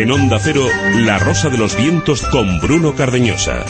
En Onda Cero, La Rosa de los Vientos con Bruno Cardeñosa.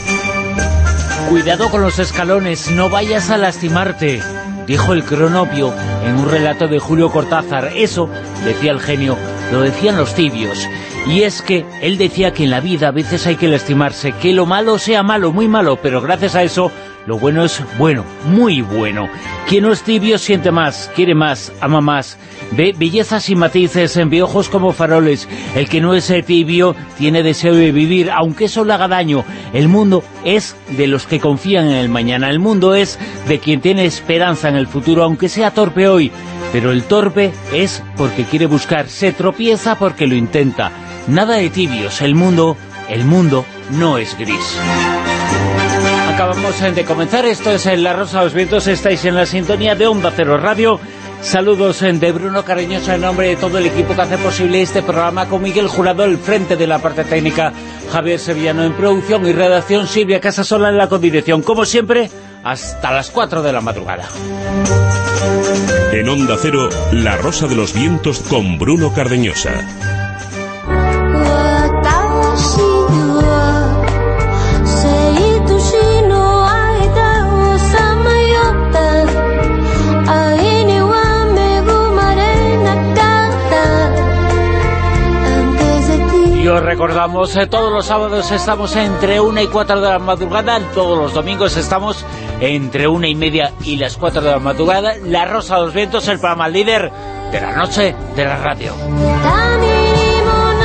Cuidado con los escalones, no vayas a lastimarte, dijo el cronopio en un relato de Julio Cortázar. Eso, decía el genio, lo decían los tibios. Y es que él decía que en la vida a veces hay que lastimarse, que lo malo sea malo, muy malo, pero gracias a eso lo bueno es bueno, muy bueno. Quien no es tibio siente más, quiere más, ama más. Ve bellezas y matices, en ojos como faroles. El que no es tibio tiene deseo de vivir, aunque eso le haga daño. El mundo es de los que confían en el mañana. El mundo es de quien tiene esperanza en el futuro, aunque sea torpe hoy. Pero el torpe es porque quiere buscar, se tropieza porque lo intenta. Nada de tibios, el mundo, el mundo no es gris. Acabamos de comenzar, esto es La Rosa de los Vientos, estáis en la sintonía de Onda Cero Radio. Saludos de Bruno Cariñoso en nombre de todo el equipo que hace posible este programa con Miguel Jurado al frente de la parte técnica, Javier Sevillano en producción y redacción, Silvia Casasola en la codirección. Como siempre, hasta las 4 de la madrugada. En Onda Cero, La Rosa de los Vientos con Bruno Cardeñosa. Recordamos, eh, todos los sábados estamos entre una y cuatro de la madrugada, todos los domingos estamos entre una y media y las cuatro de la madrugada, La Rosa de los Vientos, el programa líder de la noche de la radio.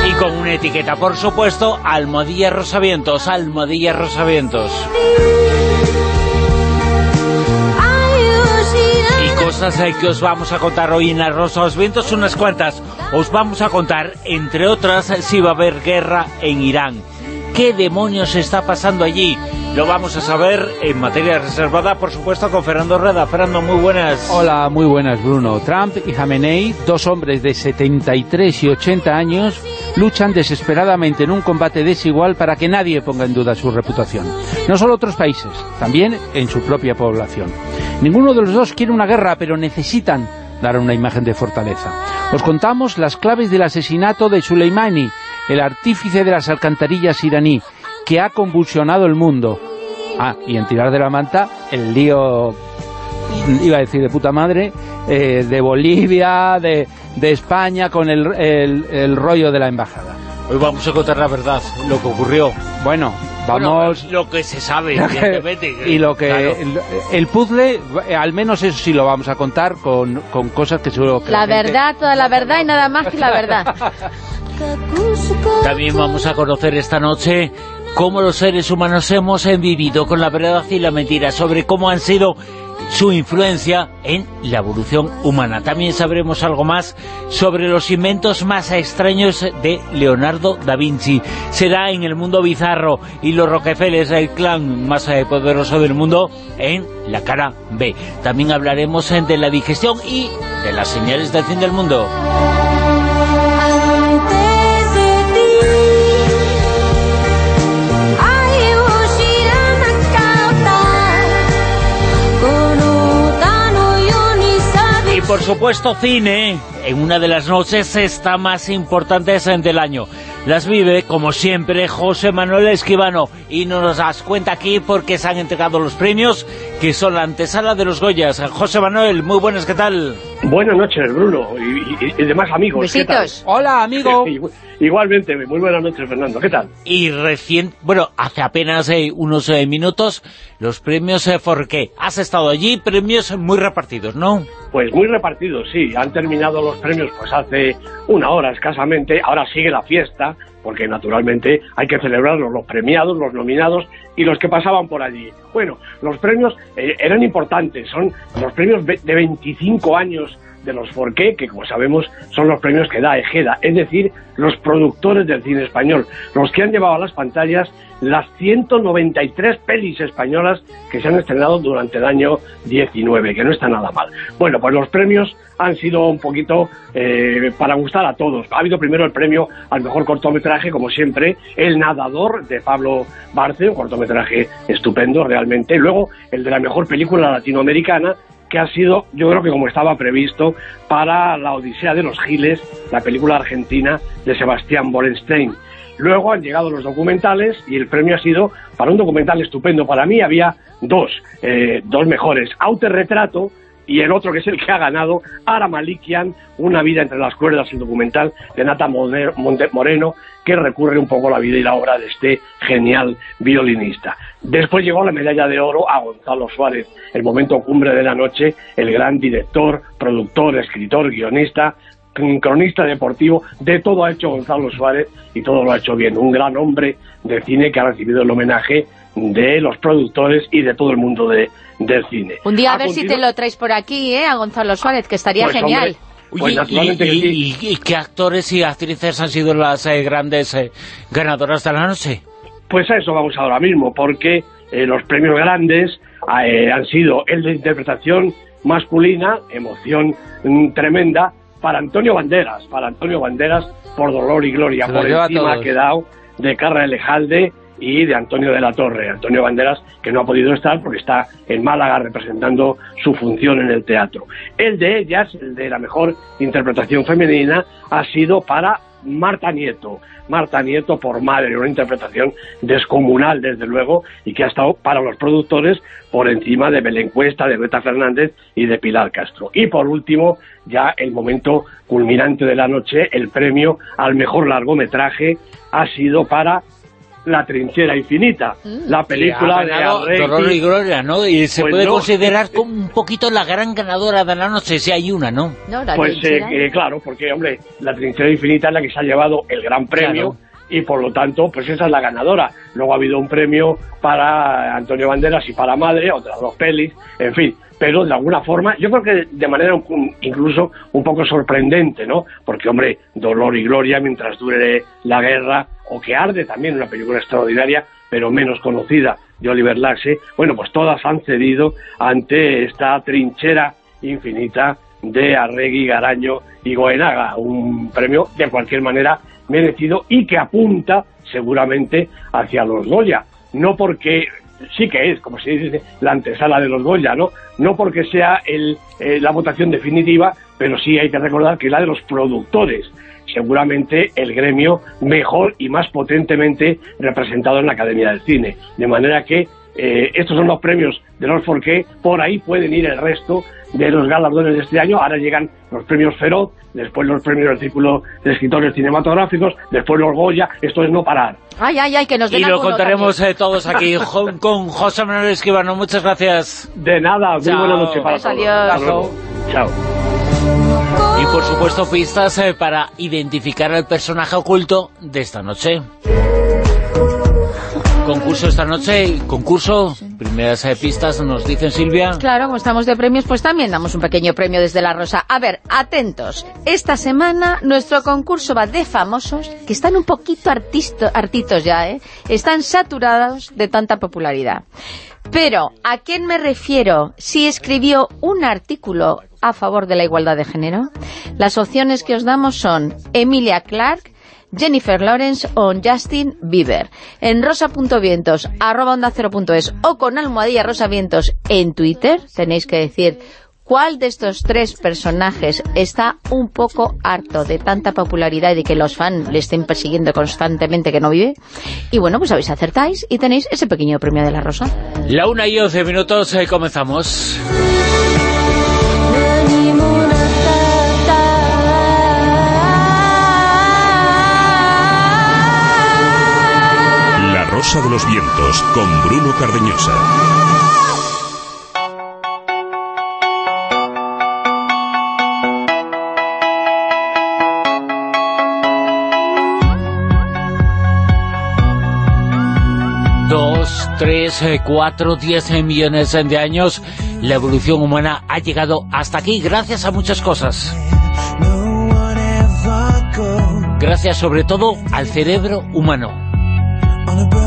Y con una etiqueta, por supuesto, Almodilla Rosavientos, Almodilla Rosavientos. Cosas eh, que os vamos a contar hoy en La Rosa los Vientos, unas cuantas. Os vamos a contar, entre otras, si va a haber guerra en Irán. ¿Qué demonios está pasando allí? Lo vamos a saber en materia reservada, por supuesto, con Fernando Reda. Fernando, muy buenas. Hola, muy buenas, Bruno. Trump y Jamenei, dos hombres de 73 y 80 años, luchan desesperadamente en un combate desigual para que nadie ponga en duda su reputación. No solo otros países, también en su propia población. Ninguno de los dos quiere una guerra, pero necesitan dar una imagen de fortaleza. Os contamos las claves del asesinato de Soleimani, el artífice de las alcantarillas iraní, que ha convulsionado el mundo. Ah, y en tirar de la manta, el lío, iba a decir de puta madre, eh, de Bolivia, de, España, con el, el rollo de la embajada. Hoy vamos a contar la verdad, lo que ocurrió. Bueno, vamos... lo que se sabe, y lo que... El, puzzle, eh, al menos eso sí lo vamos a contar con, con cosas que seguro que... La, verdad, toda la verdad y nada más que la verdad. También vamos a conocer esta noche cómo los seres humanos hemos vivido con la verdad y la mentira, sobre cómo han sido su influencia en la evolución humana. También sabremos algo más sobre los inventos más extraños de Leonardo da Vinci. Será en el mundo bizarro y los Rockefellers, el clan más eh, poderoso del mundo, en la cara B. También hablaremos eh, de la digestión y de las señales del fin del mundo. Por supuesto cine, en una de las noches está más importantes del año. Las vive, como siempre, José Manuel Esquivano y nos las cuenta aquí porque se han entregado los premios que son la antesala de los Goyas. José Manuel, muy buenas, ¿qué tal? Buenas noches, Bruno, y, demás amigos. Besitos. Hola, amigo. Igualmente, muy buenas noches, Fernando. ¿Qué tal? Y recién, bueno, hace apenas eh, unos eh, minutos, los premios eh, qué? has estado allí, premios muy repartidos, ¿no? Pues muy repartidos, sí. Han terminado los premios pues hace una hora escasamente. Ahora sigue la fiesta, porque naturalmente hay que celebrarlos, los premiados, los nominados y los que pasaban por allí. Bueno, los premios eran importantes, son los premios de 25 años de los Forqué, que como sabemos son los premios que da Ejeda, es decir, los productores del cine español, los que han llevado a las pantallas las 193 pelis españolas que se han estrenado durante el año 19, que no está nada mal. Bueno, pues los premios han sido un poquito eh, para gustar a todos. Ha habido primero el premio al mejor cortometraje, como siempre, El nadador, de Pablo Barce, un cortometraje estupendo realmente. Luego el de la mejor película latinoamericana, que ha sido, yo creo que como estaba previsto, para la Odisea de los Giles, la película argentina de Sebastián Borenstein. Luego han llegado los documentales y el premio ha sido para un documental estupendo. Para mí había dos, eh, dos mejores. Autorretrato, y el otro que es el que ha ganado, Ara Malikian, Una vida entre las cuerdas, el documental de Nata Moreno, que recurre un poco la vida y la obra de este genial violinista. Después llegó la medalla de oro a Gonzalo Suárez, el momento cumbre de la noche, el gran director, productor, escritor, guionista, cronista deportivo, de todo ha hecho Gonzalo Suárez y todo lo ha hecho bien. Un gran hombre de cine que ha recibido el homenaje de los productores y de todo el mundo de, del cine. Un día a, ver si te lo traes por aquí, ¿eh? A Gonzalo Suárez, que estaría pues, genial. Pues y, qué actores y actrices han sido las eh, grandes eh, ganadoras de la noche? Pues a eso vamos ahora mismo, porque eh, los premios grandes han sido el de interpretación masculina, emoción mm, tremenda, para Antonio Banderas, para Antonio Banderas, por dolor y gloria, por encima ha quedado de Carra Elejalde y de Antonio de la Torre. Antonio Banderas, que no ha podido estar porque está en Málaga representando su función en el teatro. El de ellas, el de la mejor interpretación femenina, ha sido para Marta Nieto. Marta Nieto por madre, una interpretación descomunal, desde luego, y que ha estado para los productores por encima de Belén Cuesta, de Beta Fernández y de Pilar Castro. Y por último, ya el momento culminante de la noche, el premio al mejor largometraje ha sido para la trinchera infinita, mm. la película de Arregui. y Gloria, ¿no? Y se pues puede considerar como un poquito la gran ganadora de la noche, si hay una, ¿no? pues eh, eh, claro, porque, hombre, la trinchera infinita es la que se ha llevado el gran premio, y por lo tanto, pues esa es la ganadora. Luego ha habido un premio para Antonio Banderas y para Madre, otras dos pelis, en fin, pero de alguna forma, yo creo que de manera incluso un poco sorprendente, ¿no? Porque, hombre, dolor y gloria mientras dure la guerra, o que arde también, una película extraordinaria, pero menos conocida, de Oliver Laxe, bueno, pues todas han cedido ante esta trinchera infinita de Arregui, Garaño y Goenaga, un premio de cualquier manera merecido y que apunta seguramente hacia los Goya, no porque sí que es, como se dice, la antesala de los Goya, ¿no? No porque sea el, eh, la votación definitiva, pero sí hay que recordar que la de los productores, seguramente el gremio mejor y más potentemente representado en la Academia del Cine. De manera que eh, estos son los premios de los Forqué, por ahí pueden ir el resto de los galardones de este año, ahora llegan los premios Feroz, después los premios del Círculo de Escritores Cinematográficos, después los Goya, esto es no parar. Ay, ay, ay, que nos Y lo contaremos eh, todos aquí con José Manuel Esquivano, muchas gracias. De nada, muy buena noche para todos. Adiós. Chao. Por supuesto pistas eh, para identificar al personaje oculto de esta noche. Concurso esta noche, concurso, primeras eh, pistas, nos dicen Silvia. Claro, como estamos de premios, pues también damos un pequeño premio desde La Rosa. A ver, atentos, esta semana nuestro concurso va de famosos, que están un poquito artisto, artitos ya, ¿eh? Están saturados de tanta popularidad. Pero, ¿a quién me refiero si escribió un artículo a favor de la igualdad de género? Las opciones que os damos son Emilia Clark, Jennifer Lawrence o Justin Bieber. En rosa.vientos, arroba onda o con almohadilla rosavientos en Twitter, tenéis que decir cuál de estos tres personajes está un poco harto de tanta popularidad y de que los fans le estén persiguiendo constantemente que no vive. Y bueno, pues habéis acertáis y tenéis ese pequeño premio de la rosa. La una y once minutos, comenzamos. Rosa de los Vientos con Bruno Cardeñosa. Dos, tres, eh, cuatro, diez millones de años, la evolución humana ha llegado hasta aquí gracias a muchas cosas. Gracias sobre todo al cerebro humano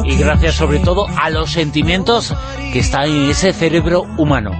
y gracias sobre todo a los sentimientos que están en ese cerebro humano.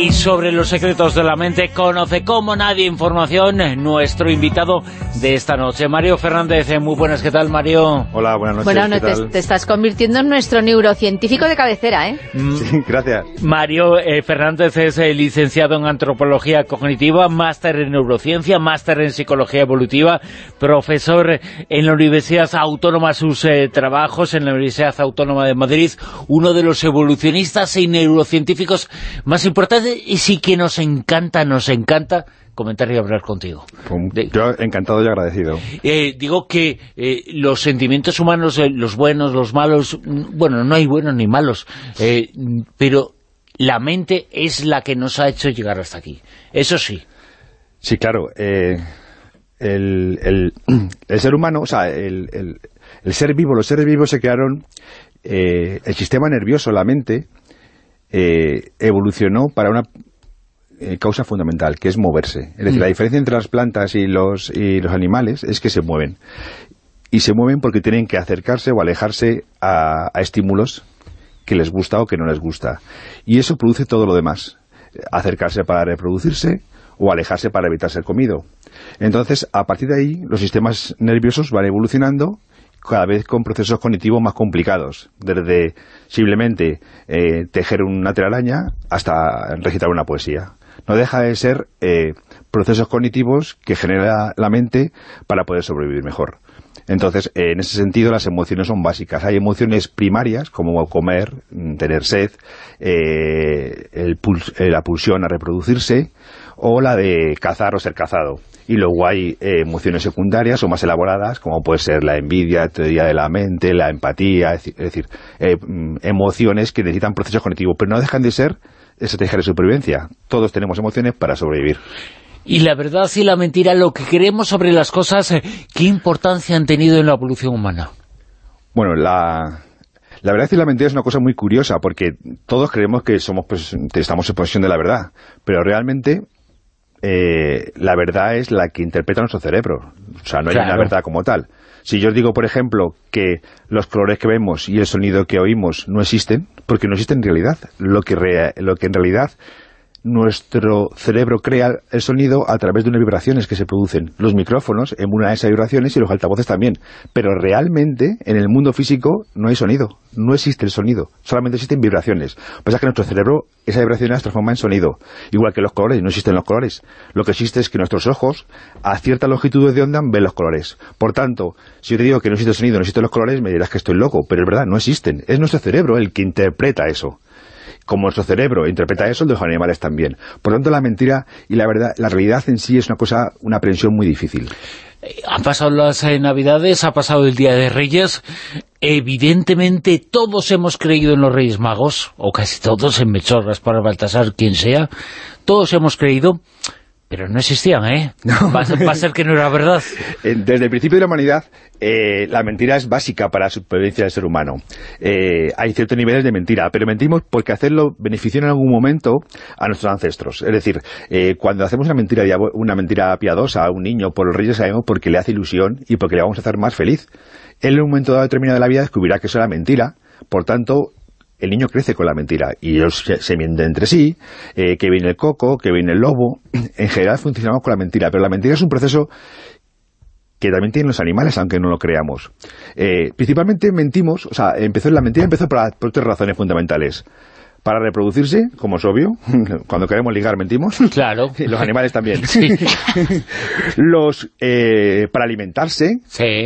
Y sobre los secretos de la mente, conoce como nadie información nuestro invitado de esta noche, Mario Fernández. Muy buenas, ¿qué tal, Mario? Hola, buenas noches. Bueno, no, te, te, estás convirtiendo en nuestro neurocientífico de cabecera, ¿eh? Sí, gracias. Mario eh, Fernández es eh, licenciado en Antropología Cognitiva, máster en Neurociencia, máster en Psicología Evolutiva, profesor en la Universidad Autónoma, sus eh, trabajos en la Universidad Autónoma de Madrid, uno de los evolucionistas y neurocientíficos más importantes y sí que nos encanta, nos encanta comentar y hablar contigo. De, Yo encantado y agradecido. Eh, digo que eh, los sentimientos humanos, eh, los buenos, los malos, bueno, no hay buenos ni malos, pero la mente es la que nos ha hecho llegar hasta aquí. Eso sí. Sí, claro. El, el, el, ser humano, o sea, el, el, el, ser vivo, los seres vivos se crearon, el sistema nervioso, la mente, evolucionó para una eh, causa fundamental, que es moverse. Es decir, mm. la diferencia entre las plantas y los, y los animales es que se mueven. Y se mueven porque tienen que acercarse o alejarse a, a estímulos que les gusta o que no les gusta. Y eso produce todo lo demás. Acercarse para reproducirse o alejarse para evitar ser comido. Entonces, a partir de ahí, los sistemas nerviosos van evolucionando cada vez con procesos cognitivos más complicados, desde simplemente eh, tejer una telaraña hasta recitar una poesía no deja de ser eh, procesos cognitivos que genera la mente para poder sobrevivir mejor. Entonces, en ese sentido, las emociones son básicas. Hay emociones primarias, como comer, mm, tener sed, eh, el eh, la pulsión a reproducirse, o la de cazar o ser cazado. Y luego hay emociones secundarias o más elaboradas, como puede ser la envidia, teoría de la mente, la empatía, es decir, mm, emociones que necesitan procesos cognitivos, pero no dejan de ser estrategia de supervivencia. Todos tenemos emociones para sobrevivir. Y la verdad y la mentira, lo que queremos sobre las cosas, eh, ¿qué importancia han tenido en la evolución humana? Bueno, la, la verdad y la mentira es una cosa muy curiosa, porque todos creemos que somos pues, estamos en posesión de la verdad, pero realmente eh, la verdad es la que interpreta nuestro cerebro. O sea, no hay una verdad como tal. Si yo os digo, por ejemplo, que los colores que vemos y el sonido que oímos no existen, porque no existen en realidad. Lo que, lo que en realidad nuestro cerebro crea el sonido a través de unas vibraciones que se producen. Los micrófonos emulan esas vibraciones y los altavoces también. Pero realmente, en el mundo físico, no hay sonido. No existe el sonido. Solamente existen vibraciones. Lo que pasa es que nuestro cerebro, esas vibraciones las transforma en sonido. Igual que los colores, no existen los colores. Lo que existe es que nuestros ojos, a cierta longitud de onda, ven los colores. Por tanto, si yo te digo que no existe el sonido, no existen los colores, me dirás que estoy loco. Pero es verdad, no existen. Es nuestro cerebro el que interpreta eso como nuestro cerebro interpreta eso, los animales también. Por lo tanto, la mentira y la verdad, la realidad en sí es una cosa, una aprensión muy difícil. Eh, han pasado las eh, Navidades, ha pasado el Día de Reyes. Evidentemente todos hemos creído en los Reyes Magos, o casi todos, en Mechorras, para Baltasar, quien sea. Todos hemos creído, pero no existían, ¿eh? Va, a ser que no era verdad. Desde el principio de la humanidad, eh, la mentira es básica para la supervivencia del ser humano. Eh, hay ciertos niveles de mentira, pero mentimos porque hacerlo beneficia en algún momento a nuestros ancestros. Es decir, eh, cuando hacemos una mentira, una mentira piadosa a un niño por los reyes, sabemos porque le hace ilusión y porque le vamos a hacer más feliz. Él en un momento dado determinado de la vida descubrirá que eso era mentira, por tanto, el niño crece con la mentira y ellos se, mienten entre sí, eh, que viene el coco, que viene el lobo. En general funcionamos con la mentira, pero la mentira es un proceso que también tienen los animales, aunque no lo creamos. Eh, principalmente mentimos, o sea, empezó la mentira empezó por, por razones fundamentales para reproducirse, como es obvio, cuando queremos ligar mentimos. Claro. Los animales también. Los eh, para alimentarse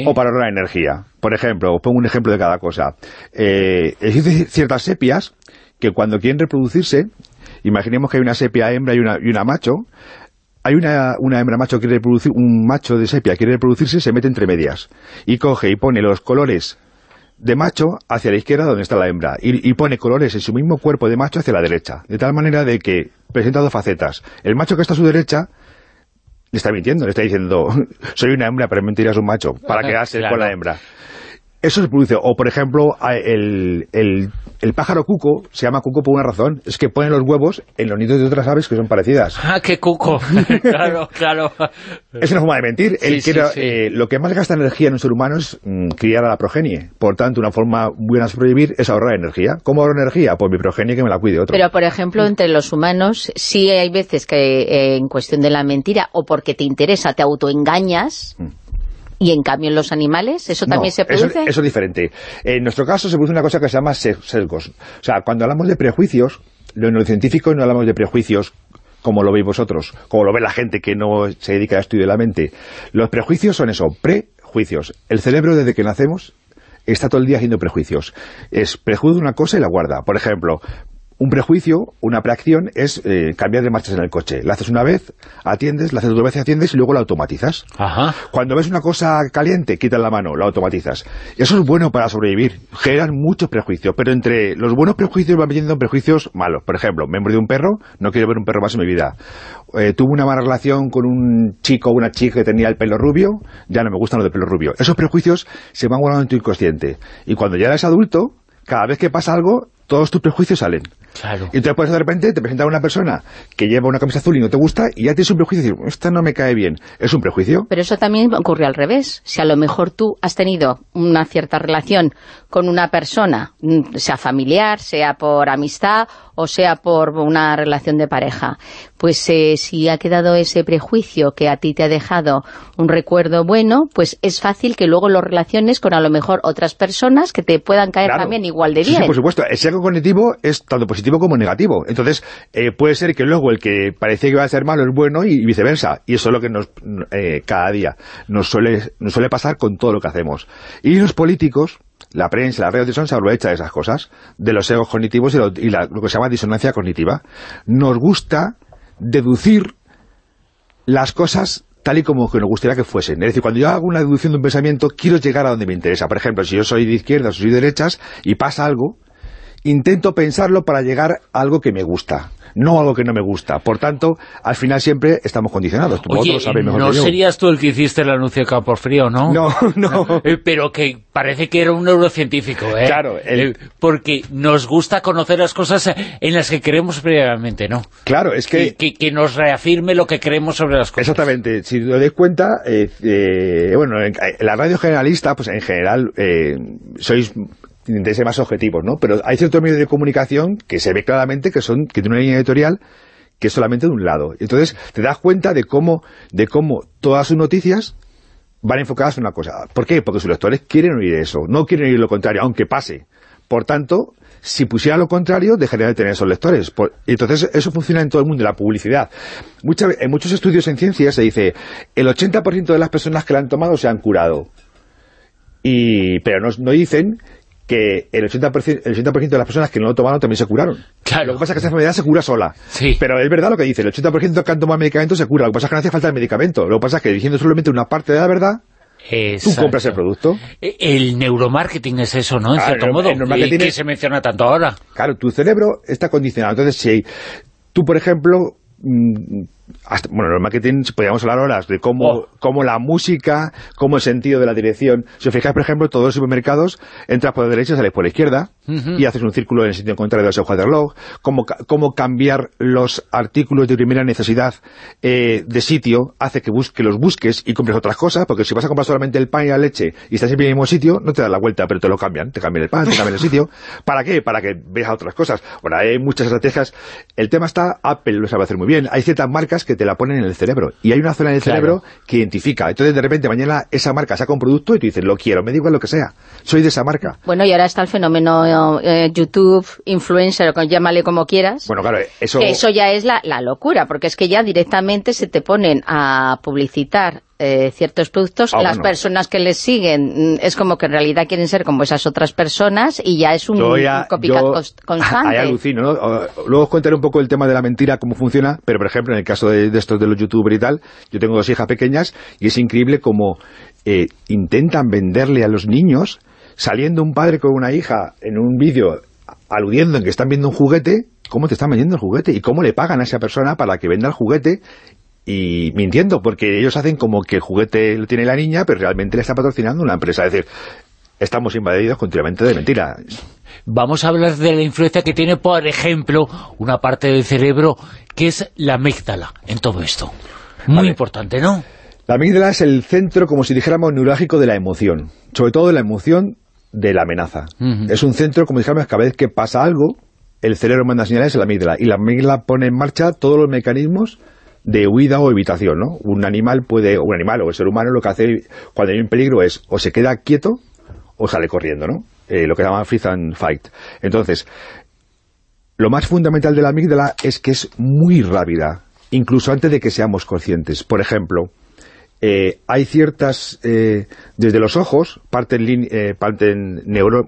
o para ahorrar energía. Por ejemplo, os pongo un ejemplo de cada cosa. Eh, existen ciertas sepias que cuando quieren reproducirse, imaginemos que hay una sepia hembra y una, y una macho, hay una, una, hembra macho que quiere reproducir, un macho de sepia quiere reproducirse, se mete entre medias y coge y pone los colores de macho hacia la izquierda donde está la hembra y, pone colores en su mismo cuerpo de macho hacia la derecha, de tal manera de que presenta dos facetas. El macho que está a su derecha le está mintiendo, le está diciendo soy una hembra, pero es un macho, para quedarse con la hembra. Eso se produce, o por ejemplo, el, el pájaro cuco se llama cuco por una razón, es que pone los huevos en los nidos de otras aves que son parecidas. Ah, qué cuco. claro, claro. Es una forma de mentir. Sí, Él sí, quiere- sí. eh, lo que más gasta energía en un ser humano es mm, criar a la progenie. Por tanto, una forma buena de sobrevivir es ahorrar energía. ¿Cómo ahorro energía? Pues mi progenie que me la cuide otro. Pero, por ejemplo, entre los humanos, sí hay veces que eh, en cuestión de la mentira, o porque te interesa, te autoengañas, y en cambio en los animales, ¿eso. No, también se produce? Eso, es diferente. En nuestro caso se produce una cosa que se llama se- sesgos. O sea, cuando hablamos de prejuicios, lo en lo científico no hablamos de prejuicios como lo veis vosotros, como lo ve la gente que no se dedica al estudio de la mente. Los prejuicios son eso, prejuicios. El cerebro desde que nacemos está todo el día haciendo prejuicios. Es prejuicio una cosa y la guarda. Por ejemplo, un prejuicio, una preacción, es eh, cambiar de marchas en el coche. La haces una vez, atiendes, la haces otra vez, atiendes y luego la automatizas. Ajá. Cuando ves una cosa caliente, quitas la mano, la automatizas. Eso es bueno para sobrevivir. Generan muchos prejuicios, pero entre los buenos prejuicios van viendo prejuicios malos. Por ejemplo, me mordido un perro, no quiero ver un perro más en mi vida. Eh, tuve una mala relación con un chico o una chica que tenía el pelo rubio, ya no me gustan los de pelo rubio. Esos prejuicios se van guardando en tu inconsciente. Y cuando ya eres adulto, cada vez que pasa algo, todos tus prejuicios salen. Claro. Y entonces pues, de repente te presenta una persona que lleva una camisa azul y no te gusta y ya tienes un prejuicio y dices, esta no me cae bien. ¿Es un prejuicio? Pero eso también ocurre al revés. Si a lo mejor tú has tenido una cierta relación con una persona, mm, sea familiar, sea por amistad o sea por una relación de pareja, pues eh, si ha quedado ese prejuicio que a ti te ha dejado un recuerdo bueno, pues es fácil que luego lo relaciones con a lo mejor otras personas que te puedan caer Claro. también igual de bien. Sí, por supuesto. Cognitivo es tanto positivo como negativo. Entonces, eh, puede ser que luego el que parecía que iba a ser malo es bueno y viceversa. Y eso es lo que nos eh, cada día nos suele, nos suele pasar con todo lo que hacemos. Y los políticos, la prensa, la radio se aprovecha de esas cosas, de los egos cognitivos y, lo, y la- lo que se llama disonancia cognitiva. Nos gusta deducir las cosas tal y como que nos gustaría que fuesen. Es decir, cuando yo hago una deducción de un pensamiento, quiero llegar a donde me interesa. Por ejemplo, si yo soy de izquierdas o soy de derechas y pasa algo, intento pensarlo para llegar a algo que me gusta, no algo que no me gusta. Por tanto, al final siempre estamos condicionados. Oye, lo sabéis mejor no serías tú el que hiciste el anuncio de Capo Frío, ¿no? No, no. Eh, Pero que parece que era un neurocientífico, ¿eh? Claro, el- Eh, Porque nos gusta conocer las cosas en las que creemos previamente, ¿no? Claro, es Que, que... que, que nos reafirme lo que creemos sobre las cosas. Exactamente, si os dais cuenta, eh, eh, bueno, en, en la radio generalista, pues en general, eh, sois intentáis ser más objetivos, ¿no? Pero hay ciertos medios de comunicación que se ve claramente que son que tienen una línea editorial que es solamente de un lado. Entonces, te das cuenta de cómo, de cómo todas sus noticias van enfocadas en una cosa. ¿Por qué? Porque sus lectores quieren oír eso, no quieren oír lo contrario, aunque pase. Por tanto, si pusiera lo contrario, dejaría de tener esos lectores. Por- entonces, eso funciona en todo el mundo, la publicidad. Mucha en muchos estudios en ciencia se dice, el 80% de las personas que la han tomado se han curado. Y, pero no, no dicen que el 80%, el 80 de las personas que no lo tomaron también se curaron. Claro. Lo que pasa es que esa enfermedad se cura sola. Sí. Pero es verdad lo que dice, el 80% que han tomado medicamento se cura. Lo que pasa es que no hace falta el medicamento. Lo que pasa es que diciendo solamente una parte de la verdad, tú compras el producto. Eh, El neuromarketing es eso, ¿no? En Claro, cierto el- modo. el que se menciona tanto ahora. Claro, tu cerebro está condicionado. Entonces, si tú, por ejemplo, mm, hasta- bueno, en el marketing podríamos hablar horas de cómo, Oh. cómo la música, cómo el sentido de la dirección. Si os fijáis, por ejemplo, todos los supermercados, entras por la derecha, sales por la izquierda y haces un círculo en el sentido contrario de hoja de reloj. Cómo, cómo cambiar los artículos de primera necesidad eh, de sitio hace que, bus- que los busques y compres otras cosas, porque si vas a comprar solamente el pan y la leche y estás en el mismo sitio, no te das la vuelta, pero te lo cambian. Te cambian el pan, te cambian el sitio. ¿Para qué? Para que veas otras cosas. Bueno, hay muchas estrategias. El tema está, Apple lo sabe hacer muy bien. Hay ciertas marcas que te la ponen en el cerebro. Y hay una zona en el Claro. cerebro que identifica. Entonces, de repente, mañana esa marca saca un producto y tú dices, lo quiero, me igual lo que sea. Soy de esa marca. Bueno, y ahora está el fenómeno eh, YouTube, influencer, o con- llámale como quieras. Bueno, claro, eso... Que eso ya es la, la locura, porque es que ya directamente se te ponen a publicitar eh, ciertos productos, Ah, las bueno. personas que les siguen mm, es como que en realidad quieren ser como esas otras personas y ya es un, ya- un copycat yo constante. ahí alucino, Luego os contaré un poco el tema de la mentira, cómo funciona, pero por ejemplo, en el caso de, de estos de los youtubers y tal, yo tengo dos hijas pequeñas y es increíble cómo eh, intentan venderle a los niños, saliendo un padre con una hija en un vídeo aludiendo en que están viendo un juguete, cómo te están vendiendo el juguete y cómo le pagan a esa persona para que venda el juguete y mintiendo, porque ellos hacen como que el juguete lo tiene la niña, pero realmente le está patrocinando una empresa. Es decir, estamos invadidos continuamente de mentira. vamos a hablar de la influencia que tiene, por ejemplo, una parte del cerebro que es la amígdala en todo esto. Muy importante, ¿no? La amígdala es el centro, como si dijéramos, neurálgico de la emoción. Sobre todo de la emoción de la amenaza. Es un centro, como dijéramos, cada vez que pasa algo, el cerebro manda señales a la amígdala. Y la amígdala pone en marcha todos los mecanismos de huida o evitación, ¿no? Un animal puede, un animal o el ser humano lo que hace cuando hay un peligro es o se queda quieto o sale corriendo, ¿no? Eh, lo que se llama freeze and fight. Entonces, lo más fundamental de la amígdala es que es muy rápida, incluso antes de que seamos conscientes. Por ejemplo, eh, hay ciertas, eh, desde los ojos, parten, eh,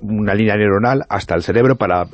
una línea neuronal hasta el cerebro para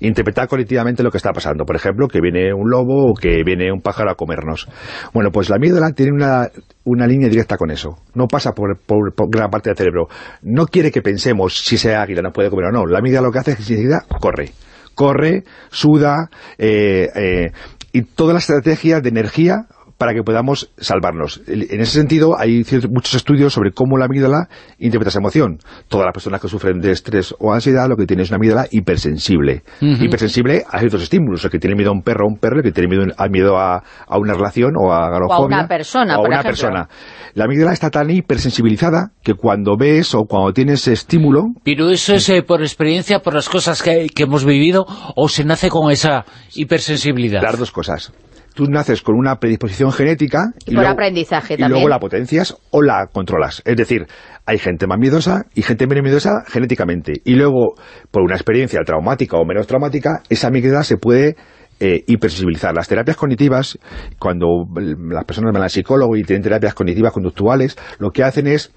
interpretar colectivamente lo que está pasando. Por ejemplo, que viene un lobo o que viene un pájaro a comernos. Bueno, pues la amígdala tiene una, una línea directa con eso. No pasa por, por, gran parte del cerebro. No quiere que pensemos si esa águila nos puede comer o no. La amígdala lo que hace es que enseguida corre. Corre, suda, y toda la estrategia de energía para que podamos salvarnos. En ese sentido, hay muchos estudios sobre cómo la amígdala interpreta esa emoción. Todas las personas que sufren de estrés o ansiedad lo que tienen es una amígdala hipersensible. Hipersensible a ciertos estímulos. El que tiene miedo a un perro o a un perro, el que tiene miedo a, una relación o a. O a una persona, o a una persona. La amígdala está tan hipersensibilizada que cuando ves o cuando tienes estímulo... Pero eso es eh, por experiencia, por las cosas que, que hemos vivido, o se nace con esa hipersensibilidad. Las dos cosas tú naces con una predisposición genética y, por aprendizaje y luego la potencias o la controlas. Es decir, hay gente más miedosa y gente menos miedosa genéticamente. Y luego, por una experiencia traumática o menos traumática, esa amígdala se puede eh, hipersensibilizar. Las terapias cognitivas, cuando las personas van al psicólogo y tienen terapias cognitivas conductuales, lo que hacen es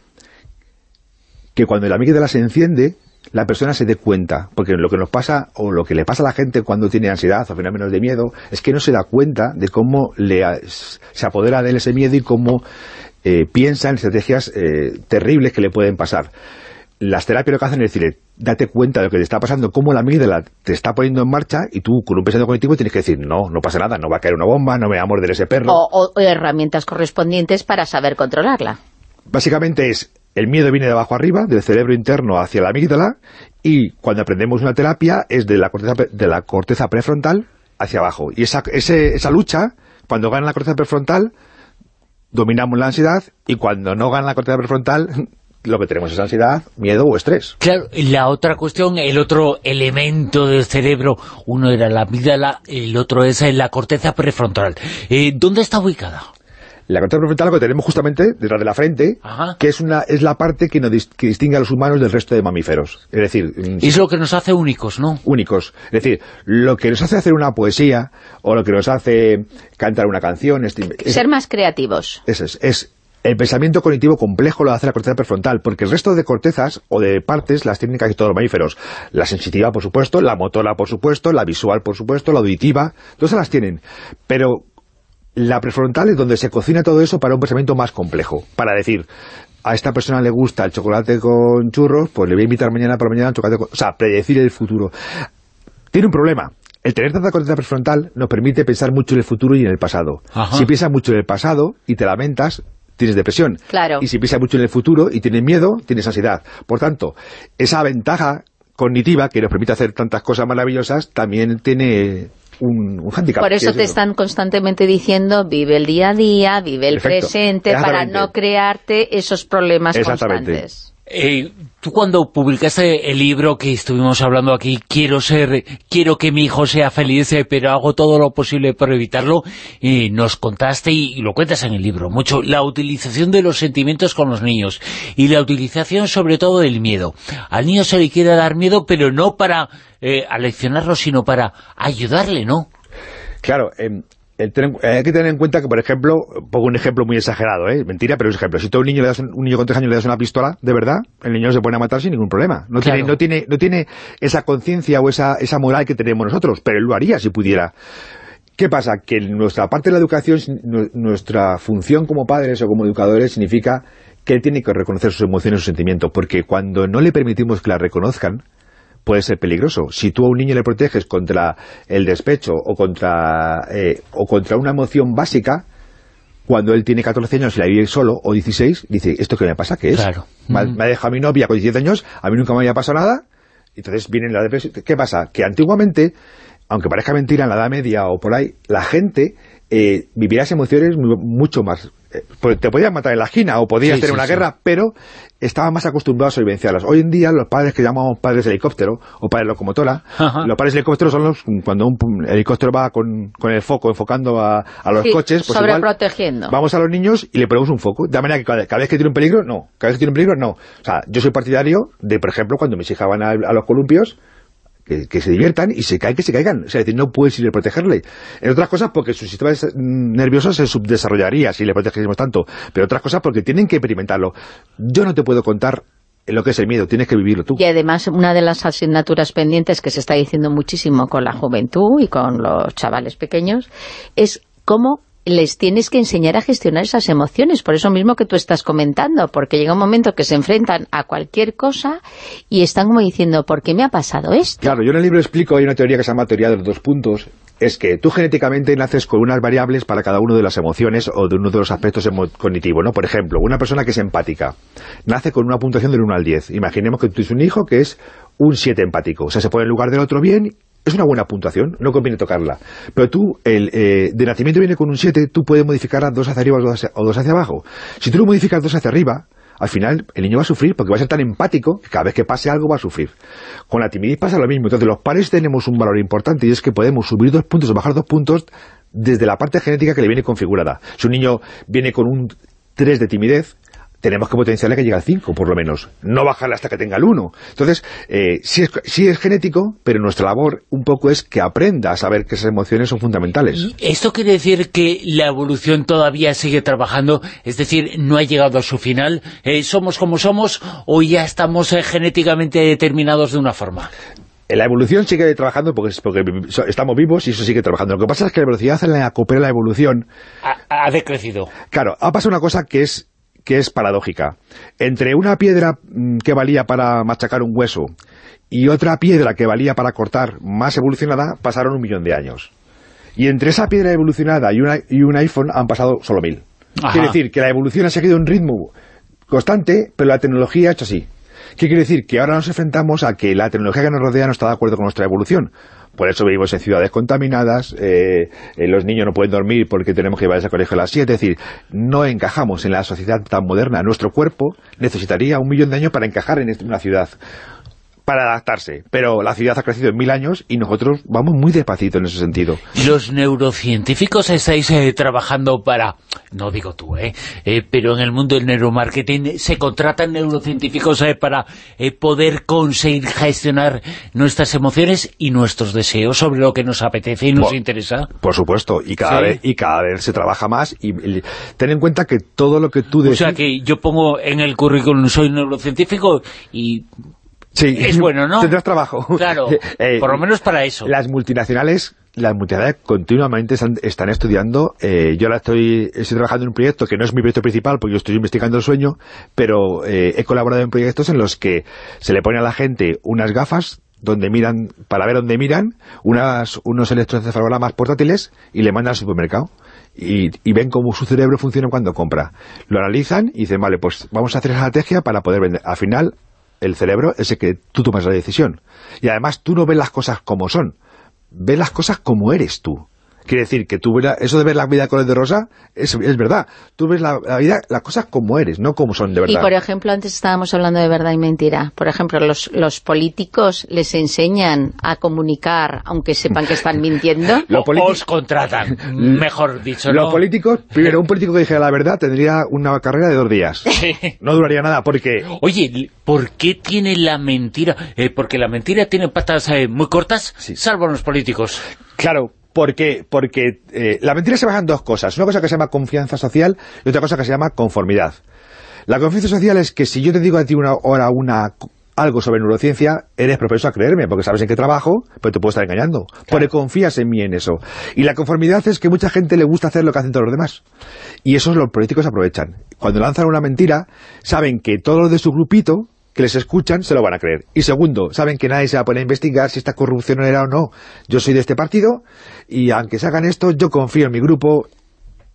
que cuando la amígdala se enciende, la persona se dé cuenta, porque lo que nos pasa, o lo que le pasa a la gente cuando tiene ansiedad o fenómenos de miedo, es que no se da cuenta de cómo le, se apodera de él ese miedo y cómo eh, piensa en estrategias eh, terribles que le pueden pasar. Las terapias lo que hacen es decirle, date cuenta de lo que te está pasando, cómo la amígdala te está poniendo en marcha y tú con un pensamiento cognitivo tienes que decir, no, no pasa nada, no va a caer una bomba, no me va a morder ese perro. o herramientas correspondientes para saber controlarla. Básicamente es el miedo viene de abajo arriba, del cerebro interno hacia la amígdala, y cuando aprendemos una terapia es de la corteza, de la corteza prefrontal hacia abajo. Y esa, esa lucha, cuando gana la corteza prefrontal, dominamos la ansiedad, y cuando no gana la corteza prefrontal, lo que tenemos es ansiedad, miedo o estrés. Claro, la otra cuestión, el otro elemento del cerebro, uno era la amígdala, el otro es la corteza prefrontal. Eh, ¿Dónde está ubicada? La corteza prefrontal lo que tenemos justamente detrás de la frente, que es una es la parte que, nos distingue a los humanos del resto de mamíferos. Es decir... es lo que nos hace únicos, ¿no? Únicos. Es decir, lo que nos hace hacer una poesía, o lo que nos hace cantar una canción... Es, Ser más creativos. Eso es, es el pensamiento cognitivo complejo lo hace la corteza prefrontal, porque el resto de cortezas o de partes las tienen casi todos los mamíferos. La sensitiva, por supuesto, la motora, por supuesto, la visual, por supuesto, la auditiva, todas las tienen. Pero la prefrontal es donde se cocina todo eso para un pensamiento más complejo, para decir, a esta persona le gusta el chocolate con churros, pues le voy a invitar mañana por la mañana chocolate con... O sea, predecir el futuro. Tiene un problema. El tener tanta corteza prefrontal nos permite pensar mucho en el futuro y en el pasado. Si piensas mucho en el pasado y te lamentas, tienes depresión. Claro. Y si piensas mucho en el futuro y tienes miedo, tienes ansiedad. Por tanto, esa ventaja cognitiva que nos permite hacer tantas cosas maravillosas también tiene un, Por eso te están constantemente diciendo, vive el día a día, vive el presente, para no crearte esos problemas constantes. Eh, tú cuando publicaste el libro que estuvimos hablando aquí, quiero ser, quiero que mi hijo sea feliz, eh, pero hago todo lo posible por evitarlo, y nos contaste, y, lo cuentas en el libro, mucho, la utilización de los sentimientos con los niños, y la utilización sobre todo del miedo. Al niño se le quiere dar miedo, pero no para eh, aleccionarlo, sino para ayudarle, ¿no? Claro, eh, hay que tener en cuenta que, por ejemplo, pongo un ejemplo muy exagerado, ¿eh? mentira, pero es ejemplo. Si tú a un niño, le das un, niño con tres años le das una pistola, de verdad, el niño se pone a matar sin ningún problema. No, tiene, no, tiene, no tiene esa conciencia o esa, esa moral que tenemos nosotros, pero él lo haría si pudiera. ¿Qué pasa? Que nuestra parte de la educación, nuestra función como padres o como educadores significa que él tiene que reconocer sus emociones, sus sentimientos, porque cuando no le permitimos que las reconozcan, puede ser peligroso. Si tú a un niño le proteges contra el despecho o contra, eh, o contra una emoción básica, cuando él tiene 14 años y la vive solo, o 16, dice, ¿esto qué me pasa? ¿Qué es? Claro. Me, ha dejado mi novia con 17 años, a mí nunca me había pasado nada, Entonces viene la depresión. ¿Qué pasa? Que antiguamente, aunque parezca mentira, en la Edad Media o por ahí, la gente eh, vivía las emociones mucho más te podían matar en la esquina o podías tener una guerra, pero estaban más acostumbrados a vivenciarlas. Hoy en día los padres que llamamos padres de helicóptero o padres locomotora, los padres de helicóptero son los cuando un helicóptero va con, el foco enfocando a, los coches, pues sobreprotegiendo. vamos a los niños y le ponemos un foco. De manera que cada, vez que tiene un peligro, no. Cada vez que tiene un peligro, no. O sea, yo soy partidario de, por ejemplo, cuando mis hijas van a los columpios, que, se diviertan y se caen, que se caigan. O sea, decir, no puedes ir a protegerle. En otras cosas porque su sistema nervioso se subdesarrollaría si le protegésemos tanto. Pero otras cosas porque tienen que experimentarlo. Yo no te puedo contar lo que es el miedo, tienes que vivirlo tú. Y además, una de las asignaturas pendientes que se está diciendo muchísimo con la juventud y con los chavales pequeños es cómo les tienes que enseñar a gestionar esas emociones, por eso mismo que tú estás comentando, porque llega un momento que se enfrentan a cualquier cosa y están como diciendo, ¿por qué me ha pasado esto? Claro, yo en el libro explico, hay una teoría que se llama teoría de los dos puntos, es que tú genéticamente naces con unas variables para cada uno de las emociones o de uno de los aspectos cognitivos, ¿no? Por ejemplo, una persona que es empática, nace con una puntuación del 1 al 10. Imaginemos que tú tienes un hijo que es un 7 empático, o sea, se pone en lugar del otro bien es una buena puntuación, no conviene tocarla. Pero tú, el, eh, de nacimiento viene con un 7, tú puedes modificarla dos hacia arriba o dos hacia abajo. Si tú lo modificas dos hacia arriba, al final el niño va a sufrir porque va a ser tan empático que cada vez que pase algo va a sufrir. Con la timidez pasa lo mismo. Entonces los pares tenemos un valor importante y es que podemos subir dos puntos o bajar dos puntos desde la parte genética que le viene configurada. Si un niño viene con un 3 de timidez, tenemos que potenciarle que llegue al 5, por lo menos. No bajarle hasta que tenga el 1. Entonces, eh, sí, es, genético, pero nuestra labor un poco es que aprenda a saber que esas emociones son fundamentales. ¿Esto quiere decir que la evolución todavía sigue trabajando? Es decir, ¿no ha llegado a su final? Eh, ¿Somos como somos o ya estamos eh, genéticamente determinados de una forma? La evolución sigue trabajando porque, porque, estamos vivos y eso sigue trabajando. Lo que pasa es que la velocidad en la que opera la evolución... Ha, ha decrecido. Claro, ha pasado una cosa que es que es paradójica. Entre una piedra mm, que valía para machacar un hueso y otra piedra que valía para cortar más evolucionada, pasaron un millón de años. Y entre esa piedra evolucionada y, y un iPhone han pasado solo mil. Quiere decir que la evolución ha seguido un ritmo constante, pero la tecnología ha hecho así. ¿Qué quiere decir? Que ahora nos enfrentamos a que la tecnología que nos rodea no está de acuerdo con nuestra evolución. Por eso vivimos en ciudades contaminadas, eh, eh, los niños no pueden dormir porque tenemos que ir a colegio a las 7, es decir, no encajamos en la sociedad tan moderna. Nuestro cuerpo necesitaría un millón de años para encajar en una ciudad para adaptarse, pero la ciudad ha crecido en mil años y nosotros vamos muy despacito en ese sentido. ¿Los neurocientíficos estáis eh, trabajando para, no digo tú, eh, eh, pero en el mundo del neuromarketing se contratan neurocientíficos eh, para poder conseguir gestionar nuestras emociones y nuestros deseos sobre lo que nos apetece y nos interesa? Por supuesto, y cada, vez, y cada vez se trabaja más y, ten en cuenta que todo lo que tú decís... O sea que yo pongo en el currículum soy neurocientífico y Sí, es bueno, ¿no? Tendrás trabajo. Claro, eh, por lo menos para eso. Las multinacionales las multinacionales continuamente están, estudiando. Eh, yo ahora estoy, estoy trabajando en un proyecto que no es mi proyecto principal porque yo estoy investigando el sueño, pero eh, he colaborado en proyectos en los que se le pone a la gente unas gafas donde miran, para ver dónde miran, unas, unos electroencefalogramas portátiles y le mandan al supermercado. Y, y, ven cómo su cerebro funciona cuando compra. Lo analizan y dicen, vale, pues vamos a hacer estrategia para poder vender. Al final, el cerebro es el que tú tomas la decisión. Y además tú no ves las cosas como son, ves las cosas como eres tú. Quiere decir que tú eso de ver la vida color de rosa es, es verdad. Tú ves la, vida, las cosas como eres, no como son de verdad. Y por ejemplo, antes estábamos hablando de verdad y mentira. Por ejemplo, los, los políticos les enseñan a comunicar aunque sepan que están mintiendo. los os contratan, mejor dicho. Los políticos, primero, un político que dijera la verdad tendría una carrera de dos días. No duraría nada porque... Oye, ¿por qué tiene la mentira? Eh, porque la mentira tiene patas eh, muy cortas, salvo los políticos. Claro, porque, porque eh, la mentira se basa en dos cosas. Una cosa que se llama confianza social y otra cosa que se llama conformidad. La confianza social es que si yo te digo a ti una hora una algo sobre neurociencia, eres propenso a creerme, porque sabes en qué trabajo, pero te puedo estar engañando. Porque confías en mí en eso. Y la conformidad es que mucha gente le gusta hacer lo que hacen todos los demás. Y eso los políticos aprovechan. Cuando lanzan una mentira, saben que todos los de su grupito que les escuchan se lo van a creer. Y segundo, saben que nadie se va a poner a investigar si esta corrupción era o no. Yo soy de este partido y aunque se hagan esto, yo confío en mi grupo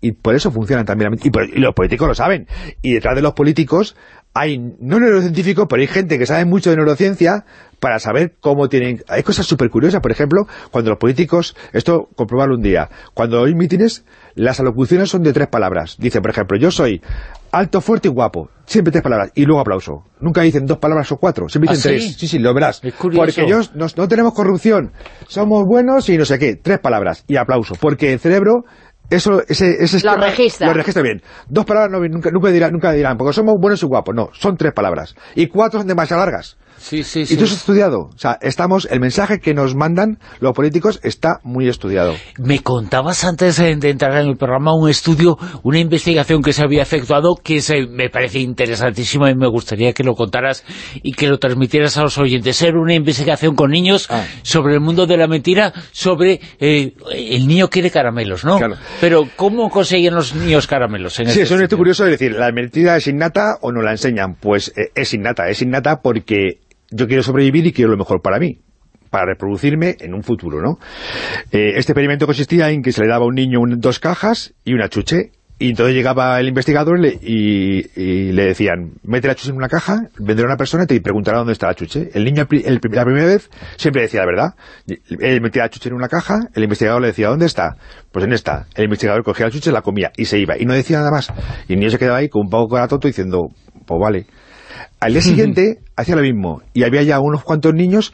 Y por eso funcionan también. Y, y los políticos lo saben. Y detrás de los políticos hay, no neurocientíficos, pero hay gente que sabe mucho de neurociencia para saber cómo tienen... Hay cosas súper curiosas, por ejemplo, cuando los políticos... Esto, comprobarlo un día. Cuando hay mítines, las alocuciones son de tres palabras. Dice, por ejemplo, yo soy alto, fuerte y guapo. Siempre tres palabras. Y luego aplauso. Nunca dicen dos palabras o cuatro. Siempre dicen ¿Ah, tres. Sí, sí, lo verás. Es curioso. Porque ellos no, no tenemos corrupción. Somos buenos y no sé qué. Tres palabras. Y aplauso. Porque el cerebro eso ese, ese Lo esquema registra. lo registra bien dos palabras no, nunca, nunca, dirán, nunca dirán porque somos buenos y guapos no son tres palabras y cuatro son demasiado largas Sí, sí, y sí. tú has estudiado o sea estamos el mensaje que nos mandan los políticos está muy estudiado Me contabas antes de entrar en el programa un estudio, una investigación que se había efectuado que se, me parece interesantísima y me gustaría que lo contaras y que lo transmitieras a los oyentes. Era una investigación con niños Ah. sobre el mundo de la mentira, sobre eh, el niño quiere caramelos, ¿no? Claro. Pero ¿cómo consiguen los niños caramelos? En Sí, este es sitio? curioso de decir, ¿la mentira es innata o no la enseñan? Pues eh, es innata, es innata porque yo quiero sobrevivir y quiero lo mejor para mí para reproducirme en un futuro, ¿no? Eh, este experimento consistía en que se le daba a un niño un- dos cajas y una chuche, y entonces llegaba el investigador y le, y- le decían, mete la chuche en una caja, vendrá una persona y te preguntará dónde está la chuche. El niño la primera vez siempre decía la verdad. Él metía la chuche en una caja, el investigador le decía, ¿dónde está? Pues en esta. El investigador cogía la chuche, la comía y se iba. Y no decía nada más. Y el niño se quedaba ahí con un poco cara tonto diciendo, pues vale. Al día siguiente hacía lo mismo. Y había ya unos cuantos niños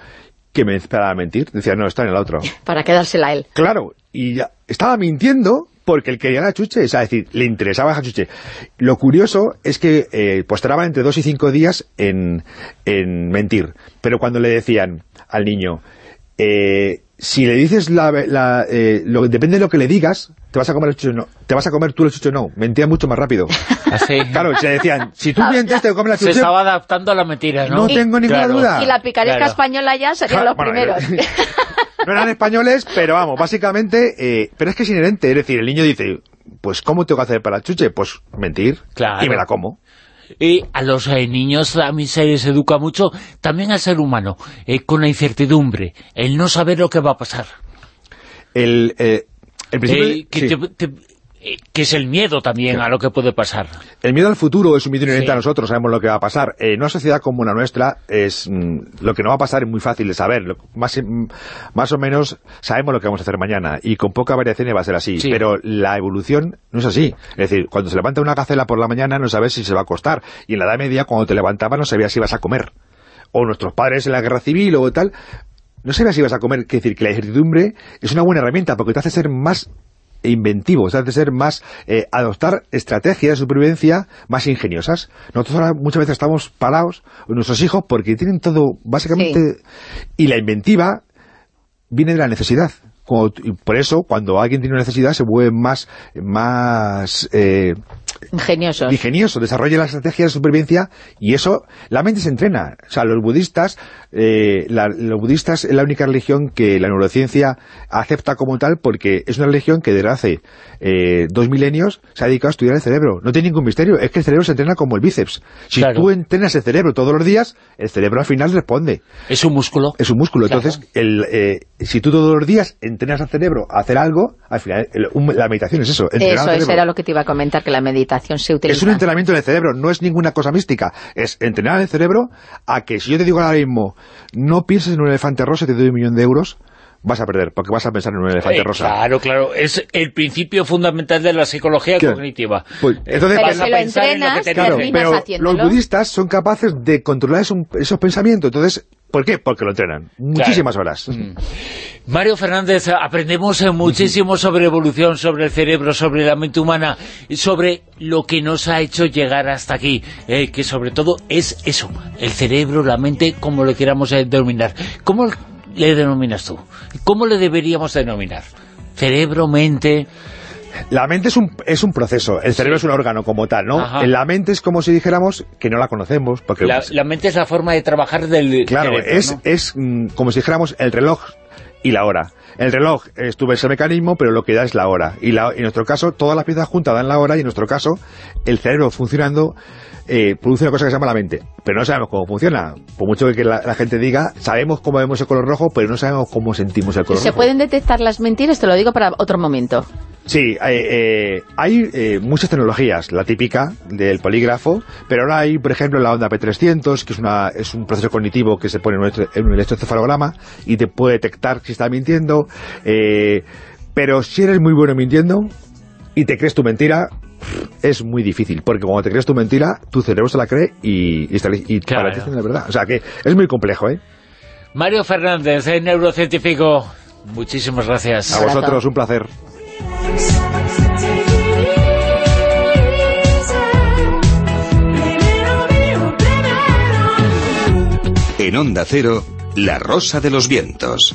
que me esperaban a mentir. Decían, no, está en el otro. Para quedársela a él. Claro, y ya estaba mintiendo porque él quería la chuche, es decir, le interesaba esa chuche. Lo curioso es que eh, pues tardaban entre dos y cinco días en, en mentir, pero cuando le decían al niño, eh, si le dices la, la, eh, lo, depende de lo que le digas, te vas a comer el chuche o no, te vas a comer tú el chuche o no, mentía mucho más rápido. Así. Claro, se decían, si tú mientes te comes la Se chuche, estaba adaptando a la mentira, ¿no? no tengo ninguna Claro. duda. Y la picaresca Claro. española ya serían Claro, los bueno, primeros. no eran españoles, pero vamos, básicamente, eh, pero es que es inherente, es decir, el niño dice, pues ¿cómo tengo que hacer para el chuche? Pues mentir, Claro. y me la como. Y a los eh, niños también se les educa mucho, también al ser humano, eh, con la incertidumbre, el no saber lo que va a pasar. El, eh, el principio, Eh, que, sí. te- te- eh, que es el miedo también a lo que puede pasar. el miedo al futuro es un miedo inherente Sí. a nosotros, sabemos lo que va a pasar. En una sociedad como la nuestra, es mm, lo que no va a pasar es muy fácil de saber. Lo- más, mm, más o menos sabemos lo que vamos a hacer mañana, y con poca variación va a ser así. Sí. Pero la evolución no es así. Es decir, cuando se levanta una gacela por la mañana no sabes si se va a acostar, y en la Edad Media, cuando te levantabas, no sabías si ibas a comer. O nuestros padres en la Guerra Civil o tal, no sabías si ibas a comer. Es decir, que la incertidumbre es una buena herramienta, porque te hace ser más inventivo, te hace ser más, eh, adoptar estrategias de supervivencia más ingeniosas. Nosotros ahora muchas veces estamos parados, nuestros hijos, porque tienen todo, básicamente, y la inventiva viene de la necesidad. Cuando- y por eso, cuando alguien tiene una necesidad, se vuelve más, más eh, Ingeniosos. ingenioso, desarrolla las estrategias de supervivencia y eso, la mente se entrena. O sea, los budistas, eh, la- los budistas es la única religión que la neurociencia acepta como tal porque es una religión que desde hace eh, dos milenios se ha dedicado a estudiar el cerebro. No tiene ningún misterio, es que el cerebro se entrena como el bíceps. Si Claro. tú entrenas el cerebro todos los días, el cerebro al final responde. Es un músculo. Es un músculo. Claro. Entonces, el, eh, si tú todos los días entrenas al cerebro a hacer algo, al final, el- un- la meditación es eso. Eso, era lo que te iba a comentar, que la meditación se utiliza. Es un entrenamiento del cerebro, no es ninguna cosa mística. Es entrenar el cerebro a que si yo te digo ahora mismo, no pienses en un elefante rosa y te doy un millón de euros, vas a perder, porque vas a pensar en un elefante Eh, rosa. Claro, claro. Es el principio fundamental de la psicología cognitiva. Pues, entonces, Pero vas si a lo pensar en lo que entrenas, te Claro, pero haciéndolo. los budistas son capaces de controlar esos, esos pensamientos. Entonces, ¿por qué? Porque lo entrenan. Muchísimas horas. Mm. Mario Fernández, aprendemos eh, muchísimo sobre evolución, sobre el cerebro, sobre la mente humana, sobre lo que nos ha hecho llegar hasta aquí, eh, que sobre todo es eso, el cerebro, la mente, como lo queramos eh, denominar. ¿Cómo le denominas tú? ¿Cómo le deberíamos denominar? Cerebro, mente... La mente es un, es un proceso, el cerebro es un órgano como tal, ¿no? Ajá. La mente es como si dijéramos que no la conocemos, porque... La, la mente es la forma de trabajar del Claro, cerebro, es, ¿no? es mm, como si dijéramos el reloj y la hora. El reloj es tu ese mecanismo, pero lo que da es la hora. Y la- en nuestro caso, todas las piezas juntas dan la hora, y en nuestro caso, el cerebro funcionando eh, produce una cosa que se llama la mente. Pero no sabemos cómo funciona. Por mucho que la, la gente diga, sabemos cómo vemos el color rojo, pero no sabemos cómo sentimos el color ¿Se rojo. pueden detectar las mentiras? Te lo digo para otro momento. Sí, eh, hay eh, muchas tecnologías, la típica del polígrafo, pero ahora hay, por ejemplo, la onda P300, que es, una, es un proceso cognitivo que se pone en un electroencefalograma y te puede detectar si está mintiendo, pero si eres muy bueno mintiendo y te crees tu mentira, es muy difícil, porque cuando te crees tu mentira, tu cerebro se la cree y, y, y Claro. para ti es la verdad. O sea que es muy complejo, ¿eh? Mario Fernández, eh, neurocientífico, muchísimas gracias. A vosotros, un placer. En Onda Cero, La Rosa de los Vientos.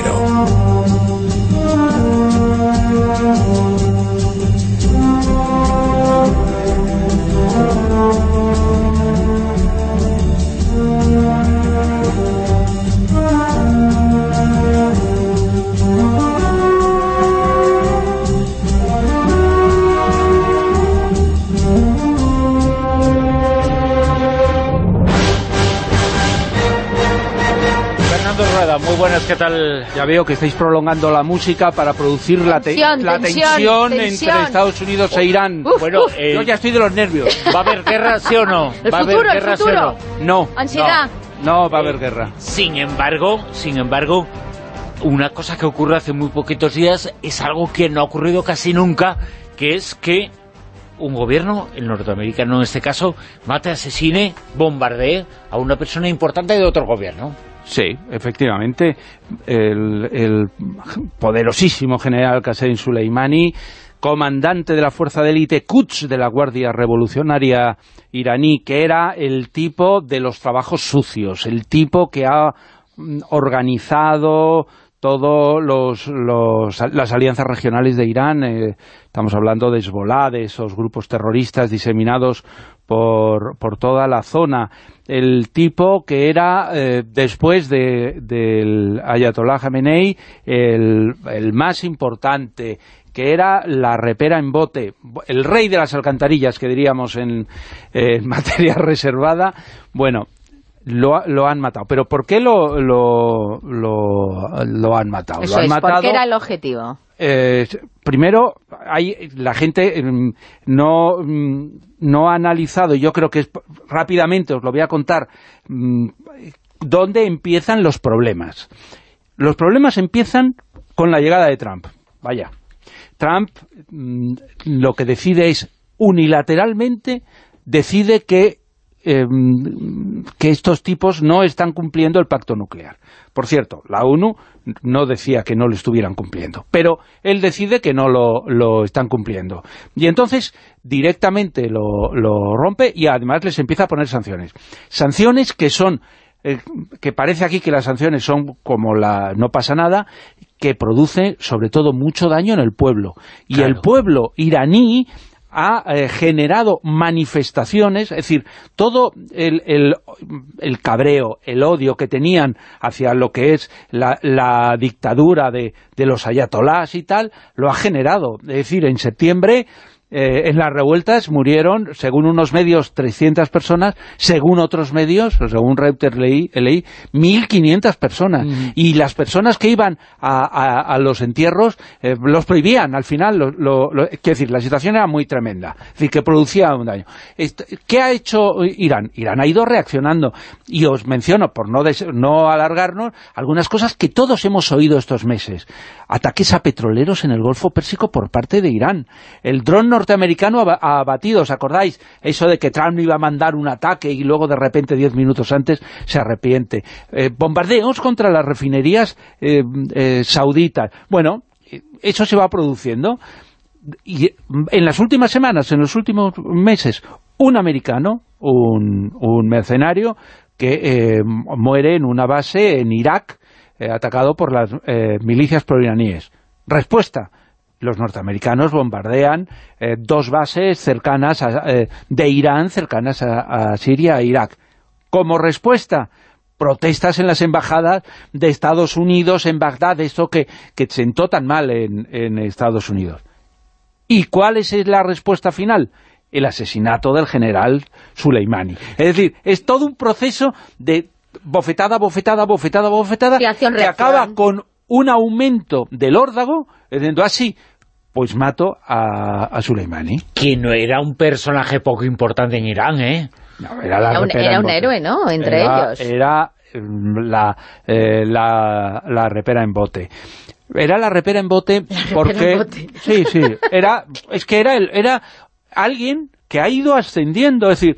muy buenas, ¿qué tal? Ya veo que estáis prolongando la música para producir la, te- Tensión, la tensión, tensión, tensión. entre Estados Unidos e Irán. Uf, Bueno, uf. eh, Yo ya estoy de los nervios. ¿va a haber guerra, sí o no? El ¿Va a haber futuro, el guerra, sí o futuro. no? No, Ansiedad. no va a haber guerra. Sin embargo, sin embargo, una cosa que ocurre hace muy poquitos días es algo que no ha ocurrido casi nunca, que es que un gobierno, el norteamericano en este caso, mate, asesine, bombardee a una persona importante de otro gobierno. Sí, efectivamente, el, poderosísimo general Qasem Soleimani, comandante de la fuerza de élite Quds de la Guardia Revolucionaria iraní, que era el tipo de los trabajos sucios, el tipo que ha mm, organizado todas los, los- las alianzas regionales de Irán, eh, estamos hablando de Hezbollah, de esos grupos terroristas diseminados por, por toda la zona. El tipo que era, eh, después de, del Ayatollah Khamenei, el, el más importante, que era la repera en bote, el rey de las alcantarillas, que diríamos en materia reservada, bueno, lo, lo han matado. ¿Pero por qué lo, lo, lo, lo han matado? Eso lo han es, matado porque era el objetivo. eh, primero, hay, la gente mm, no, mm, no ha analizado, y yo creo que es, rápidamente os lo voy a contar, mm, dónde empiezan los problemas. Los problemas empiezan con la llegada de Trump. Vaya. Trump lo que decide es unilateralmente, decide que eh, que estos tipos no están cumpliendo el pacto nuclear. Por cierto, la ONU no decía que no lo estuvieran cumpliendo, pero él decide que no lo, lo están cumpliendo. Y entonces directamente lo, lo rompe y además les empieza a poner sanciones. Sanciones que son, eh, que parece aquí que las sanciones son como la no pasa nada, que produce sobre todo mucho daño en el pueblo. Y Claro. el pueblo iraní ha eh, generado manifestaciones, es decir, todo el, el- el cabreo, el odio que tenían hacia lo que es la, la dictadura de, de los ayatolás y tal, lo ha generado. Es decir, en septiembre eh, en las revueltas murieron, según unos medios, 300 personas, según otros medios, o según Reuters leí, leí 1.500 personas. Y las personas que iban a, a- a los entierros eh, los prohibían al final. Lo, lo- lo- quiero decir, la situación era muy tremenda. Es decir, que producía un daño. ¿Qué ha hecho Irán? Irán ha ido reaccionando. Y os menciono, por no, des- no alargarnos, algunas cosas que todos hemos oído estos meses. Ataques a petroleros en el Golfo Pérsico por parte de Irán. El dron norteamericano aba- abatido, ¿os acordáis? Eso de que Trump iba a mandar un ataque y luego de repente, diez minutos antes, se arrepiente. Eh, bombardeos contra las refinerías eh, eh, sauditas. Bueno, eso se va produciendo. Y eh, en las últimas semanas, en los últimos meses, un americano, un, un mercenario, que eh, muere en una base en Irak, atacado por las milicias proiraníes. Respuesta, los norteamericanos bombardean eh, dos bases cercanas a, eh, de Irán, cercanas a, a Siria e Irak. Como respuesta, protestas en las embajadas de Estados Unidos en Bagdad, esto que, que sentó tan mal en, en Estados Unidos. ¿Y cuál es la respuesta final? El asesinato del general Soleimani. Es decir, es todo un proceso de bofetada, bofetada, bofetada, bofetada, que acaba con un aumento del órdago, diciendo así, pues mato a, a Soleimani. Que no era un personaje poco importante en Irán, ¿eh? No, era la Era un- repera era un héroe, ¿no? Entre Era- ellos. Era mm, la, eh, la, la repera en bote. Era la repera en bote porque... en bote. Sí, sí. Era, es que era, el, era alguien que ha ido ascendiendo, es decir,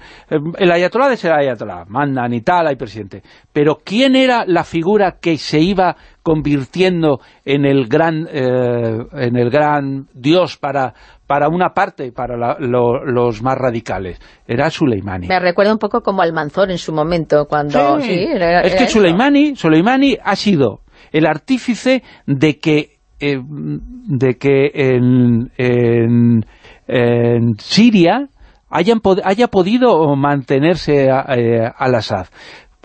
el ayatolá es el ayatolá, mandan y tal, hay presidente. Pero ¿quién era la figura que se iba convirtiendo en el gran, eh, en el gran dios para, para una parte, para la- lo- los más radicales? Era Soleimani. Me recuerda un poco como al Manzor en su momento, cuando... Sí, sí, era- es que eso. Soleimani, Soleimani ha sido el artífice de que eh, de que en, en, en Siria hayan pod- haya podido mantenerse a- eh, al-Assad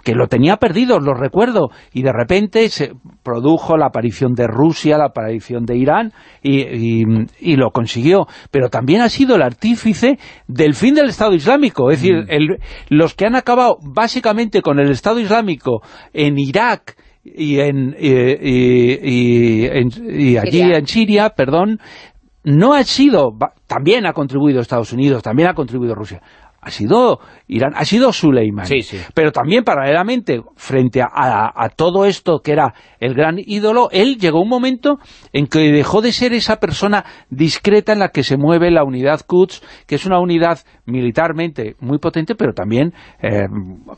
que lo tenía perdido, lo recuerdo, y de repente se produjo la aparición de Rusia, la aparición de Irán, y, y- y lo consiguió. Pero también ha sido el artífice del fin del Estado Islámico, es decir, el- los que han acabado básicamente con el Estado Islámico en Irak y, en, eh, y- y- en- y allí Siria. en Siria, perdón, no ha sido, también ha contribuido Estados Unidos, también ha contribuido Rusia, ha sido Irán, ha sido. Sí, sí. Pero también paralelamente, frente a, a- a todo esto que era el gran ídolo, él llegó un momento en que dejó de ser esa persona discreta en la que se mueve la unidad Quds, que es una unidad militarmente muy potente, pero también eh,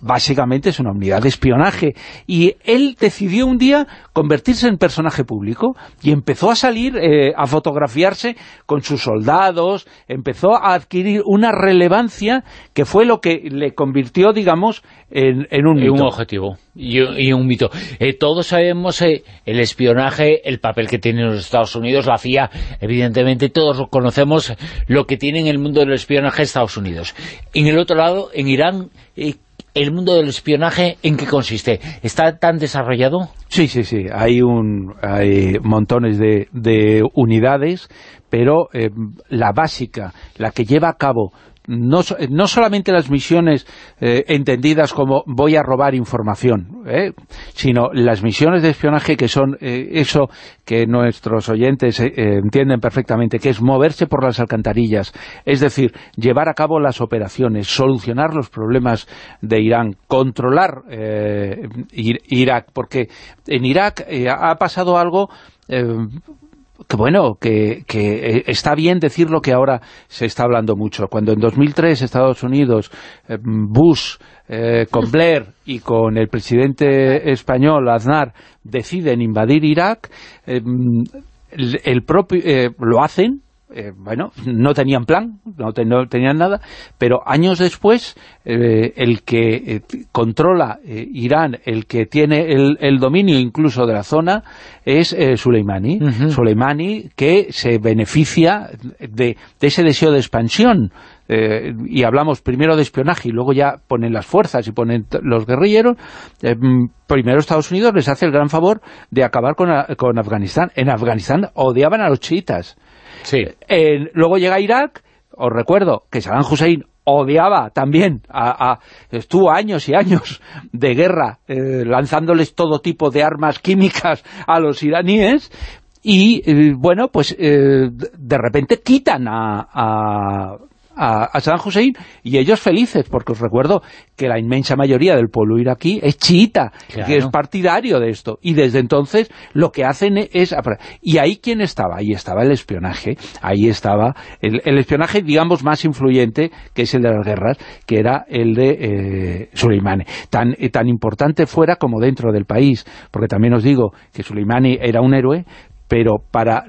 básicamente es una unidad de espionaje. Y él decidió un día convertirse en personaje público y empezó a salir, eh, a fotografiarse con sus soldados, empezó a adquirir una relevancia que fue lo que le convirtió, digamos, en, en un mito. un objetivo y, y un mito. Eh, todos sabemos eh, el espionaje, el papel que tienen los Estados Unidos, la CIA, evidentemente todos conocemos lo que tiene en el mundo del espionaje Estados Unidos. En el otro lado, en Irán, eh, el mundo del espionaje, ¿en qué consiste? ¿Está tan desarrollado? Sí, sí, sí. Hay, un, hay montones de, de unidades, pero eh, la básica, la que lleva a cabo no, so- no solamente las misiones eh, entendidas como voy a robar información, ¿eh? sino las misiones de espionaje que son eh, eso que nuestros oyentes eh, eh, entienden perfectamente, que es moverse por las alcantarillas, es decir, llevar a cabo las operaciones, solucionar los problemas de Irán, controlar eh, Ir- Irak, porque en Irak eh, ha pasado algo... que bueno, que, que eh, está bien decir lo que ahora se está hablando mucho. Cuando en 2003 Estados Unidos, eh, Bush, eh, con Blair y con el presidente español, Aznar, deciden invadir Irak, eh, el, el propio, eh, lo hacen, eh, bueno, no tenían plan, no, te- no tenían nada, pero años después eh, el que eh, controla eh, Irán, el que tiene el, el dominio incluso de la zona, es eh, Soleimani. Soleimani que se beneficia de, de ese deseo de expansión. eh, y hablamos primero de espionaje y luego ya ponen las fuerzas y ponen los guerrilleros, eh, primero Estados Unidos les hace el gran favor de acabar con, a- con Afganistán. En Afganistán odiaban a los chiitas. Sí. Luego llega Irak, os recuerdo que Saddam Hussein odiaba también, a, estuvo años y años de guerra eh, lanzándoles todo tipo de armas químicas a los iraníes y eh, bueno, pues eh, de- repente quitan a, a- a Saddam Hussein y ellos felices, porque os recuerdo que la inmensa mayoría del pueblo iraquí es chiita, Claro. que es partidario de esto, y desde entonces lo que hacen es... ¿Y ahí quién estaba? Ahí estaba el espionaje, ahí estaba el, el espionaje, digamos, más influyente, que es el de las guerras, que era el de eh, Soleimani. Tan, eh, tan importante fuera como dentro del país, porque también os digo que Soleimani era un héroe, pero para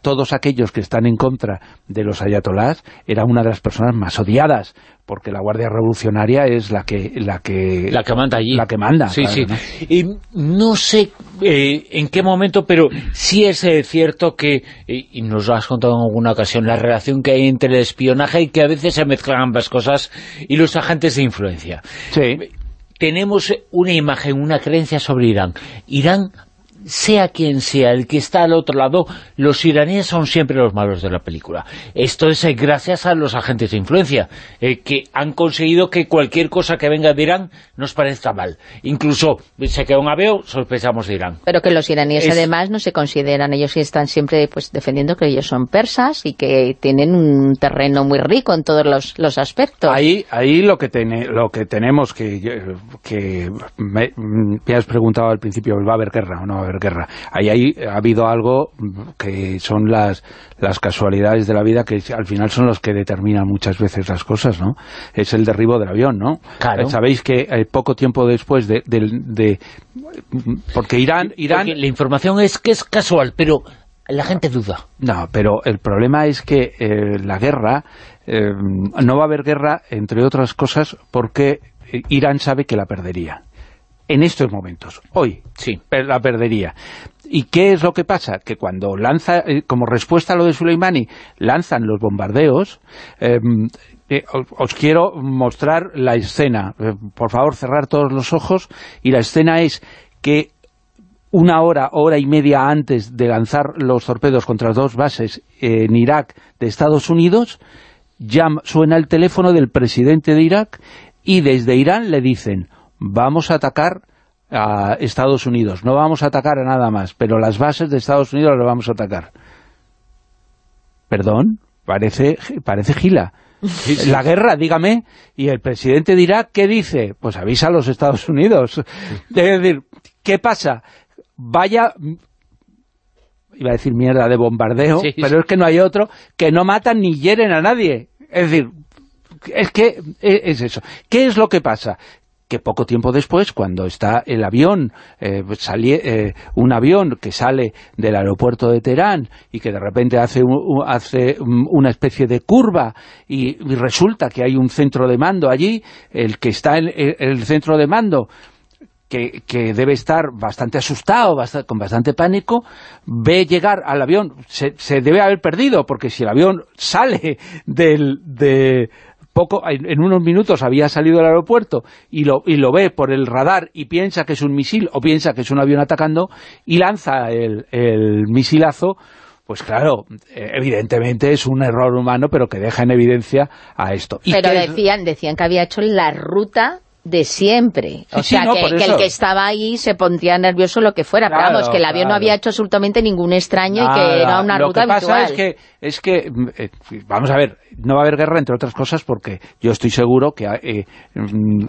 todos aquellos que están en contra de los ayatolás era una de las personas más odiadas porque la Guardia Revolucionaria es la que la que La que manda allí. la que manda Sí, claro, sí. ¿no? Y no sé eh, en qué momento, pero sí es eh, cierto que, eh, y nos lo has contado en alguna ocasión, la relación que hay entre el espionaje y que a veces se mezclan ambas cosas y los agentes de influencia. Sí. Tenemos una imagen, una creencia sobre Irán. Irán sea quien sea, el que está al otro lado, los iraníes son siempre los malos de la película. Esto es eh, gracias a los agentes de influencia, eh, que han conseguido que cualquier cosa que venga de Irán nos parezca mal. Incluso se queda un avión, sospechamos de Irán. Pero que los iraníes Es- además no se consideran, ellos están siempre pues defendiendo que ellos son persas y que tienen un terreno muy rico en todos los, los aspectos. Ahí, ahí lo que tene- lo que tenemos que, que me, me has preguntado al principio, ¿va a haber guerra o no haber guerra? Ahí, ahí ha habido algo que son las, las casualidades de la vida que al final son los que determinan muchas veces las cosas, ¿no? Es el derribo del avión, ¿no? Claro. Sabéis que eh, poco tiempo después de, del- de- porque Irán, Irán Porque la información es que es casual, pero la gente duda. no, pero el problema es que eh, la guerra, eh, no va a haber guerra, entre otras cosas, porque Irán sabe que la perdería. En estos momentos, hoy, Sí. la perdería. ¿Y qué es lo que pasa? Que cuando lanza, eh, como respuesta a lo de Soleimani, lanzan los bombardeos, eh, eh, os, quiero mostrar la escena. Eh, por favor, cerrar todos los ojos. Y la escena es que una hora, hora y media antes de lanzar los torpedos contra dos bases en Irak de Estados Unidos, llam- suena el teléfono del presidente de Irak y desde Irán le dicen, vamos a atacar a Estados Unidos, no vamos a atacar a nada más, pero las bases de Estados Unidos las vamos a atacar. Perdón, parece, parece gila. La guerra, dígame, y el presidente de Irak, ¿qué dice? Pues avisa a los Estados Unidos. Es decir, ¿qué pasa? Vaya, iba a decir mierda de bombardeo, Sí, pero es que no hay otro, que no matan ni hieren a nadie. Es decir, es que e- es eso. ¿Qué es lo que pasa? Que poco tiempo después, cuando está el avión, eh, eh, un avión que sale del aeropuerto de Teherán y que de repente hace, un- hace un- una especie de curva y, resulta que hay un centro de mando allí, el que está en, el centro de mando que, que debe estar bastante asustado, con bastante pánico, ve llegar al avión, se, se debe haber perdido, porque si el avión sale del, de poco, en, en unos minutos había salido del aeropuerto y lo, y lo ve por el radar y piensa que es un misil o piensa que es un avión atacando y lanza el, el misilazo, pues claro, eh, evidentemente es un error humano, pero que deja en evidencia a esto. ¿Y Pero decían, decían que había hecho la ruta de siempre. O Sí, sí, sea, no, que, que el que estaba ahí se pondría nervioso lo que fuera. pero vamos, que el avión no había hecho absolutamente ningún extraño y que era una Lo ruta que pasa habitual. es que, es que mm, eh, vamos a ver, no va a haber guerra entre otras cosas porque yo estoy seguro que eh, mm,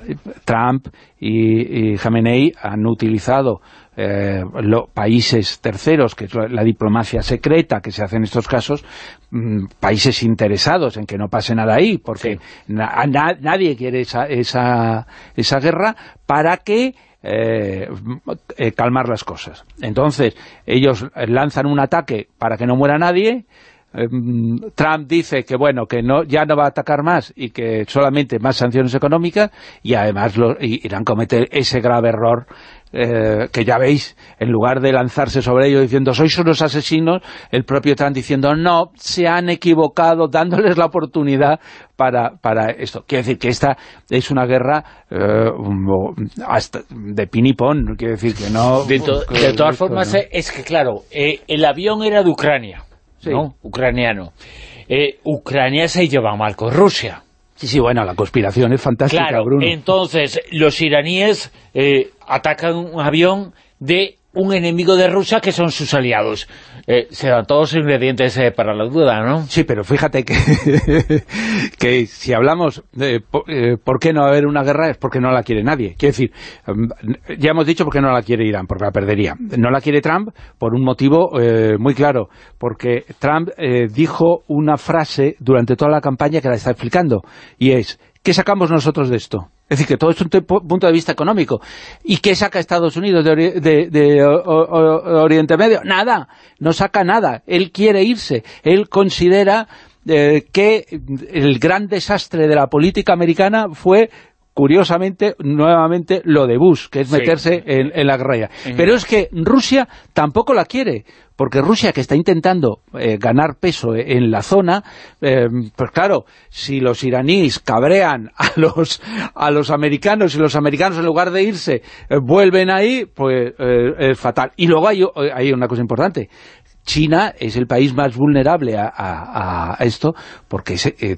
Trump y, y Khamenei han utilizado eh, lo- países terceros, que es la, la diplomacia secreta que se hace en estos casos, mm, países interesados en que no pase nada ahí, porque na- a na- nadie quiere esa, esa, esa guerra para que eh, eh, calmar las cosas. Entonces, ellos lanzan un ataque para que no muera nadie, em, Trump dice que bueno que no ya no va a atacar más y que solamente más sanciones económicas y además lo, y Irán comete ese grave error eh, que ya veis, en lugar de lanzarse sobre ellos diciendo sois unos asesinos, el propio Trump diciendo no, se han equivocado, dándoles la oportunidad para, para esto. Quiere decir que esta es una guerra eh, hasta de pin y pon, quiere decir que no... De, to- que- de todas formas, ¿no? eh, es que claro, eh, el avión era de Ucrania, Sí. ¿no? Ucraniano. Eh, Ucrania se lleva mal con Rusia. Sí, sí, bueno, la conspiración es fantástica, Claro, Bruno. entonces los iraníes eh, atacan un avión de un enemigo de Rusia que son sus aliados. Eh, se dan todos ingredientes eh, para la duda, ¿no? Sí, pero fíjate que, si hablamos de eh, por qué no va a haber una guerra es porque no la quiere nadie. Quiero decir, em, ya hemos dicho por qué no la quiere Irán, porque la perdería. No la quiere Trump por un motivo eh, muy claro, porque Trump dijo una frase durante toda la campaña que la está explicando, y es, ¿qué sacamos nosotros de esto? Es decir, que todo es un punto de vista económico. ¿Y qué saca Estados Unidos de, Ori- de- Oriente Medio? Nada, no saca nada. Él quiere irse. Él considera eh, que el gran desastre de la política americana fue curiosamente, nuevamente, lo de Bush, que es meterse en, la guerra. Pero es que Rusia tampoco la quiere, porque Rusia, que está intentando eh, ganar peso en la zona, eh, pues claro, si los iraníes cabrean a los, a los americanos y los americanos en lugar de irse eh, vuelven ahí, pues es fatal. Y luego hay, hay una cosa importante, China es el país más vulnerable a, esto porque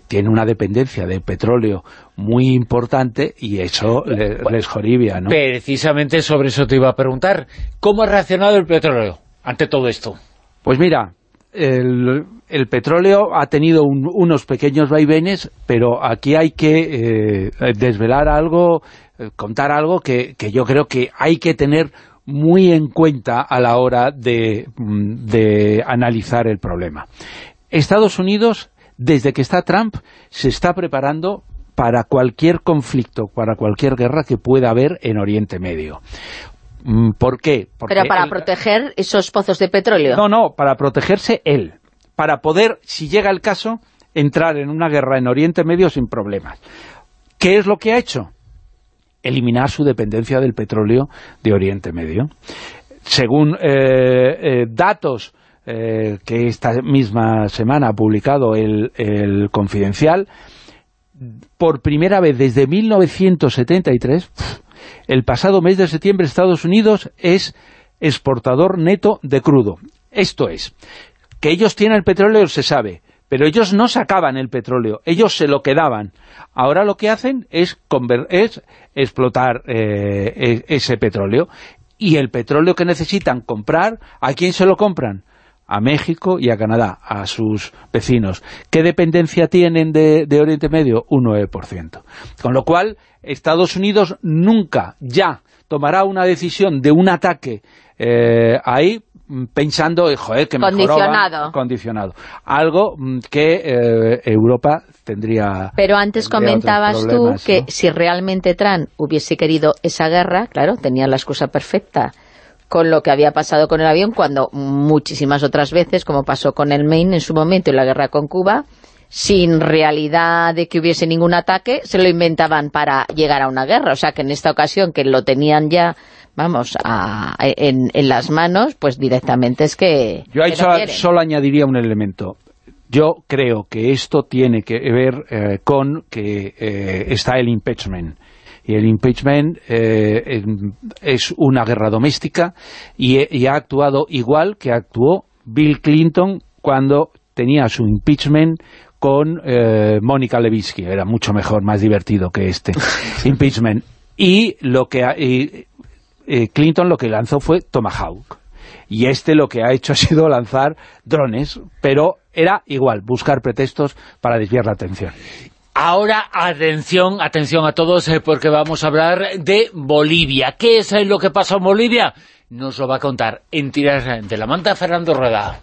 tiene una dependencia de petróleo muy importante y eso les joribia, ¿no? Precisamente sobre eso te iba a preguntar. ¿Cómo ha reaccionado el petróleo? ante todo esto? Pues mira, el, petróleo ha tenido unos pequeños vaivenes, pero aquí hay que eh, desvelar algo, eh, contar algo que, yo creo que hay que tener muy en cuenta a la hora de, mm, de analizar el problema. Estados Unidos, desde que está Trump, se está preparando para cualquier conflicto, para cualquier guerra que pueda haber en Oriente Medio. Mm, ¿Por qué? Pero para proteger esos pozos de petróleo. No, no, para protegerse él. Para poder, si llega el caso, entrar en una guerra en Oriente Medio sin problemas. ¿Qué es lo que ha hecho? Eliminar su dependencia del petróleo de Oriente Medio. Según eh, eh, datos eh, que esta misma semana ha publicado el, el Confidencial, por primera vez desde 1973 el pasado mes de septiembre Estados Unidos es exportador neto de crudo. Esto es, que ellos tienen el petróleo se sabe, pero ellos no sacaban el petróleo, ellos se lo quedaban. Ahora lo que hacen es, explotar eh, e, ese petróleo. Y el petróleo que necesitan comprar, ¿a quién se lo compran? A México y a Canadá, a sus vecinos. ¿Qué dependencia tienen de, Oriente Medio? Un 9%. Con lo cual, Estados Unidos nunca ya tomará una decisión de un ataque eh, ahí pensando, joder, que condicionado. condicionado. Algo mm, que eh, Europa tendría... Pero antes comentabas tú que si realmente Trump hubiese querido esa guerra, claro, tenía la excusa perfecta con lo que había pasado con el avión cuando muchísimas otras veces, como pasó con el Maine en su momento y la guerra con Cuba, sin realidad de que hubiese ningún ataque, se lo inventaban para llegar a una guerra. O sea que en esta ocasión, que lo tenían ya, vamos, en, las manos, pues directamente es que... Yo ahí solo, añadiría un elemento. Yo creo que esto tiene que ver eh, con que eh, está el impeachment y el impeachment eh, es una guerra doméstica y, ha actuado igual que actuó Bill Clinton cuando tenía su impeachment con eh, Mónica Lewinsky, era mucho mejor, más divertido que este impeachment. Y lo que eh, Clinton lo que lanzó fue Tomahawk. Y este lo que ha hecho ha sido lanzar drones, pero era igual, buscar pretextos para desviar la atención. Ahora, atención, atención a todos, eh, porque vamos a hablar de Bolivia. ¿Qué es eh, lo que pasó en Bolivia? Nos lo va a contar en Tirar de la Manta Fernando Rueda.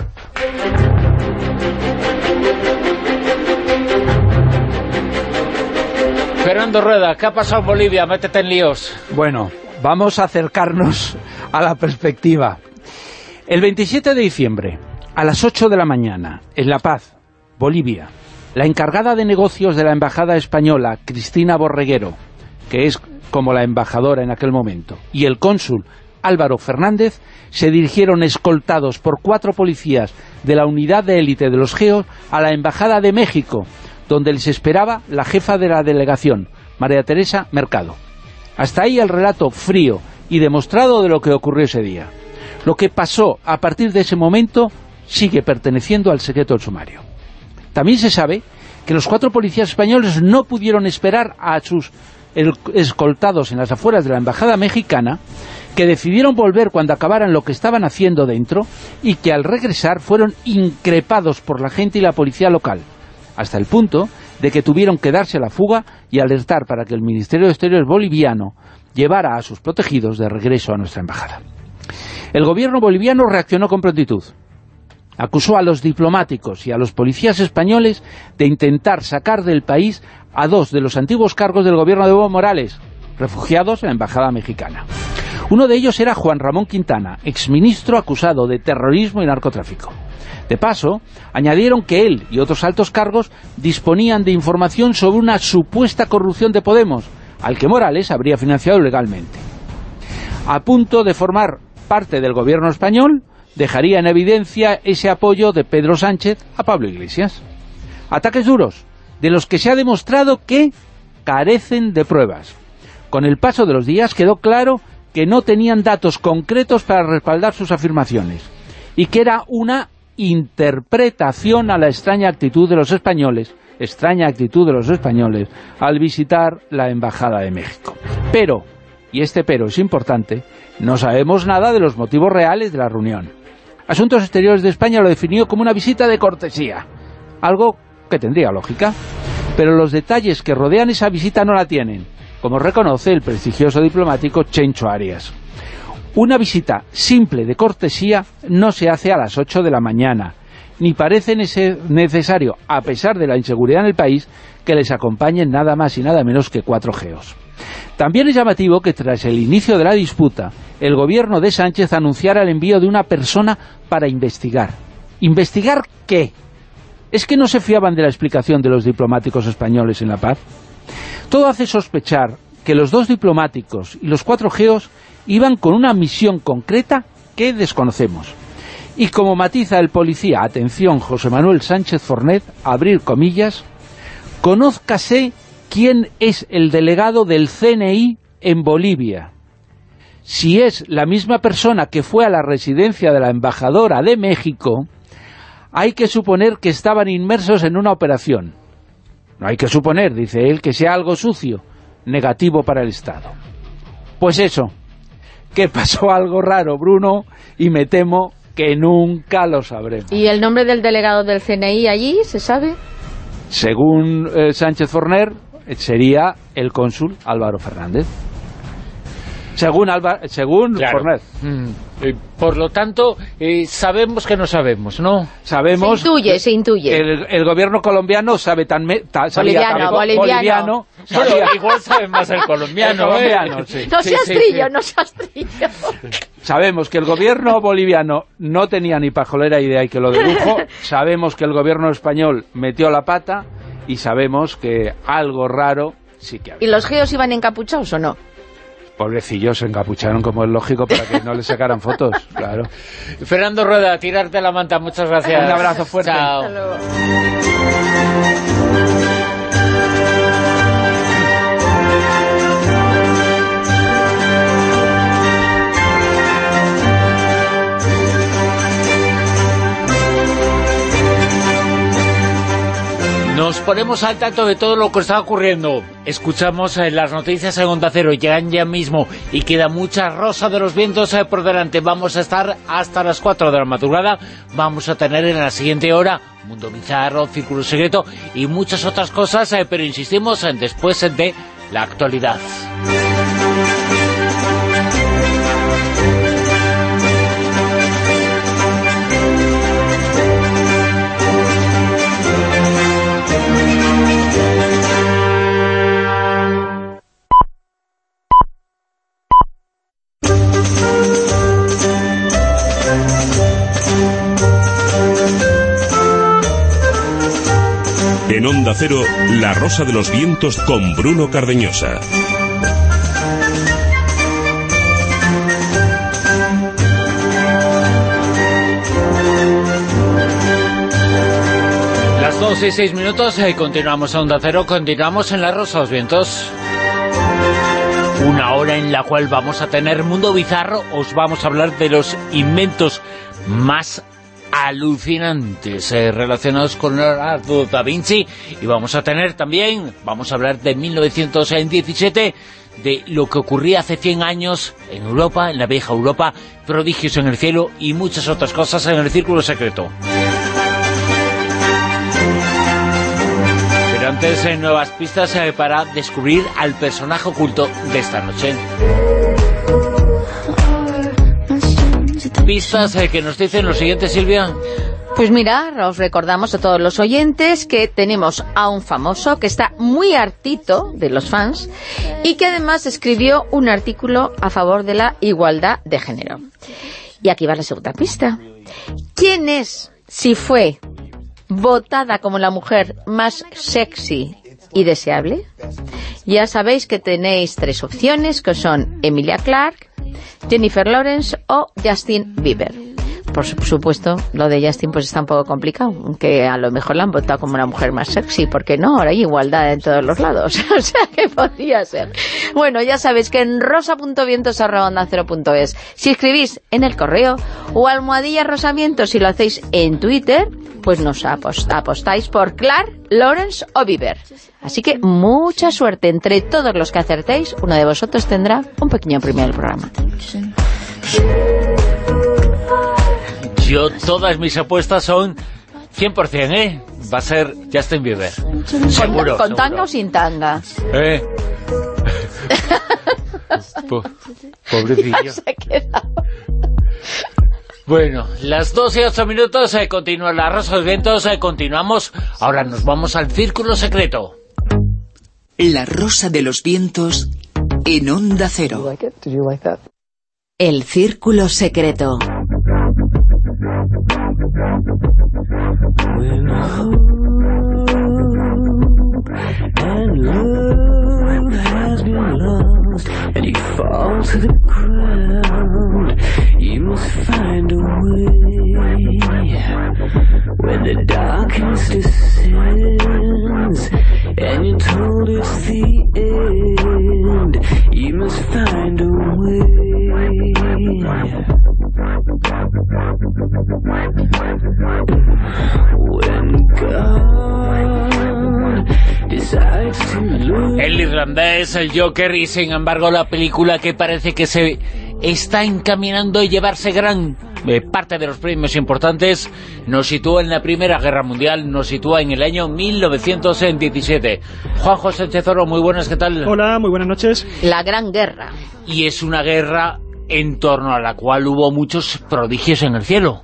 Fernando Rueda, ¿qué ha pasado en Bolivia? Métete en líos. Bueno, vamos a acercarnos a la perspectiva. El 27 de diciembre, a las 8 de la mañana, en La Paz, Bolivia, la encargada de negocios de la Embajada Española, Cristina Borreguero, que es como la embajadora en aquel momento, y el cónsul Álvaro Fernández, se dirigieron escoltados por cuatro policías de la unidad de élite de los GEOS a la Embajada de México, donde les esperaba la jefa de la delegación, María Teresa Mercado. Hasta ahí el relato frío y demostrado de lo que ocurrió ese día. Lo que pasó a partir de ese momento sigue perteneciendo al secreto del sumario. También se sabe que los cuatro policías españoles no pudieron esperar a sus escoltados en las afueras de la embajada mexicana, que decidieron volver cuando acabaran lo que estaban haciendo dentro y que al regresar fueron increpados por la gente y la policía local, hasta el punto de que tuvieron que darse a la fuga y alertar para que el Ministerio de Exteriores boliviano llevara a sus protegidos de regreso a nuestra embajada. El gobierno boliviano reaccionó con prontitud acusó a los diplomáticos y a los policías españoles de intentar sacar del país a dos de los antiguos cargos del gobierno de Evo Morales, refugiados en la embajada mexicana. Uno de ellos era Juan Ramón Quintana, exministro acusado de terrorismo y narcotráfico. De paso, añadieron que él y otros altos cargos disponían de información sobre una supuesta corrupción de Podemos, al que Morales habría financiado legalmente. A punto de formar parte del gobierno español, dejaría en evidencia ese apoyo de Pedro Sánchez a Pablo Iglesias. Ataques duros, de los que se ha demostrado que carecen de pruebas. Con el paso de los días quedó claro que no tenían datos concretos para respaldar sus afirmaciones y que era una interpretación a la extraña actitud de los españoles, extraña actitud de los españoles al visitar la Embajada de México. Pero, y este pero es importante, no sabemos nada de los motivos reales de la reunión. Asuntos Exteriores de España lo definió como una visita de cortesía, algo que tendría lógica, pero los detalles que rodean esa visita no la tienen, como reconoce el prestigioso diplomático Chencho Arias. Una visita simple de cortesía no se hace a las 8 de la mañana, ni parece necesario, a pesar de la inseguridad en el país, que les acompañen nada más y nada menos que cuatro geos. También es llamativo que tras el inicio de la disputa, el gobierno de Sánchez anunciara el envío de una persona para investigar. ¿Investigar qué? ¿Es que no se fiaban de la explicación de los diplomáticos españoles en La Paz? Todo hace sospechar que los dos diplomáticos y los cuatro geos iban con una misión concreta que desconocemos. Y como matiza el policía, atención, José Manuel Sánchez Fornet, abrir comillas, conózcase quién es el delegado del CNI en Bolivia. Si es la misma persona que fue a la residencia de la embajadora de México, hay que suponer que estaban inmersos en una operación. No hay que suponer, dice él, que sea algo sucio, negativo para el Estado. Pues eso, que pasó algo raro, Bruno, y me temo que nunca lo sabremos. ¿Y el nombre del delegado del CNI allí, se sabe? Según eh, Sánchez Forner, sería el cónsul Álvaro Fernández. Según, según mm. eh, por lo tanto, eh, sabemos que no sabemos, ¿no? Sabemos... Se intuye, se intuye. El, gobierno colombiano sabe tan... boliviano, boliviano. igual sabe más el colombiano, ¿eh? No seas trillo, no seas trillo. Sabemos que el gobierno boliviano no tenía ni pajolera idea y que lo dedujo. Sabemos que el gobierno español metió la pata y sabemos que algo raro sí que había. ¿Y los geos iban encapuchados o no? Pobrecillos se encapucharon como es lógico para que no les sacaran fotos, claro. Fernando Rueda, tirarte la manta, muchas gracias. Un abrazo fuerte. Chao. Nos ponemos al tanto de todo lo que está ocurriendo. Escuchamos eh, las noticias en Onda Cero, llegan ya mismo y queda mucha rosa de los vientos eh, por delante. Vamos a estar hasta las 4 de la madrugada. Vamos a tener en la siguiente hora Mundo Bizarro, Círculo Secreto y muchas otras cosas, eh, pero insistimos en después de la actualidad. En Onda Cero, La Rosa de los Vientos con Bruno Cardeñosa. Las dos y seis minutos y continuamos a Onda Cero, continuamos en La Rosa de los Vientos. Una hora en la cual vamos a tener Mundo Bizarro, os vamos a hablar de los inventos más alucinantes eh, relacionados con Leonardo da Vinci y vamos a tener también, vamos a hablar de 1917 de lo que ocurría hace 100 años en Europa, en la vieja Europa, prodigios en el cielo y muchas otras cosas en el Círculo Secreto. Pero antes, eh, nuevas pistas eh, para descubrir al personaje oculto de esta noche. Pistas eh, que nos dicen. Pues mira, os recordamos a todos los oyentes que tenemos a un famoso que está muy hartito de los fans y que además escribió un artículo a favor de la igualdad de género. Y aquí va la segunda pista. ¿Quién es, si fue votada como la mujer más sexy y deseable? Ya sabéis que tenéis tres opciones, que son Emilia Clarke, Jennifer Lawrence o Justin Bieber por supuesto, lo de Justin pues está un poco complicado, aunque a lo mejor la han votado como una mujer más sexy, porque no, ahora hay igualdad en todos los lados, o sea que podría ser. Bueno, ya sabéis que en rosa.vientos.es, si escribís en el correo o almohadilla rosamientos, si lo hacéis en Twitter, pues nos apostáis por Clark, Lawrence o Bieber. Así que mucha suerte entre todos los que acertéis, uno de vosotros tendrá un pequeño premio del programa. Yo, todas mis apuestas son 100%, ¿eh? Va a ser Justin Bieber. Seguro. ¿Con, tanga o sin tanga? ¿Eh? pobrecillo. Bueno, las 12 y 8 minutos, eh, continúa la Rosa de Vientos, eh, continuamos. Ahora nos vamos al Círculo Secreto. La Rosa de los Vientos en Onda Cero. El Círculo Secreto. To the ground. You must find a way when the darkness descends. And you're told it's the end. You must find a way. When God el irlandés, el Joker y sin embargo la película que parece que se está encaminando a llevarse gran eh, parte de los premios importantes nos sitúa en la Primera Guerra Mundial, nos sitúa en el año 1917. Juan José Chezoro, muy buenas, ¿qué tal? Hola, muy buenas noches. La Gran Guerra. Y es una guerra en torno a la cual hubo muchos prodigios en el cielo.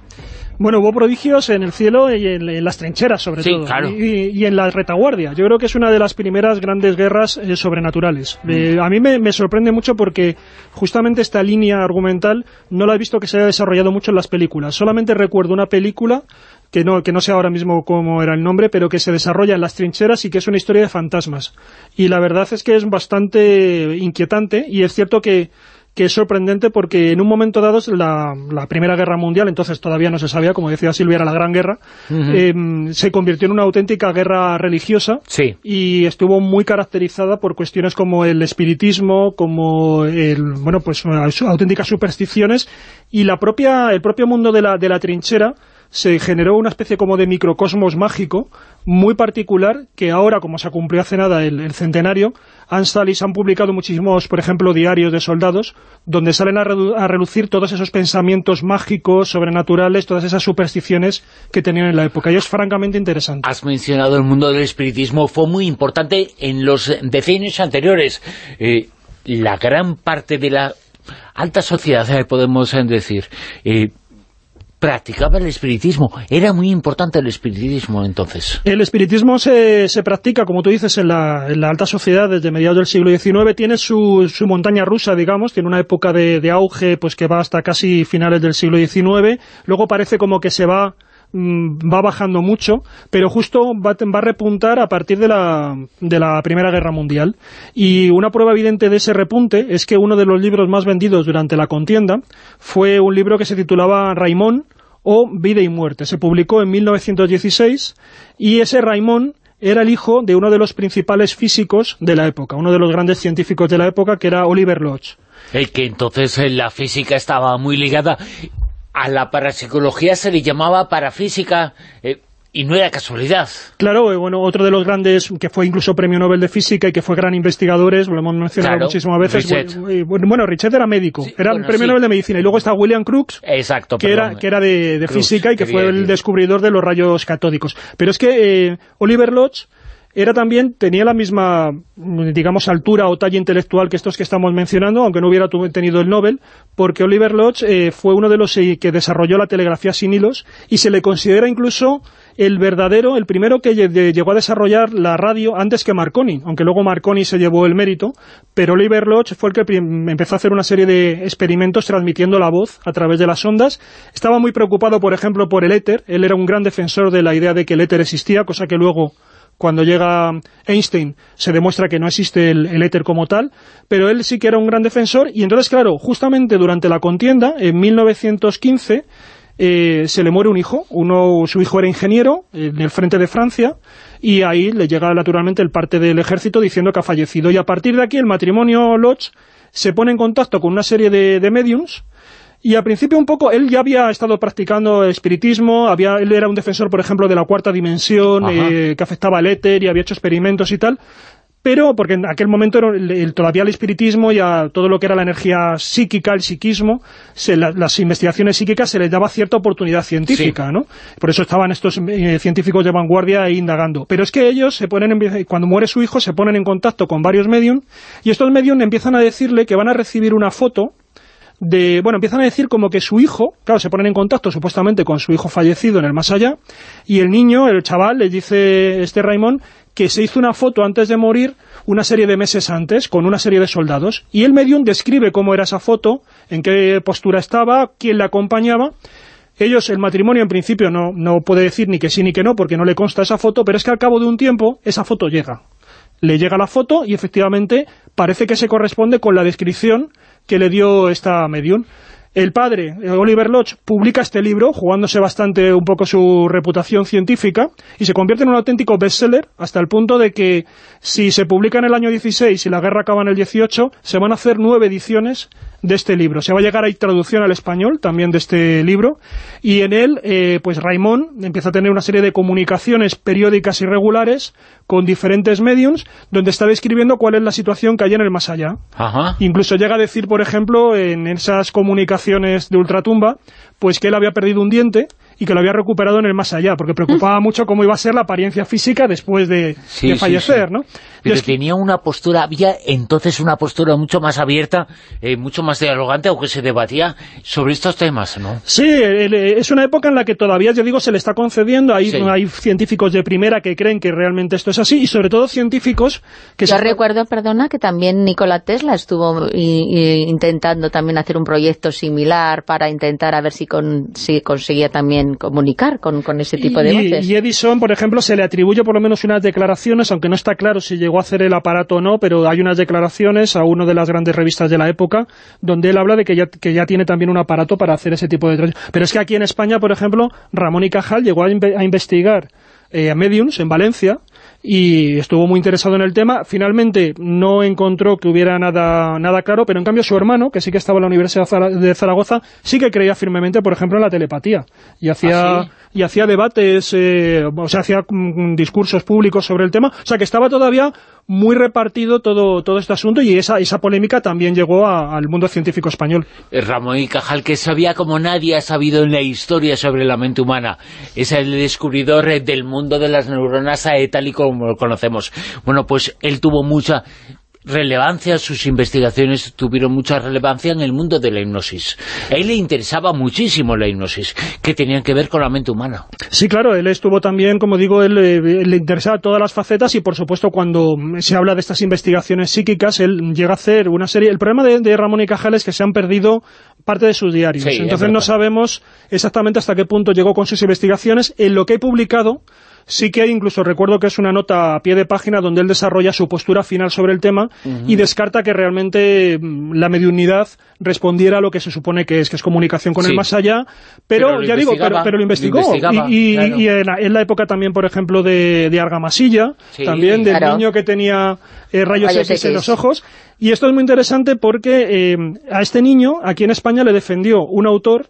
Bueno, hubo prodigios en el cielo y en, las trincheras, sobre todo, y, en la retaguardia. Yo creo que es una de las primeras grandes guerras eh, sobrenaturales. Mm. Eh, a mí me, sorprende mucho porque justamente esta línea argumental no la he visto que se haya desarrollado mucho en las películas. Solamente recuerdo una película que no, que no sé ahora mismo cómo era el nombre, pero que se desarrolla en las trincheras y que es una historia de fantasmas. Y la verdad es que es bastante inquietante y es cierto que que es sorprendente porque en un momento dado la, la Primera Guerra Mundial, entonces todavía no se sabía, como decía Silvia, era la Gran Guerra, em, se convirtió en una auténtica guerra religiosa y estuvo muy caracterizada por cuestiones como el espiritismo, como el, bueno, pues auténticas supersticiones y la propia, el propio mundo de la, de la trinchera se generó una especie como de microcosmos mágico muy particular que ahora, como se cumplió hace nada el, centenario, han salido, han publicado muchísimos, por ejemplo, diarios de soldados, donde salen a, relucir todos esos pensamientos mágicos, sobrenaturales, todas esas supersticiones que tenían en la época, y es francamente interesante. Has mencionado el mundo del espiritismo, fue muy importante en los decenios anteriores. Eh, la gran parte de la alta sociedad, eh, podemos decir, eh, practicaba el espiritismo. Era muy importante el espiritismo entonces. El espiritismo se, se practica, como tú dices, en la, alta sociedad desde mediados del siglo XIX. Tiene su, su montaña rusa, digamos, tiene una época de, de, auge pues que va hasta casi finales del siglo XIX. Luego parece como que se va va bajando mucho, pero justo va, va, a repuntar a partir de la, de la Primera Guerra Mundial. Y una prueba evidente de ese repunte es que uno de los libros más vendidos durante la contienda fue un libro que se titulaba Raimón, o Vida y Muerte. Se publicó en 1916 y ese Raimón era el hijo de uno de los principales físicos de la época, uno de los grandes científicos de la época, que era Oliver Lodge. El que entonces eh, la física estaba muy ligada a la parapsicología se le llamaba parafísica, eh, y no era casualidad. Claro, eh, bueno, otro de los grandes, que fue incluso premio Nobel de Física y que fue gran investigadores, lo hemos mencionado muchísimas veces. Bueno, Richet era médico, era el premio Nobel de Medicina. Y luego está William Crookes, Exacto, que, era, que era de, física y que fue el descubridor de los rayos catódicos. Pero es que eh, Oliver Lodge era también, tenía la misma, digamos, altura o talla intelectual que estos que estamos mencionando, aunque no hubiera tenido el Nobel, porque Oliver Lodge eh, fue uno de los que desarrolló la telegrafía sin hilos y se le considera incluso el verdadero, el primero que llegó a desarrollar la radio antes que Marconi, aunque luego Marconi se llevó el mérito, pero Oliver Lodge fue el que empezó a hacer una serie de experimentos transmitiendo la voz a través de las ondas. Estaba muy preocupado, por ejemplo, por el éter, él era un gran defensor de la idea de que el éter existía, cosa que luego cuando llega Einstein se demuestra que no existe el, éter como tal, pero él sí que era un gran defensor, y entonces, claro, justamente durante la contienda, en 1915, eh, se le muere un hijo, uno su hijo era ingeniero en el frente de Francia, y ahí le llega naturalmente el parte del ejército diciendo que ha fallecido, y a partir de aquí el matrimonio Lodge se pone en contacto con una serie de, de y al principio un poco, él ya había estado practicando espiritismo, había, él era un defensor, por ejemplo, de la cuarta dimensión, eh, que afectaba al éter y había hecho experimentos y tal, pero porque en aquel momento todavía el espiritismo y a todo lo que era la energía psíquica, el psiquismo, las investigaciones psíquicas se les daba cierta oportunidad científica, ¿no? Por eso estaban estos eh, científicos de vanguardia ahí indagando. Pero es que ellos, se ponen cuando muere su hijo, se ponen en contacto con varios medium, y estos medium empiezan a decirle que van a recibir una foto de, bueno, empiezan a decir como que su hijo, claro, se ponen en contacto supuestamente con su hijo fallecido en el más allá, y el niño, el chaval, le dice este Raymond que se hizo una foto antes de morir una serie de meses antes con una serie de soldados, y el medium describe cómo era esa foto, en qué postura estaba, quién la acompañaba, ellos, el matrimonio en principio no, no puede decir ni que sí ni que no, porque no le consta esa foto, pero es que al cabo de un tiempo esa foto llega. Le llega la foto y efectivamente parece que se corresponde con la descripción que le dio esta medium. El padre, Oliver Lodge, publica este libro, jugándose bastante un poco su reputación científica, y se convierte en un auténtico bestseller, hasta el punto de que si se publica en el año 16 y la guerra acaba en el 18, se van a hacer nueve ediciones de este libro. Se va a llegar a traducción al español también de este libro, y en él, eh, pues Raimón empieza a tener una serie de comunicaciones periódicas y regulares con diferentes mediums, donde está describiendo cuál es la situación que hay en el más allá. Incluso llega a decir, por ejemplo, en esas comunicaciones de ultratumba, pues que él había perdido un diente, y que lo había recuperado en el más allá, porque preocupaba mucho cómo iba a ser la apariencia física después de, fallecer, ¿no? Pero tenía una postura, había entonces una postura mucho más abierta, eh, mucho más dialogante, aunque se debatía sobre estos temas, ¿no? Sí, es una época en la que todavía, yo digo, se le está concediendo, hay, hay científicos de primera que creen que realmente esto es así, y sobre todo científicos que... Yo recuerdo, perdona, que también Nikola Tesla estuvo intentando también hacer un proyecto similar para intentar a ver si, si conseguía también comunicar con, ese tipo de voces. Y Edison, por ejemplo, se le atribuye por lo menos unas declaraciones, aunque no está claro si llegó a hacer el aparato o no, pero hay unas declaraciones a una de las grandes revistas de la época, donde él habla de que ya, que ya tiene también un aparato para hacer ese tipo de... Pero es que aquí en España, por ejemplo, Ramón y Cajal llegó a, investigar eh, a Mediums en Valencia, y estuvo muy interesado en el tema. Finalmente no encontró que hubiera nada, nada claro, pero en cambio su hermano, que sí que estaba en la Universidad de Zaragoza, sí que creía firmemente, por ejemplo, en la telepatía. Y hacía, ¿Ah, y hacía debates, eh, o sea, hacía mm, discursos públicos sobre el tema. O sea, que estaba todavía muy repartido todo, todo este asunto y esa, esa polémica también llegó al mundo científico español. Eh, Ramón y Cajal, que sabía como nadie ha sabido en la historia sobre la mente humana. Es el descubridor eh, del mundo de las neuronas tal y como lo conocemos. Bueno, pues él tuvo mucha relevancia, sus investigaciones tuvieron mucha relevancia en el mundo de la hipnosis. A él le interesaba muchísimo la hipnosis, que tenían que ver con la mente humana. Sí, claro, él estuvo también, como digo, él, eh, le interesaba todas las facetas y por supuesto cuando se habla de estas investigaciones psíquicas, él llega a hacer una serie... El problema de, Ramón y Cajal es que se han perdido parte de sus diarios, entonces no sabemos exactamente hasta qué punto llegó con sus investigaciones. En lo que he publicado sí que hay, incluso recuerdo que es una nota a pie de página donde él desarrolla su postura final sobre el tema y descarta que realmente mm, la mediunidad respondiera a lo que se supone que es, que es comunicación con el más allá, pero, ya digo, pero, lo investigó, y, en, la, época también, por ejemplo, de, de Argamasilla, también del niño que tenía eh, rayos, X, en los ojos, y esto es muy interesante porque eh, a este niño, aquí en España, le defendió un autor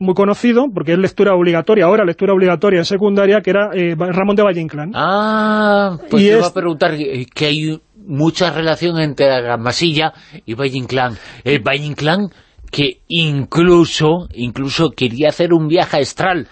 muy conocido, porque es lectura obligatoria, ahora lectura obligatoria en secundaria, que era eh, Ramón de Valle Inclán. Ah, pues te iba a preguntar que hay mucha relación entre Masilla y Valle Inclán. El Valle Inclán que incluso, incluso quería hacer un viaje astral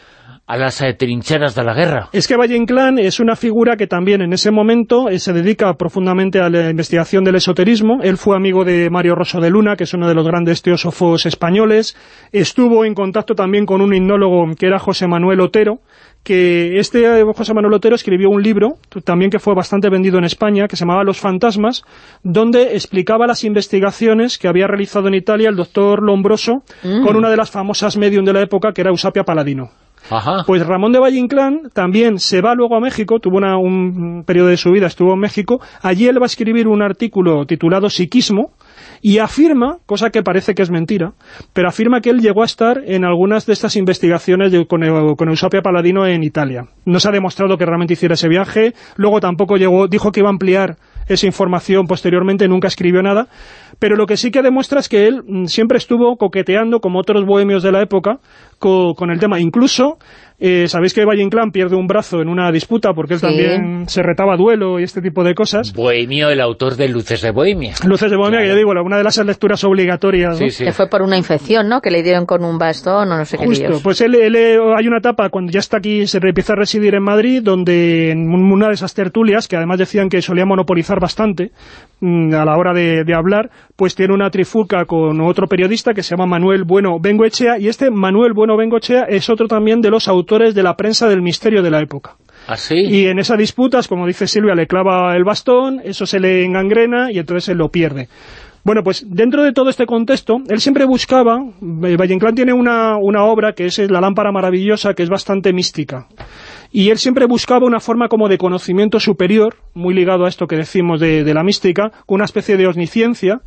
a las eh, trincheras de la guerra. Es que Valle Inclán es una figura que también en ese momento eh, se dedica profundamente a la investigación del esoterismo. Él fue amigo de Mario Rosso de Luna, que es uno de los grandes teósofos españoles. Estuvo en contacto también con un hipnólogo que era José Manuel Otero, que este eh, José Manuel Otero escribió un libro, también que fue bastante vendido en España, que se llamaba Los fantasmas, donde explicaba las investigaciones que había realizado en Italia el doctor Lombroso mm. con una de las famosas medium de la época, que era Eusapia Paladino. Pues Ramón de Valle Inclán también se va luego a México, tuvo un periodo de su vida, estuvo en México, allí él va a escribir un artículo titulado Psiquismo, y afirma, cosa que parece que es mentira, pero afirma que él llegó a estar en algunas de estas investigaciones con, con Eusapia Paladino en Italia. No se ha demostrado que realmente hiciera ese viaje, luego tampoco llegó, dijo que iba a ampliar esa información posteriormente, nunca escribió nada, pero lo que sí que demuestra es que él mm, siempre estuvo coqueteando, como otros bohemios de la época, con el tema. Incluso eh, Sabéis que Valle Inclán pierde un brazo en una disputa porque él también se retaba duelo y este tipo de cosas. Bohemio, el autor de Luces de Bohemia. Luces de Bohemia, que ya digo, una de las lecturas obligatorias. Que fue por una infección, ¿no? Que le dieron con un bastón o no sé qué Justo, pues él, hay una etapa cuando ya está aquí, se empieza a residir en Madrid, donde en una de esas tertulias, que además decían que solía monopolizar bastante mm, a la hora de, de hablar, pues tiene una trifulca con otro periodista que se llama Manuel Bueno Bengoechea, y este Manuel Bueno Bengoechea es otro también de los autores de la prensa del misterio de la época. ¿Ah, y en esas disputas, como dice Silvia, le clava el bastón, eso se le engangrena y entonces él lo pierde. Bueno, pues dentro de todo este contexto, él siempre buscaba, eh, Valle Inclán tiene una, obra que es La lámpara maravillosa, que es bastante mística, y él siempre buscaba una forma como de conocimiento superior, muy ligado a esto que decimos de, de la mística, con una especie de omnisciencia,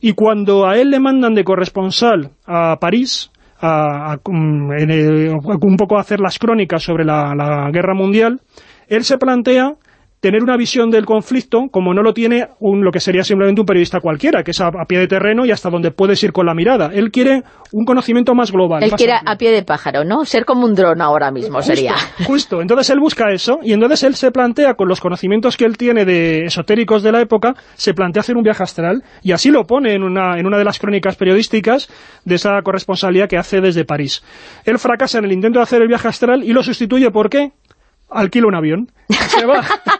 y cuando a él le mandan de corresponsal a París, a, un poco hacer las crónicas sobre la guerra mundial, él se plantea tener una visión del conflicto como no lo tiene un, lo que sería simplemente un periodista cualquiera, que es a, pie de terreno y hasta donde puedes ir con la mirada. Él quiere un conocimiento más global. Él quiere a pie de pájaro, ¿no? Ser como un dron ahora mismo sería. Justo, entonces él busca eso y entonces él se plantea, con los conocimientos que él tiene de esotéricos de la época, se plantea hacer un viaje astral y así lo pone en una, en una de las crónicas periodísticas de esa corresponsalía que hace desde París. Él fracasa en el intento de hacer el viaje astral y lo sustituye, ¿por qué? alquila un avión. Se va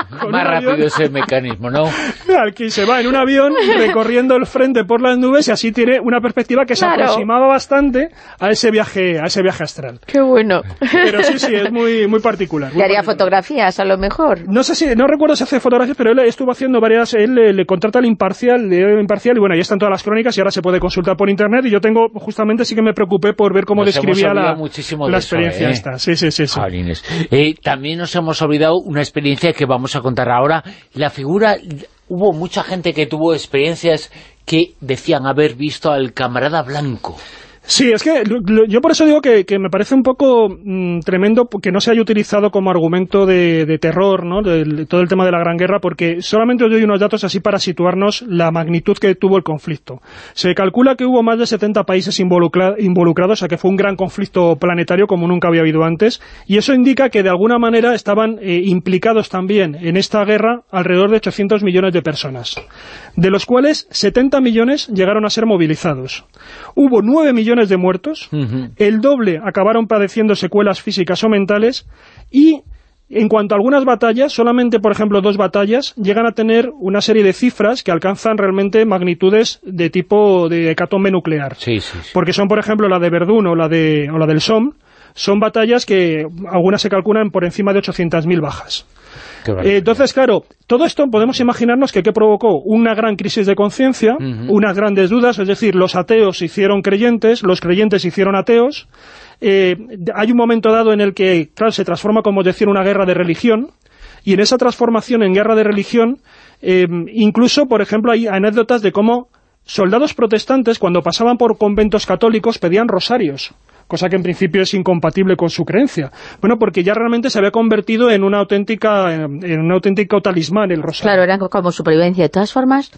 Más rápido ese mecanismo, ¿no? se va en un avión recorriendo el frente por las nubes y así tiene una perspectiva que se aproximaba bastante a ese viaje a ese viaje astral. ¡Qué bueno! Pero sí, sí, es muy muy particular. ¿Y haría fotografías a lo mejor? No sé si, no recuerdo si hace fotografías, pero él estuvo haciendo varias, él le, contrata al imparcial, le imparcial y bueno, ahí están todas las crónicas y ahora se puede consultar por internet y yo tengo, justamente sí que me preocupé por ver cómo describía la, la experiencia ¿eh? esta. Sí, sí, sí. sí. Eh, también nos hemos olvidado una experiencia que vamos a contar ahora. La figura, hubo mucha gente que tuvo experiencias que decían haber visto al camarada blanco. Sí, es que yo por eso digo que, me parece un poco mm, tremendo que no se haya utilizado como argumento de, terror, ¿no? De, todo el tema de la Gran Guerra, porque solamente os doy unos datos así para situarnos la magnitud que tuvo el conflicto. Se calcula que hubo más de 70 países involucrados, o sea que fue un gran conflicto planetario como nunca había habido antes, y eso indica que de alguna manera estaban eh, implicados también en esta guerra alrededor de 800 millones de personas, de los cuales 70 millones llegaron a ser movilizados. Hubo 9 millones de muertos, el doble acabaron padeciendo secuelas físicas o mentales, y en cuanto a algunas batallas, solamente, por ejemplo, dos batallas, llegan a tener una serie de cifras que alcanzan realmente magnitudes de tipo de hecatombe nuclear. Porque son, por ejemplo, la de Verdún o la, de, o la del Somme, son batallas que algunas se calculan por encima de 800.000 bajas. Eh, entonces, claro, todo esto podemos imaginarnos que ¿qué provocó? Una gran crisis de conciencia, unas grandes dudas, es decir, los ateos se hicieron creyentes, los creyentes se hicieron ateos, eh, hay un momento dado en el que, claro, se transforma, como decir, una guerra de religión, y en esa transformación en guerra de religión, eh, incluso, por ejemplo, hay anécdotas de cómo soldados protestantes, cuando pasaban por conventos católicos, pedían rosarios cosa que en principio es incompatible con su creencia. Bueno, porque ya realmente se había convertido en una auténtica en un auténtico talismán el rosario. Claro, era como supervivencia. De todas formas,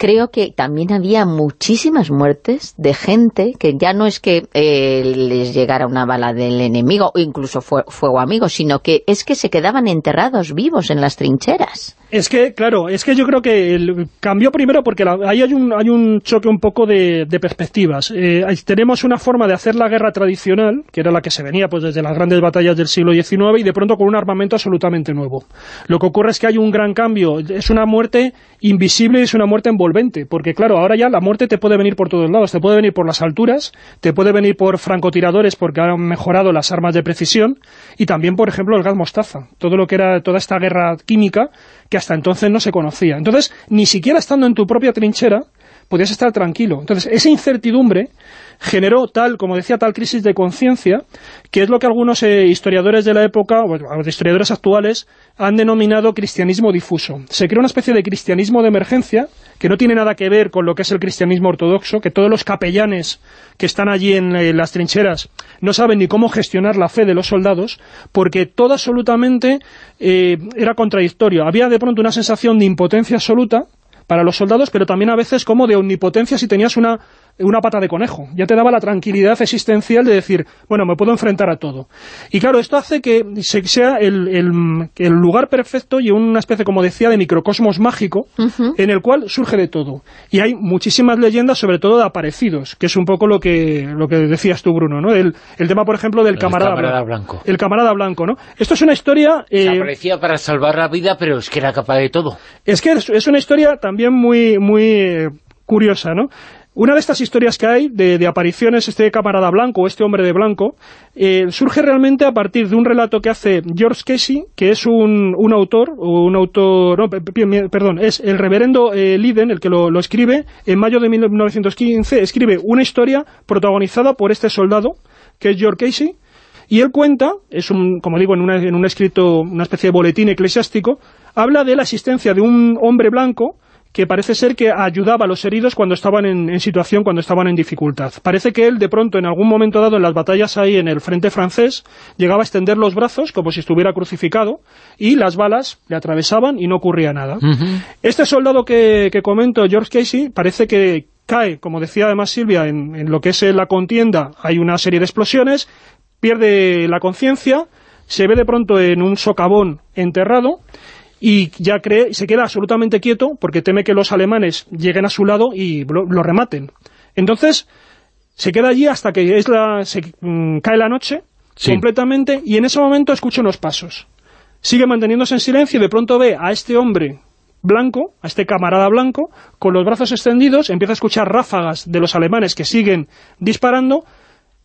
creo que también había muchísimas muertes de gente que ya no es que eh, les llegara una bala del enemigo o incluso fuego amigo, sino que es que se quedaban enterrados vivos en las trincheras. Es que, claro, es que yo creo que el, cambió primero porque ahí hay un, hay un choque un poco de, perspectivas. Eh, tenemos una forma de hacer la guerra tradicional, que era la que se venía pues desde las grandes batallas del siglo XIX, y de pronto con un armamento absolutamente nuevo. Lo que ocurre es que hay un gran cambio. Es una muerte invisible y es una muerte envolvente, porque claro, ahora ya la muerte te puede venir por todos lados. Te puede venir por las alturas, te puede venir por francotiradores porque han mejorado las armas de precisión, y también, por ejemplo, el gas mostaza. Todo lo que era toda esta guerra química que hasta entonces no se conocía. Entonces, ni siquiera estando en tu propia trinchera, podías estar tranquilo. Entonces, esa incertidumbre generó tal, como decía, tal crisis de conciencia, que es lo que algunos eh, historiadores de la época, o historiadores actuales, han denominado cristianismo difuso. Se crea una especie de cristianismo de emergencia, que no tiene nada que ver con lo que es el cristianismo ortodoxo, que todos los capellanes que están allí en, las trincheras no saben ni cómo gestionar la fe de los soldados, porque todo absolutamente eh, era contradictorio. Había de pronto una sensación de impotencia absoluta para los soldados, pero también a veces como de omnipotencia si tenías una una pata de conejo. Ya te daba la tranquilidad existencial de decir, bueno, me puedo enfrentar a todo. Y claro, esto hace que sea el, lugar perfecto y una especie, como decía, de microcosmos mágico, en el cual surge de todo. Y hay muchísimas leyendas, sobre todo de aparecidos, que es un poco lo que, lo que decías tú, Bruno, ¿no? El, tema, por ejemplo, del camarada, blanco. El camarada blanco, ¿no? Esto es una historia... Eh, Se aparecía para salvar la vida, pero es que era capaz de todo. Es que es, una historia también muy, muy eh, curiosa, ¿no? Una de estas historias que hay de, apariciones, este camarada blanco, este hombre de blanco, eh, surge realmente a partir de un relato que hace George Casey, que es un, autor, o un autor, no, perdón, es el reverendo eh, Liden, el que lo, escribe, en mayo de 1915, escribe una historia protagonizada por este soldado, que es George Casey, y él cuenta, es un, como digo, en, en un escrito, una especie de boletín eclesiástico, habla de la existencia de un hombre blanco que parece ser que ayudaba a los heridos cuando estaban en, situación, cuando estaban en dificultad. Parece que él, de pronto, en algún momento dado en las batallas ahí en el frente francés, llegaba a extender los brazos como si estuviera crucificado y las balas le atravesaban y no ocurría nada. Este soldado que, comento, George Casey, parece que cae, como decía además Silvia, en, en lo que es la contienda, hay una serie de explosiones, pierde la conciencia, se ve de pronto en un socavón enterrado y ya cree, se queda absolutamente quieto porque teme que los alemanes lleguen a su lado y lo, rematen. Entonces, se queda allí hasta que es la, se mm, cae la noche completamente y en ese momento escucha unos pasos. Sigue manteniéndose en silencio y de pronto ve a este hombre blanco, a este camarada blanco, con los brazos extendidos, empieza a escuchar ráfagas de los alemanes que siguen disparando,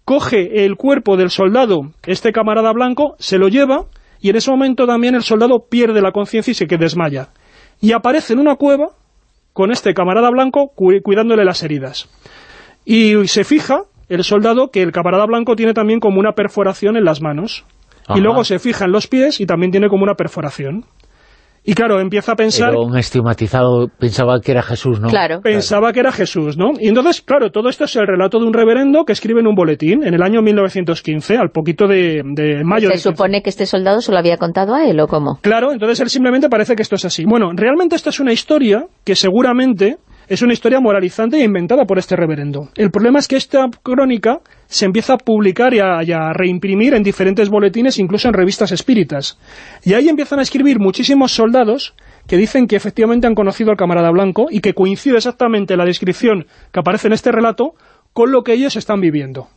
coge el cuerpo del soldado, este camarada blanco, se lo lleva y en ese momento también el soldado pierde la conciencia y se que desmaya. Y aparece en una cueva con este camarada blanco cuidándole las heridas. Y se fija el soldado que el camarada blanco tiene también como una perforación en las manos. Y luego se fija en los pies y también tiene como una perforación. Y claro, empieza a pensar... Pero un estigmatizado pensaba que era Jesús, ¿no? Claro. Pensaba que era Jesús, ¿no? Y entonces, claro, todo esto es el relato de un reverendo que escribe en un boletín en el año 1915, al poquito de, de mayo... ¿Se supone que este soldado se lo había contado a él o cómo? Claro, entonces él simplemente parece que esto es así. Bueno, realmente esta es una historia que seguramente es una historia moralizante e inventada por este reverendo. El problema es que esta crónica se empieza a publicar y a, reimprimir en diferentes boletines, incluso en revistas espíritas. Y ahí empiezan a escribir muchísimos soldados que dicen que efectivamente han conocido al camarada blanco y que coincide exactamente la descripción que aparece en este relato con lo que ellos están viviendo.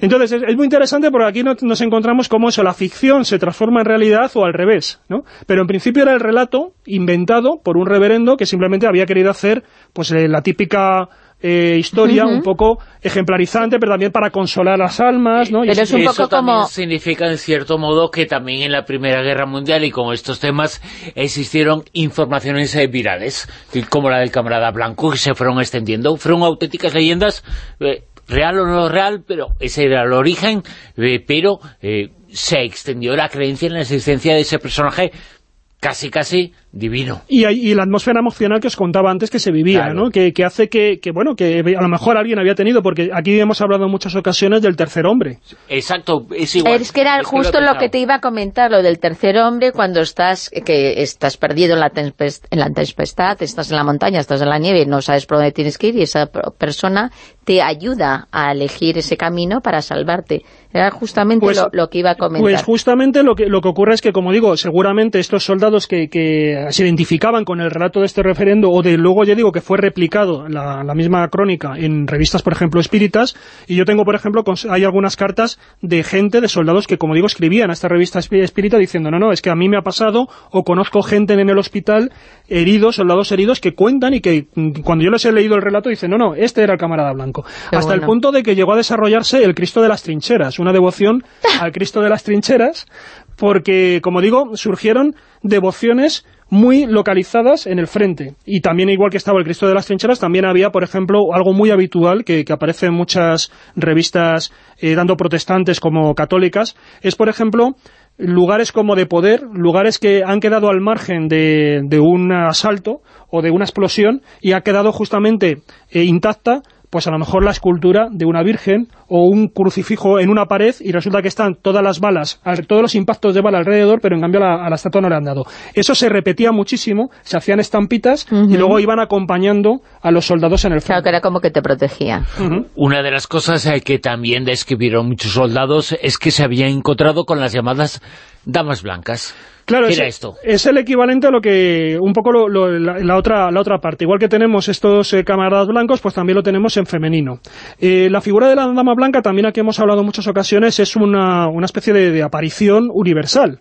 Entonces, es, muy interesante porque aquí nos encontramos cómo eso, la ficción se transforma en realidad o al revés, ¿no? Pero en principio era el relato inventado por un reverendo que simplemente había querido hacer pues eh, la típica eh, historia un poco ejemplarizante, pero también para consolar las almas, ¿no? Y eso también significa, en cierto modo, que también en la Primera Guerra Mundial y con estos temas existieron informaciones eh, virales, como la del camarada Blanco, que se fueron extendiendo. Fueron auténticas leyendas real o no real, pero ese era el origen, eh, pero eh, se extendió la creencia en la existencia de ese personaje casi casi divino. Y, y, la atmósfera emocional que os contaba antes que se vivía, ¿no? Que, hace que, bueno, que a lo mejor alguien había tenido, porque aquí hemos hablado en muchas ocasiones del tercer hombre. Exacto, es igual. Es que era justo lo que, te iba a comentar, lo del tercer hombre, cuando estás que estás perdido en la, en la tempestad, estás en la montaña, estás en la nieve, no sabes por dónde tienes que ir, y esa persona te ayuda a elegir ese camino para salvarte. Era justamente pues lo, que iba a comentar. Pues justamente lo que, lo que ocurre es que, como digo, seguramente estos soldados que, que se identificaban con el relato de este referendo, o de luego ya digo que fue replicado la, la misma crónica en revistas, por ejemplo, espíritas, y yo tengo, por ejemplo, hay algunas cartas de gente, de soldados que, como digo, escribían a esta revista espírita diciendo, no, no, es que a mí me ha pasado, o conozco gente en el hospital, heridos, soldados heridos, que cuentan y que mm, cuando yo les he leído el relato dicen, no, no, este era el camarada blanco. Hasta el punto de que llegó a desarrollarse el Cristo de las trincheras, una devoción al Cristo de las trincheras, porque, como digo, surgieron devociones muy localizadas en el frente. Y también, igual que estaba el Cristo de las Trincheras, también había, por ejemplo, algo muy habitual que, aparece en muchas revistas, eh, dando protestantes como católicas, es, por ejemplo, lugares como de poder, lugares que han quedado al margen de, un asalto o de una explosión y ha quedado justamente eh, intacta pues a lo mejor la escultura de una virgen o un crucifijo en una pared y resulta que están todas las balas, todos los impactos de bala alrededor, pero en cambio a la, estatua no le han dado. Eso se repetía muchísimo, se hacían estampitas y luego iban acompañando a los soldados en el frente. Claro, que era como que te protegía. Una de las cosas eh, que también describieron muchos soldados es que se habían encontrado con las llamadas damas blancas. Claro, es, esto? es el equivalente a lo que, un poco la, otra, la otra parte. Igual que tenemos estos eh, camaradas blancos, pues también lo tenemos en femenino. Eh, la figura de la dama blanca, también aquí hemos hablado en muchas ocasiones, es una, una especie de, aparición universal.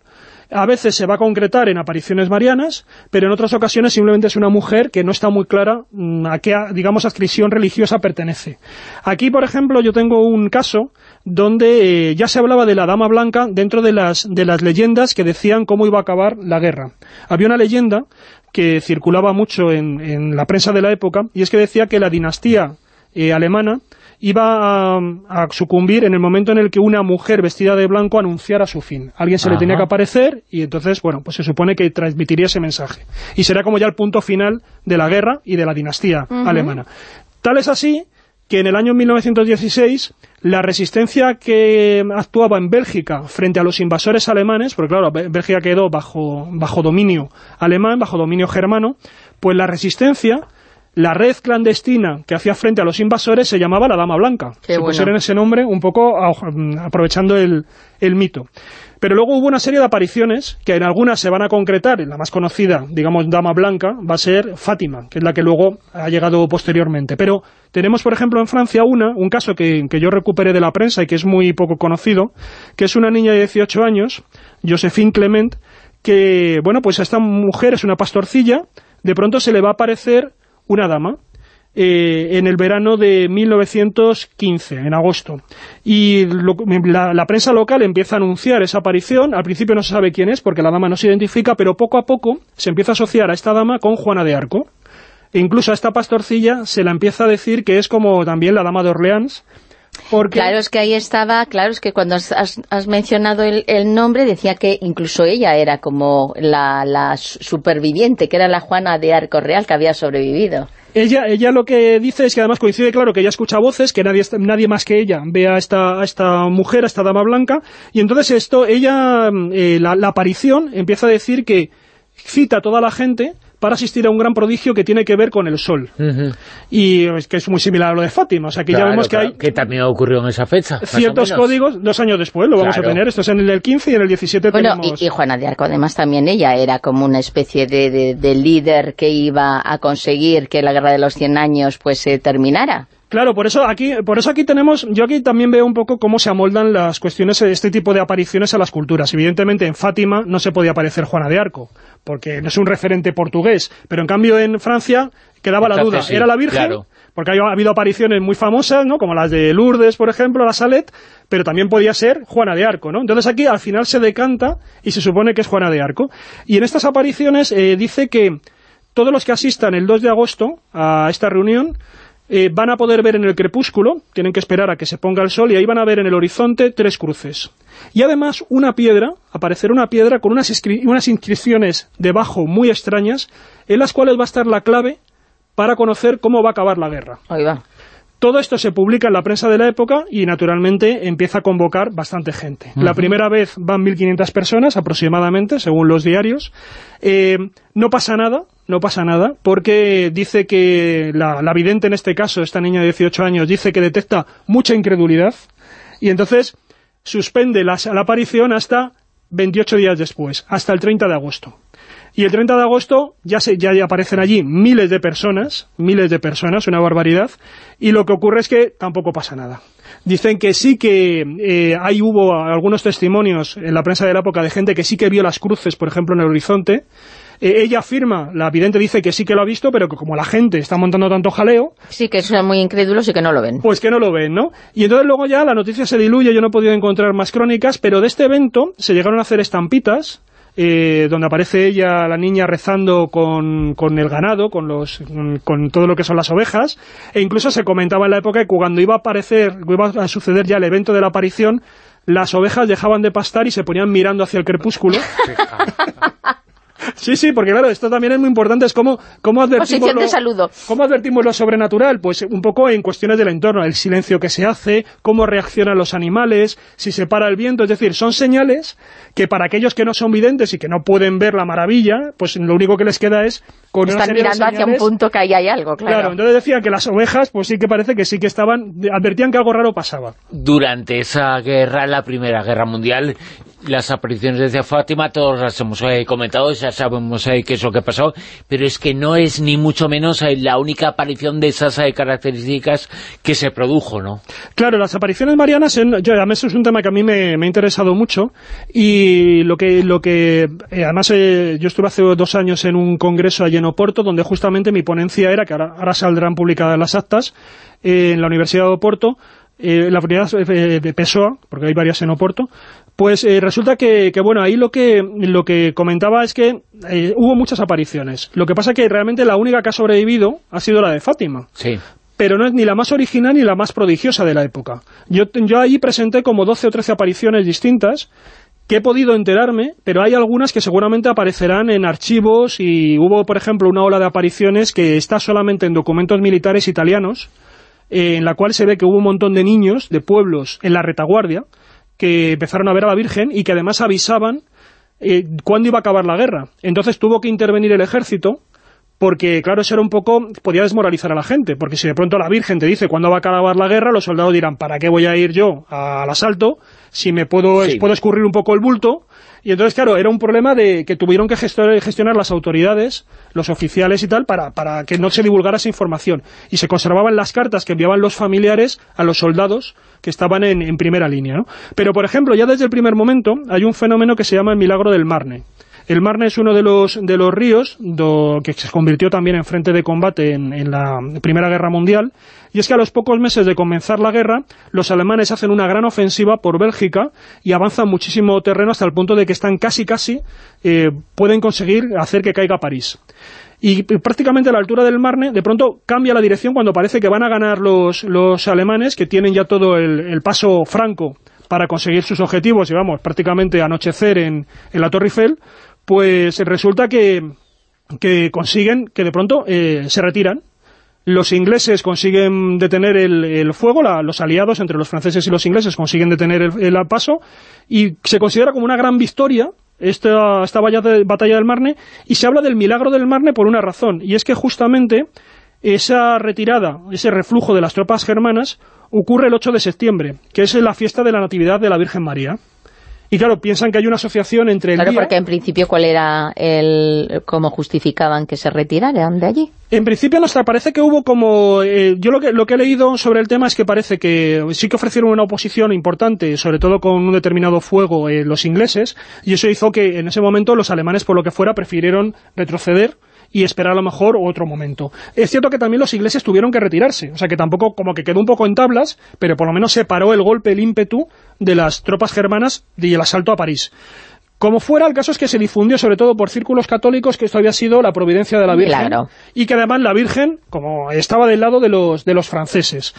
A veces se va a concretar en apariciones marianas, pero en otras ocasiones simplemente es una mujer que no está muy clara mm, a qué, digamos, adscripción religiosa pertenece. Aquí, por ejemplo, yo tengo un caso donde eh, ya se hablaba de la Dama Blanca dentro de las, de las leyendas que decían cómo iba a acabar la guerra. Había una leyenda que circulaba mucho en, en la prensa de la época, y es que decía que la dinastía eh, alemana iba a, sucumbir en el momento en el que una mujer vestida de blanco anunciara su fin. Alguien se le tenía que aparecer y entonces, bueno, pues se supone que transmitiría ese mensaje. Y sería como ya el punto final de la guerra y de la dinastía alemana. Tal es así que en el año 1916 la resistencia que actuaba en Bélgica frente a los invasores alemanes, porque claro, Bélgica quedó bajo, bajo dominio alemán, bajo dominio germano, pues la resistencia, la red clandestina que hacía frente a los invasores se llamaba la Dama Blanca. se pusieron ese nombre un poco aprovechando el, el mito. Pero luego hubo una serie de apariciones que en algunas se van a concretar, en la más conocida, digamos, Dama Blanca, va a ser Fátima, que es la que luego ha llegado posteriormente. Pero tenemos, por ejemplo, en Francia una, un caso que, que yo recuperé de la prensa y que es muy poco conocido, que es una niña de 18 años, Josephine Clement, que, bueno, pues a esta mujer es una pastorcilla, de pronto se le va a aparecer una dama, eh, en el verano de 1915, en agosto. Y la, prensa local empieza a anunciar esa aparición, al principio no se sabe quién es, porque la dama no se identifica, pero poco a poco se empieza a asociar a esta dama con Juana de Arco. E incluso a esta pastorcilla se la empieza a decir que es como también la dama de Orleans. Claro, es que ahí estaba, claro, es que cuando has, mencionado el, nombre decía que incluso ella era como la, la, superviviente, que era la Juana de Arco Real que había sobrevivido. Ella, ella lo que dice es que además coincide, claro, que ella escucha voces, que nadie, nadie más que ella ve a esta, a esta mujer, a esta dama blanca, y entonces esto, ella, eh, la, la aparición empieza a decir que cita a toda la gente para asistir a un gran prodigio que tiene que ver con el sol. Y es que es muy similar a lo de Fátima, o sea que ya vemos que hay... Que también ocurrió en esa fecha. Ciertos códigos, dos años después lo vamos a tener, esto es en el 15 y en el 17 bueno, y, Juana de Arco además también ella era como una especie de, de, líder que iba a conseguir que la Guerra de los Cien Años pues se terminara. Claro, por eso aquí por eso aquí tenemos, yo aquí también veo un poco cómo se amoldan las cuestiones, este tipo de apariciones a las culturas. Evidentemente en Fátima no se podía aparecer Juana de Arco, porque no es un referente portugués, pero en cambio en Francia quedaba la duda, ¿era la Virgen? Porque ha habido apariciones muy famosas, ¿no? como las de Lourdes, por ejemplo, la Salet, pero también podía ser Juana de Arco, ¿no? Entonces aquí al final se decanta y se supone que es Juana de Arco. Y en estas apariciones eh, dice que todos los que asistan el 2 de agosto a esta reunión eh, van a poder ver en el crepúsculo, tienen que esperar a que se ponga el sol, y ahí van a ver en el horizonte tres cruces. Y además una piedra, aparecerá una piedra con unas, unas inscripciones debajo muy extrañas, en las cuales va a estar la clave para conocer cómo va a acabar la guerra. Ahí va. Todo esto se publica en la prensa de la época y naturalmente empieza a convocar bastante gente. La primera vez van 1.500 personas aproximadamente, según los diarios. Eh, no pasa nada, no pasa nada, porque dice que la, la vidente en este caso, esta niña de 18 años, dice que detecta mucha incredulidad y entonces suspende la, la aparición hasta 28 días después, hasta el 30 de agosto. Y el 30 de agosto ya, se, ya aparecen allí miles de personas, miles de personas, una barbaridad, y lo que ocurre es que tampoco pasa nada. Dicen que sí que eh, ahí hubo algunos testimonios en la prensa de la época de gente que sí que vio las cruces, por ejemplo, en el horizonte, Eh, ella afirma, la vidente dice que sí que lo ha visto, pero que como la gente está montando tanto jaleo... Sí, que son muy incrédulos y que no lo ven. Pues que no lo ven, ¿no? Y entonces luego ya la noticia se diluye, yo no he podido encontrar más crónicas, pero de este evento se llegaron a hacer estampitas, eh, donde aparece ella, la niña, rezando con, el ganado, con, los, con, todo lo que son las ovejas, e incluso se comentaba en la época que cuando iba a aparecer, iba a suceder ya el evento de la aparición, las ovejas dejaban de pastar y se ponían mirando hacia el crepúsculo. Sí, sí, porque claro, esto también es muy importante, es cómo, cómo advertimos lo, saludo. cómo advertimos lo sobrenatural, pues un poco en cuestiones del entorno, el silencio que se hace, cómo reaccionan los animales, si se para el viento, es decir, son señales que para aquellos que no son videntes y que no pueden ver la maravilla, pues lo único que les queda es con Están mirando hacia un punto que ahí hay algo, claro. Claro, entonces decían que las ovejas, pues sí que parece que sí que estaban, advertían que algo raro pasaba. Durante esa guerra, la Primera Guerra Mundial, las apariciones de Fátima, todos las hemos eh, comentado, sabemos eh, qué es lo que pasó, pero es que no es ni mucho menos eh, la única aparición de esas características que se produjo, ¿no? Claro, las apariciones marianas, yo, además es un tema que a mí me, ha interesado mucho, y lo que, lo que además yo estuve hace dos años en un congreso allí en Oporto, donde justamente mi ponencia era, que ahora, saldrán publicadas las actas, en la Universidad de Oporto, la unidad de PESOA, porque hay varias en Oporto, pues eh, resulta que, bueno, ahí lo que, lo que comentaba es que eh, hubo muchas apariciones. Lo que pasa es que realmente la única que ha sobrevivido ha sido la de Fátima. Sí. Pero no es ni la más original ni la más prodigiosa de la época. Yo, yo ahí presenté como 12 o 13 apariciones distintas que he podido enterarme, pero hay algunas que seguramente aparecerán en archivos y hubo, por ejemplo, una ola de apariciones que está solamente en documentos militares italianos, eh, en la cual se ve que hubo un montón de niños de pueblos en la retaguardia, que empezaron a ver a la Virgen y que además avisaban eh, cuándo iba a acabar la guerra. Entonces tuvo que intervenir el ejército porque, claro, eso era un poco, podía desmoralizar a la gente, porque si de pronto la Virgen te dice cuándo va a acabar la guerra, los soldados dirán, ¿para qué voy a ir yo al asalto si me puedo, puedo escurrir un poco el bulto y entonces, claro, era un problema de que tuvieron que gestionar las autoridades, los oficiales y tal, para, para que no se divulgara esa información. Y se conservaban las cartas que enviaban los familiares a los soldados que estaban en, en primera línea. ¿no? Pero, por ejemplo, ya desde el primer momento hay un fenómeno que se llama el milagro del Marne. El Marne es uno de los, de los ríos que se convirtió también en frente de combate en, la Primera Guerra Mundial, y es que a los pocos meses de comenzar la guerra, los alemanes hacen una gran ofensiva por Bélgica y avanzan muchísimo terreno hasta el punto de que están casi casi, eh, pueden conseguir hacer que caiga París. Y prácticamente a la altura del Marne, de pronto cambia la dirección cuando parece que van a ganar los, los alemanes, que tienen ya todo el, el, paso franco para conseguir sus objetivos y vamos, prácticamente anochecer en, en la Torre Eiffel, pues resulta que, consiguen, que de pronto eh, se retiran. Los ingleses consiguen detener el, fuego, los aliados entre los franceses y los ingleses consiguen detener el, paso, y se considera como una gran victoria esta, esta batalla del Marne, y se habla del milagro del Marne por una razón, y es que justamente esa retirada, ese reflujo de las tropas germanas, ocurre el 8 de septiembre, que es la fiesta de la Natividad de la Virgen María. Y claro, piensan que hay una asociación entre el Claro, porque en principio, ¿cuál era el... cómo justificaban que se retiraran de allí? En principio, nos parece que hubo como... Eh, yo lo que, lo que he leído sobre el tema es que parece que sí que ofrecieron una oposición importante, sobre todo con un determinado fuego eh, los ingleses, y eso hizo que en ese momento los alemanes, por lo que fuera, prefirieron retroceder y esperar a lo mejor otro momento. Es cierto que también los ingleses tuvieron que retirarse, o sea que tampoco como que quedó un poco en tablas, pero por lo menos se paró el golpe, el ímpetu de las tropas germanas y el asalto a París. Como fuera, el caso es que se difundió sobre todo por círculos católicos que esto había sido la providencia de la Virgen y que además la Virgen, como estaba del lado de los, de los franceses.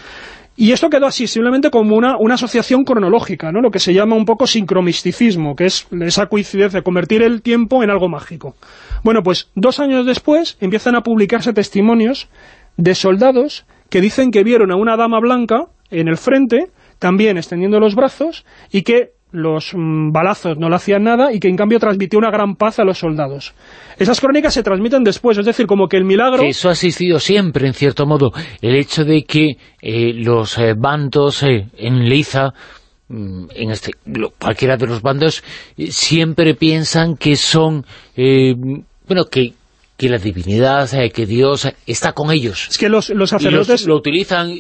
Y esto quedó así, simplemente como una, una asociación cronológica, ¿no? lo que se llama un poco sincromisticismo, que es esa coincidencia, convertir el tiempo en algo mágico. Bueno, pues dos años después empiezan a publicarse testimonios de soldados que dicen que vieron a una dama blanca en el frente, también extendiendo los brazos, y que los mm, balazos no le hacían nada y que en cambio transmitió una gran paz a los soldados. Esas crónicas se transmiten después, es decir, como que el milagro... eso ha existido siempre, en cierto modo. El hecho de que eh, los eh, bandos eh, en Liza, mm, en este cualquiera de los bandos, siempre piensan que son... bueno, que que la divinidad, que Dios está con ellos. Es que los, los sacerdotes... lo utilizan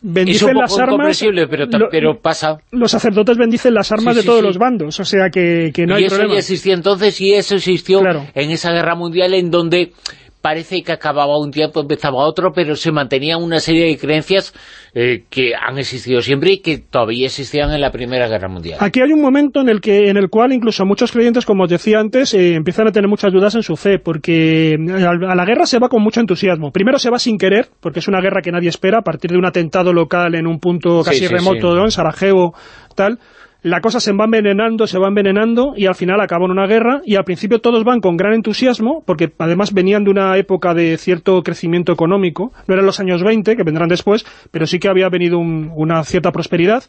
bendicen las armas... pero, pero pasa. Los sacerdotes bendicen las armas de todos los bandos, o sea que, no hay problema. Y eso ya existía entonces y eso existió en esa guerra mundial en donde parece que acababa un tiempo, empezaba otro, pero se mantenía una serie de creencias eh, que han existido siempre y que todavía existían en la Primera Guerra Mundial. Aquí hay un momento en el que en el cual incluso muchos creyentes, como os decía antes, eh, empiezan a tener muchas dudas en su fe, porque eh, a la guerra se va con mucho entusiasmo. Primero se va sin querer, porque es una guerra que nadie espera, a partir de un atentado local en un punto casi remoto, en Sarajevo, tal la cosa se va envenenando, se va envenenando y al final acaba una guerra y al principio todos van con gran entusiasmo porque además venían de una época de cierto crecimiento económico, no eran los años 20 que vendrán después, pero sí que había venido una cierta prosperidad.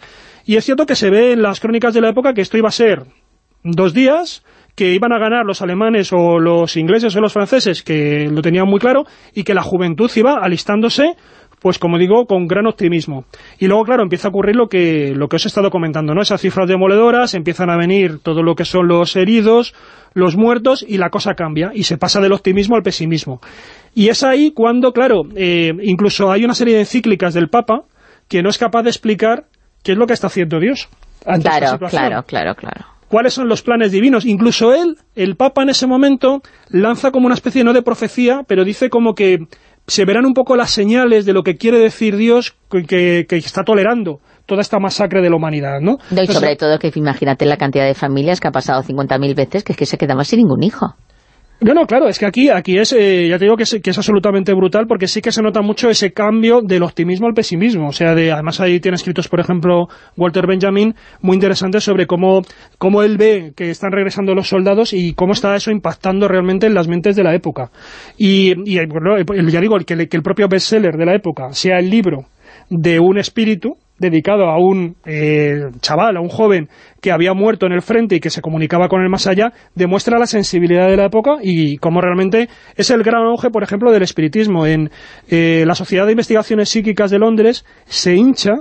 Y es cierto que se ve en las crónicas de la época que esto iba a ser dos días que iban a ganar los alemanes o los ingleses o los franceses, que lo tenían muy claro, y que la juventud iba alistándose pues como digo, con gran optimismo. Y luego, claro, empieza a ocurrir lo que, lo que os he estado comentando, ¿no? Esas cifras demoledoras, empiezan a venir todo lo que son los heridos, los muertos, y la cosa cambia, y se pasa del optimismo al pesimismo. Y es ahí cuando, claro, eh, incluso hay una serie de encíclicas del Papa que no es capaz de explicar qué es lo que está haciendo Dios. claro, claro, claro, claro cuáles son los planes divinos. Incluso él, el Papa en ese momento, lanza como una especie, no de profecía, pero dice como que se verán un poco las señales de lo que quiere decir Dios que, está tolerando toda esta masacre de la humanidad, ¿no? y sobre todo que imagínate la cantidad de familias que ha pasado 50.000 veces que es que se quedaban sin ningún hijo. No, no, claro, es que aquí aquí es, eh, ya te digo que es, que es absolutamente brutal porque sí que se nota mucho ese cambio del optimismo al pesimismo. O sea, de, además ahí tiene escritos, por ejemplo, Walter Benjamin, muy interesantes sobre cómo, cómo él ve que están regresando los soldados y cómo está eso impactando realmente en las mentes de la época. Y, y bueno, ya digo, que, que el propio bestseller de la época sea el libro de un espíritu, dedicado a un eh, chaval, a un joven que había muerto en el frente y que se comunicaba con el más allá, demuestra la sensibilidad de la época y cómo realmente es el gran auge, por ejemplo, del espiritismo. En eh, la Sociedad de Investigaciones Psíquicas de Londres se hincha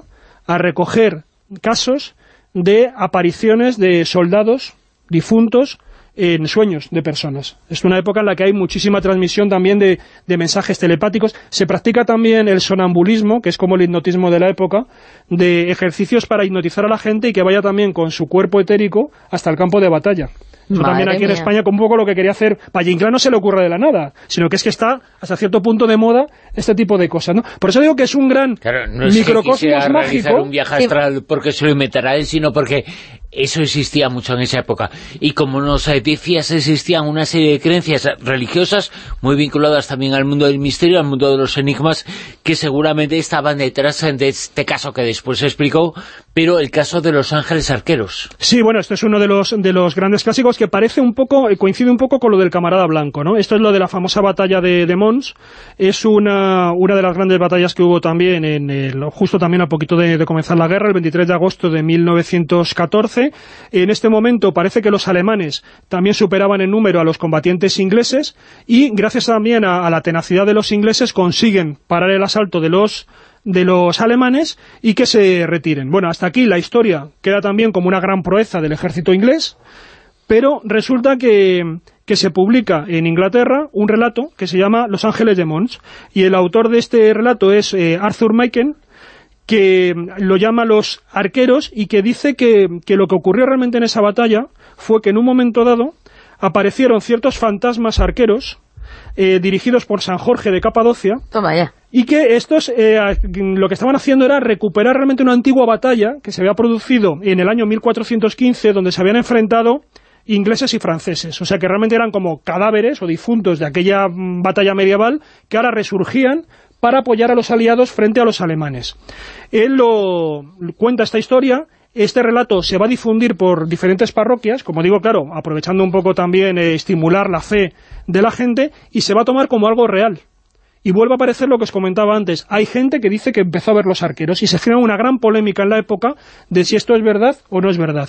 a recoger casos de apariciones de soldados difuntos en sueños de personas. Es una época en la que hay muchísima transmisión también de, mensajes telepáticos. Se practica también el sonambulismo, que es como el hipnotismo de la época, de ejercicios para hipnotizar a la gente y que vaya también con su cuerpo etérico hasta el campo de batalla. Eso también aquí en España, con un poco lo que quería hacer, Valle no se le ocurre de la nada, sino que es que está hasta cierto punto de moda este tipo de cosas, ¿no? Por eso digo que es un gran no es microcosmos que mágico. un viaje astral porque se lo inventará él, sino porque eso existía mucho en esa época. Y como nos decías, existían una serie de creencias religiosas muy vinculadas también al mundo del misterio, al mundo de los enigmas, que seguramente estaban detrás de este caso que después se explicó, pero el caso de los ángeles arqueros. Sí, bueno, este es uno de los, de los grandes clásicos que parece un poco, eh, coincide un poco con lo del camarada blanco, ¿no? Esto es lo de la famosa batalla de, de Mons, es una, una de las grandes batallas que hubo también, en el, justo también a poquito de comenzar la guerra, el 23 de agosto de 1914, en este momento parece que los alemanes también superaban en número a los combatientes ingleses y gracias también a, la tenacidad de los ingleses consiguen parar el asalto de los de los alemanes y que se retiren. Bueno, hasta aquí la historia queda también como una gran proeza del ejército inglés, pero resulta que, se publica en Inglaterra un relato que se llama Los Ángeles de Mons, y el autor de este relato es eh, Arthur Machen, que lo llama los arqueros y que dice que, lo que ocurrió realmente en esa batalla fue que en un momento dado aparecieron ciertos fantasmas arqueros eh, dirigidos por San Jorge de Capadocia y que estos eh, lo que estaban haciendo era recuperar realmente una antigua batalla que se había producido en el año 1415 donde se habían enfrentado ingleses y franceses, o sea que realmente eran como cadáveres o difuntos de aquella mm, batalla medieval que ahora resurgían para apoyar a los aliados frente a los alemanes. Él lo cuenta esta historia, este relato se va a difundir por diferentes parroquias, como digo, claro, aprovechando un poco también eh, estimular la fe de la gente, y se va a tomar como algo real. Y vuelve a aparecer lo que os comentaba antes. Hay gente que dice que empezó a ver los arqueros, y se genera una gran polémica en la época de si esto es verdad o no es verdad.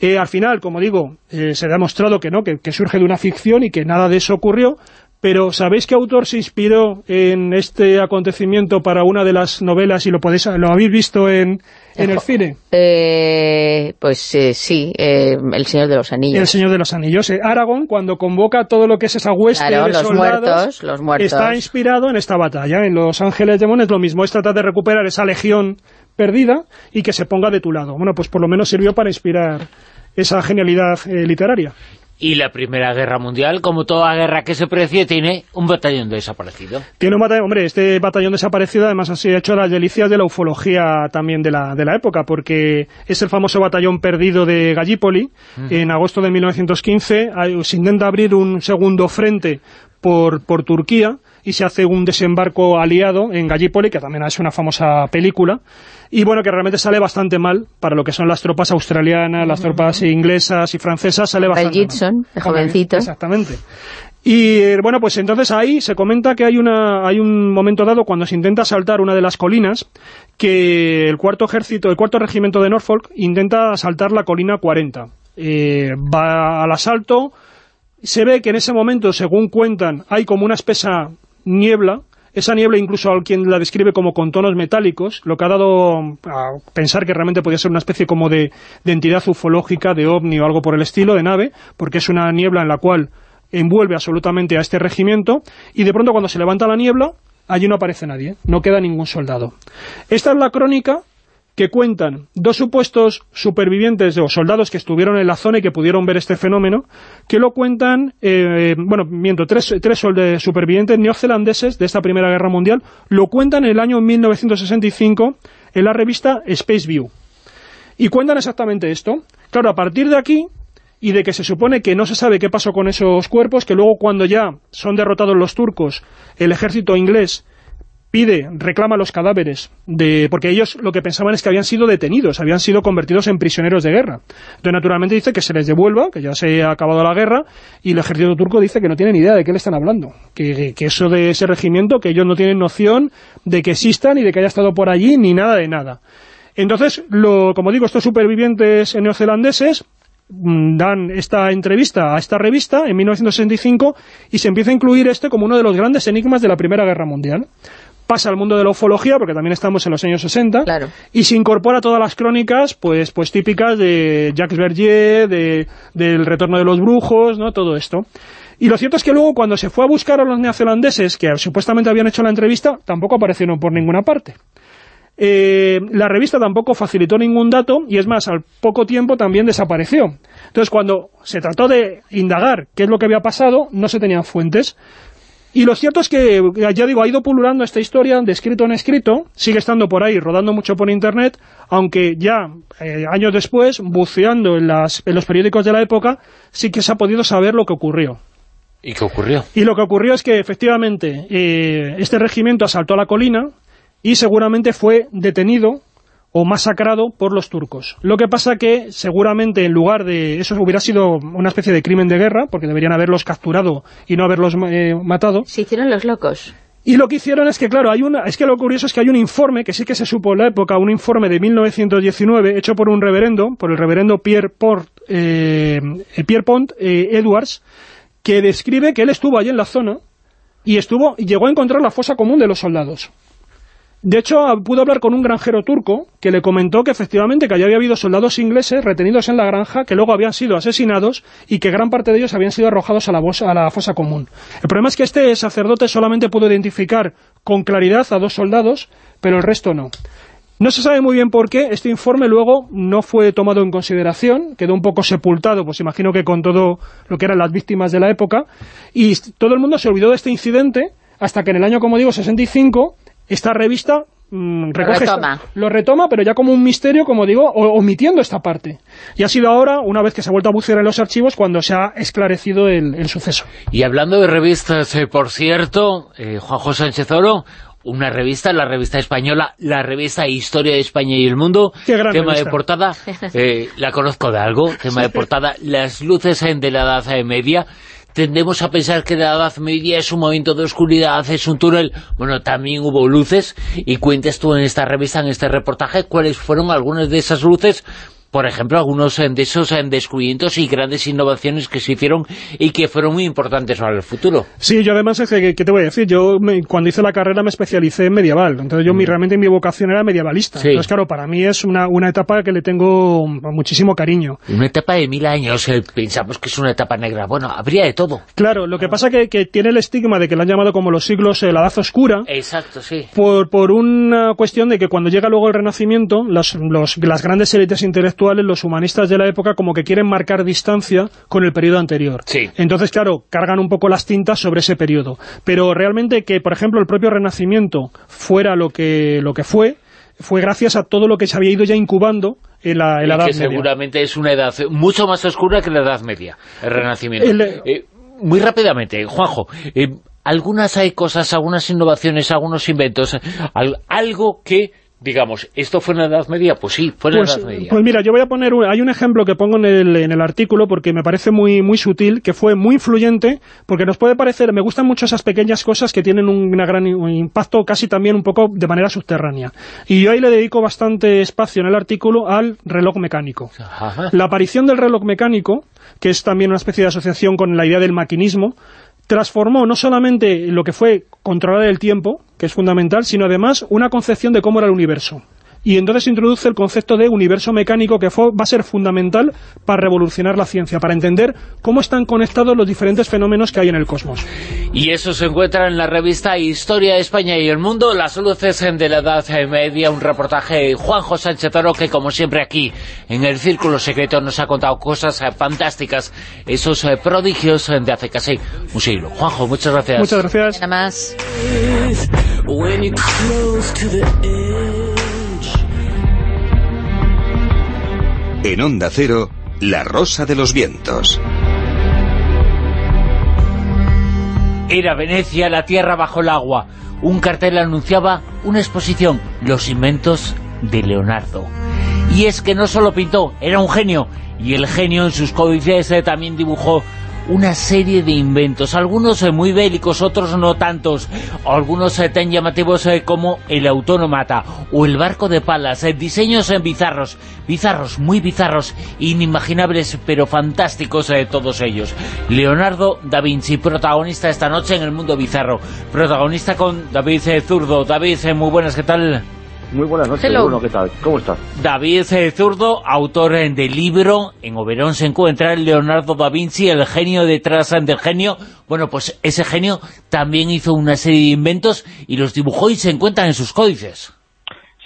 Eh, al final, como digo, eh, se ha demostrado que no, que surge de una ficción y que nada de eso ocurrió, pero ¿sabéis qué autor se inspiró en este acontecimiento para una de las novelas y lo podéis lo habéis visto en, en el cine? Eh, pues eh, sí, eh, El Señor de los Anillos. El Señor de los Anillos. Aragón, cuando convoca todo lo que es esa hueste Claro, de los soldados, muertos, los muertos. está inspirado en esta batalla. En Los Ángeles Demonios lo mismo, es tratar de recuperar esa legión perdida y que se ponga de tu lado. Bueno, pues por lo menos sirvió para inspirar esa genialidad eh, literaria. Y la Primera Guerra Mundial, como toda guerra que se precie, tiene un batallón desaparecido. Tiene un batallón, hombre, este batallón desaparecido además ha sido hecho las delicias de la ufología también de la, de la época, porque es el famoso batallón perdido de Gallipoli. En agosto de 1915 hay- se intenta abrir un segundo frente por, por Turquía y se hace un desembarco aliado en Gallipoli, que también es una famosa película, y bueno, que realmente sale bastante mal para lo que son las tropas australianas, las tropas inglesas y francesas, sale bastante Gibson, mal. el jovencito. Exactamente. Y eh, bueno, pues entonces ahí se comenta que hay una hay un momento dado cuando se intenta saltar una de las colinas que el cuarto ejército, el cuarto regimiento de Norfolk intenta saltar la colina 40. Eh, va al asalto, se ve que en ese momento, según cuentan, hay como una espesa niebla, esa niebla incluso hay quien la describe como con tonos metálicos, lo que ha dado a pensar que realmente podía ser una especie como de, de entidad ufológica, de ovni o algo por el estilo, de nave, porque es una niebla en la cual envuelve absolutamente a este regimiento, y de pronto cuando se levanta la niebla, allí no aparece nadie, no queda ningún soldado. Esta es la crónica que cuentan dos supuestos supervivientes o soldados que estuvieron en la zona y que pudieron ver este fenómeno, que lo cuentan, eh, bueno, miento, tres, tres solde- supervivientes neozelandeses de esta Primera Guerra Mundial, lo cuentan en el año 1965 en la revista Space View. Y cuentan exactamente esto. Claro, a partir de aquí, y de que se supone que no se sabe qué pasó con esos cuerpos, que luego cuando ya son derrotados los turcos, el ejército inglés pide, reclama los cadáveres, de porque ellos lo que pensaban es que habían sido detenidos, habían sido convertidos en prisioneros de guerra. Entonces, naturalmente dice que se les devuelva, que ya se ha acabado la guerra, y el ejército turco dice que no tiene ni idea de qué le están hablando, que, eso de ese regimiento, que ellos no tienen noción de que existan y de que haya estado por allí, ni nada de nada. Entonces, lo, como digo, estos supervivientes neozelandeses mm, dan esta entrevista a esta revista en 1965 y se empieza a incluir este como uno de los grandes enigmas de la Primera Guerra Mundial. Pasa al mundo de la ufología, porque también estamos en los años 60, y se incorpora todas las crónicas pues pues típicas de Jacques Vergier, de, del retorno de los brujos, ¿no? todo esto. Y lo cierto es que luego cuando se fue a buscar a los neozelandeses que supuestamente habían hecho la entrevista, tampoco aparecieron por ninguna parte. Eh, la revista tampoco facilitó ningún dato y es más, al poco tiempo también desapareció. Entonces cuando se trató de indagar qué es lo que había pasado, no se tenían fuentes. Y lo cierto es que, ya digo, ha ido pululando esta historia de escrito en escrito, sigue estando por ahí, rodando mucho por internet, aunque ya eh, años después, buceando en, las, en los periódicos de la época, sí que se ha podido saber lo que ocurrió. ¿Y qué ocurrió? Y lo que ocurrió es que efectivamente eh, este regimiento asaltó a la colina y seguramente fue detenido o masacrado por los turcos. Lo que pasa que seguramente en lugar de... Eso hubiera sido una especie de crimen de guerra, porque deberían haberlos capturado y no haberlos eh, matado. Se hicieron los locos. Y lo que hicieron es que, claro, hay una, es que lo curioso es que hay un informe, que sí que se supo en la época, un informe de 1919, hecho por un reverendo, por el reverendo Pierre Pont, eh, Pierre Pont eh, Edwards, que describe que él estuvo allí en la zona y estuvo y llegó a encontrar la fosa común de los soldados. De hecho, pudo hablar con un granjero turco que le comentó que efectivamente que allá había habido soldados ingleses retenidos en la granja que luego habían sido asesinados y que gran parte de ellos habían sido arrojados a la, a la fosa común. El problema es que este sacerdote solamente pudo identificar con claridad a dos soldados, pero el resto no. No se sabe muy bien por qué, este informe luego no fue tomado en consideración, quedó un poco sepultado, pues imagino que con todo lo que eran las víctimas de la época, y todo el mundo se olvidó de este incidente, hasta que en el año, como digo, 65, esta revista mmm, recoge lo retoma. Esta, lo retoma, pero ya como un misterio, como digo, o, omitiendo esta parte. Y ha sido ahora, una vez que se ha vuelto a bucear en los archivos, cuando se ha esclarecido el, el suceso. Y hablando de revistas, eh, por cierto, eh, Juanjo Sánchez Oro, una revista, la revista española, la revista Historia de España y el Mundo, tema revista. de portada, eh, la conozco de algo, tema de portada, las luces de la Edad Media, tendemos a pensar que la Edad Media es un momento de oscuridad, es un túnel, bueno, también hubo luces, y cuentas tú en esta revista, en este reportaje, cuáles fueron algunas de esas luces por ejemplo, algunos de esos descubrimientos y grandes innovaciones que se hicieron y que fueron muy importantes para el futuro. Sí, yo además, es que, ¿qué te voy a decir? Yo cuando hice la carrera me especialicé en medieval, entonces yo mi, mm. realmente mi vocación era medievalista. Entonces, claro, para mí es una, una etapa que le tengo muchísimo cariño. Una etapa de mil años, eh, pensamos que es una etapa negra. Bueno, habría de todo. Claro, lo que pasa que, que tiene el estigma de que la han llamado como los siglos eh, la edad oscura. Exacto, sí. Por, por una cuestión de que cuando llega luego el Renacimiento, los, los, las grandes élites intelectuales, los humanistas de la época, como que quieren marcar distancia con el periodo anterior. Sí. Entonces, claro, cargan un poco las tintas sobre ese periodo. Pero realmente que, por ejemplo, el propio Renacimiento fuera lo que, lo que fue, fue gracias a todo lo que se había ido ya incubando en la, Edad que seguramente es una edad mucho más oscura que la Edad Media, el Renacimiento. Eh, muy rápidamente, Juanjo, eh, algunas hay cosas, algunas innovaciones, algunos inventos, algo que digamos, ¿esto fue en la Edad Media? Pues sí, fue en la pues, Edad Media. Pues mira, yo voy a poner, hay un ejemplo que pongo en el, en el artículo porque me parece muy, muy sutil, que fue muy influyente, porque nos puede parecer, me gustan mucho esas pequeñas cosas que tienen un, gran impacto casi también un poco de manera subterránea. Y yo ahí le dedico bastante espacio en el artículo al reloj mecánico. La aparición del reloj mecánico, que es también una especie de asociación con la idea del maquinismo, transformó no solamente lo que fue controlar el tiempo, que es fundamental, sino además una concepción de cómo era el universo y entonces introduce el concepto de universo mecánico que va a ser fundamental para revolucionar la ciencia, para entender cómo están conectados los diferentes fenómenos que hay en el cosmos. Y eso se encuentra en la revista Historia de España y el Mundo, las luces de la Edad Media, un reportaje de Juanjo Sánchez Toro que como siempre aquí en el Círculo Secreto nos ha contado cosas eh, fantásticas, esos eh, prodigios de hace casi un siglo. Juanjo, muchas gracias. Muchas gracias. Nada más. En Onda Cero, La Rosa de los Vientos. Era Venecia, la tierra bajo el agua. Un cartel anunciaba una exposición, Los inventos de Leonardo. Y es que no solo pintó, era un genio. Y el genio en sus códices eh, también dibujó una serie de inventos, algunos eh, muy bélicos, otros no tantos, algunos eh, tan llamativos eh, como el autónomata o el barco de palas, diseños bizarros, bizarros, muy bizarros, inimaginables pero fantásticos todos ellos. Leonardo da Vinci, protagonista esta noche en el mundo bizarro, protagonista con David Zurdo. David, muy buenas, ¿qué tal? Muy buenas noches, Bruno, ¿qué tal? ¿Cómo estás? David Zurdo, autor del libro, en Oberón se encuentra el Leonardo da Vinci, el genio detrás del genio. Bueno, pues ese genio también hizo una serie de inventos y los dibujó y se encuentran en sus códices.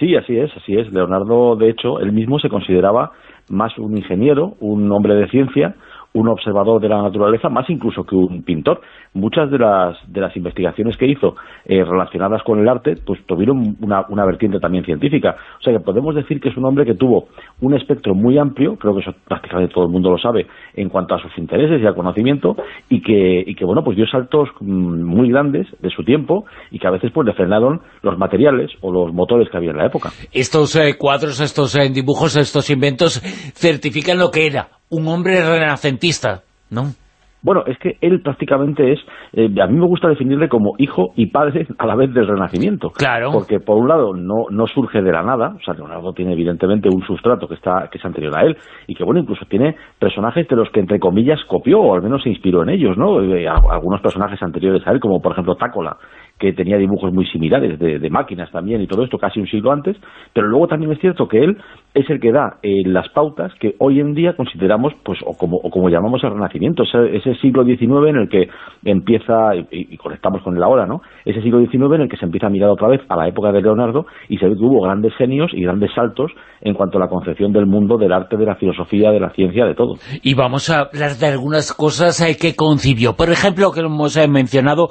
Sí, así es, así es. Leonardo, de hecho, él mismo se consideraba más un ingeniero, un hombre de ciencia, un observador de la naturaleza, más incluso que un pintor. Muchas de las, de las investigaciones que hizo eh, relacionadas con el arte, pues tuvieron una, una, vertiente también científica. O sea que podemos decir que es un hombre que tuvo un espectro muy amplio, creo que eso prácticamente todo el mundo lo sabe, en cuanto a sus intereses y al conocimiento, y que, y que bueno, pues dio saltos mm, muy grandes de su tiempo, y que a veces pues le frenaron los materiales o los motores que había en la época. Estos eh, cuadros, estos eh, dibujos, estos inventos, certifican lo que era un hombre renacentista, ¿no? Bueno, es que él prácticamente es, eh, a mí me gusta definirle como hijo y padre a la vez del Renacimiento. Claro. Porque por un lado no, no surge de la nada, o sea, Leonardo tiene evidentemente un sustrato que está que es anterior a él y que bueno, incluso tiene personajes de los que entre comillas copió o al menos se inspiró en ellos, ¿no? Eh, algunos personajes anteriores a él, como por ejemplo Tácola, que tenía dibujos muy similares de, máquinas también y todo esto casi un siglo antes, pero luego también es cierto que él es el que da eh, las pautas que hoy en día consideramos, pues, o como, o como llamamos el Renacimiento, ese, ese siglo XIX en el que empieza, y, conectamos con el ahora, ¿no? Ese siglo XIX en el que se empieza a mirar otra vez a la época de Leonardo y se ve que hubo grandes genios y grandes saltos en cuanto a la concepción del mundo, del arte, de la filosofía, de la ciencia, de todo. Y vamos a hablar de algunas cosas eh, que concibió. Por ejemplo, que hemos eh, mencionado,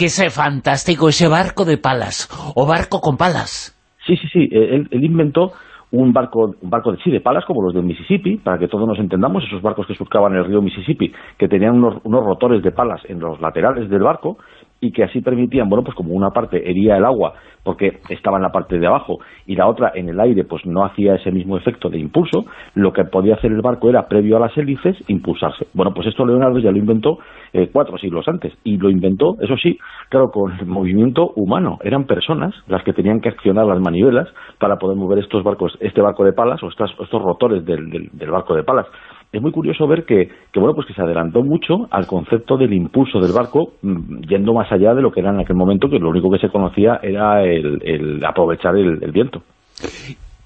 que es fantástico ese barco de palas, o barco con palas. Sí, sí, sí, él, inventó un barco, un barco de, sí, de palas como los del Mississippi, para que todos nos entendamos, esos barcos que surcaban el río Mississippi, que tenían unos, unos rotores de palas en los laterales del barco, y que así permitían, bueno, pues como una parte hería el agua porque estaba en la parte de abajo y la otra en el aire, pues no hacía ese mismo efecto de impulso, lo que podía hacer el barco era, previo a las hélices, impulsarse. Bueno, pues esto Leonardo ya lo inventó eh, cuatro siglos antes y lo inventó, eso sí, claro, con el movimiento humano. Eran personas las que tenían que accionar las manivelas para poder mover estos barcos, este barco de palas o estos, estos rotores del, del barco de palas es muy curioso ver que, bueno pues que se adelantó mucho al concepto del impulso del barco mm, yendo más allá de lo que era en aquel momento que lo único que se conocía era el, aprovechar el, viento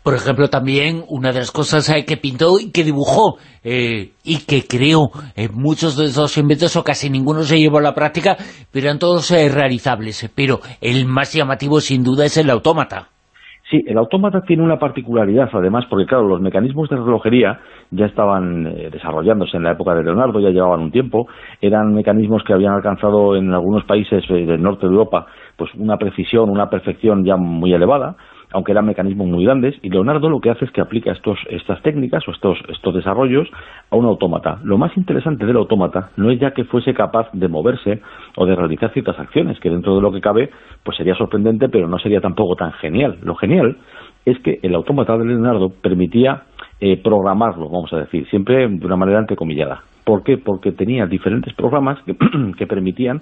por ejemplo, también una de las cosas eh, que pintó y que dibujó eh, y que creó eh, muchos de esos inventos, o casi ninguno se llevó a la práctica, pero eran todos realizables. Pero el más llamativo, sin duda, es el autómata. Sí, el autómata tiene una particularidad, además, porque claro, los mecanismos de relojería ya estaban eh, desarrollándose en la época de Leonardo, ya llevaban un tiempo, eran mecanismos que habían alcanzado en algunos países eh, del norte de Europa pues una precisión, una perfección ya muy elevada, aunque eran mecanismos muy grandes, y Leonardo lo que hace es que aplica estos, estas técnicas o estos, estos desarrollos a un autómata. Lo más interesante del autómata no es ya que fuese capaz de moverse o de realizar ciertas acciones, que dentro de lo que cabe pues sería sorprendente, pero no sería tampoco tan genial. Lo genial es que el autómata de Leonardo permitía eh, programarlo, vamos a decir, siempre de una manera entrecomillada. ¿Por qué? Porque tenía diferentes programas que, que permitían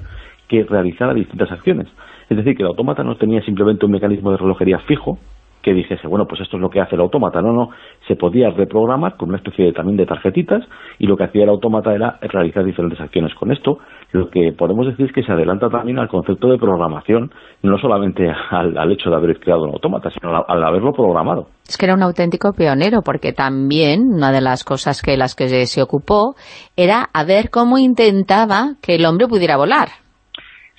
que realizara distintas acciones. Es decir, que el autómata no tenía simplemente un mecanismo de relojería fijo que dijese, bueno, pues esto es lo que hace el autómata. No, no, se podía reprogramar con una especie de, también de tarjetitas y lo que hacía el autómata era realizar diferentes acciones. Con esto, lo que podemos decir es que se adelanta también al concepto de programación, no solamente al, hecho de haber creado un autómata, sino al, haberlo programado. Es que era un auténtico pionero, porque también una de las cosas que las que se ocupó era a ver cómo intentaba que el hombre pudiera volar.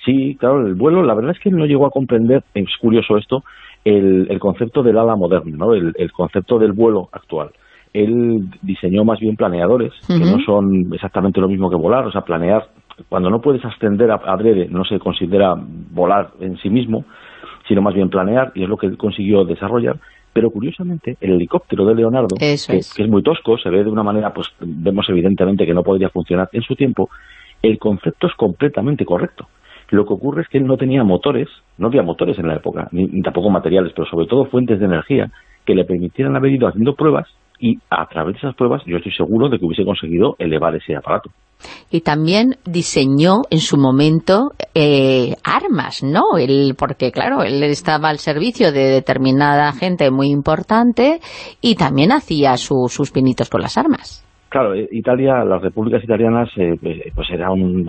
Sí, claro, el vuelo, la verdad es que no llegó a comprender, es curioso esto, el, concepto del ala moderna, ¿no? el, concepto del vuelo actual. Él diseñó más bien planeadores, que no son exactamente lo mismo que volar, o sea, planear, cuando no puedes ascender a, a no se considera volar en sí mismo, sino más bien planear, y es lo que él consiguió desarrollar, pero curiosamente el helicóptero de Leonardo, que, es. que, es. muy tosco, se ve de una manera, pues vemos evidentemente que no podría funcionar en su tiempo, el concepto es completamente correcto. Lo que ocurre es que él no tenía motores, no había motores en la época, ni, tampoco materiales, pero sobre todo fuentes de energía que le permitieran haber ido haciendo pruebas y a través de esas pruebas yo estoy seguro de que hubiese conseguido elevar ese aparato. Y también diseñó en su momento eh, armas, ¿no? Él, porque claro, él estaba al servicio de determinada gente muy importante y también hacía sus pinitos con las armas. Claro, eh, Italia, las repúblicas italianas, eh, eh, pues era un,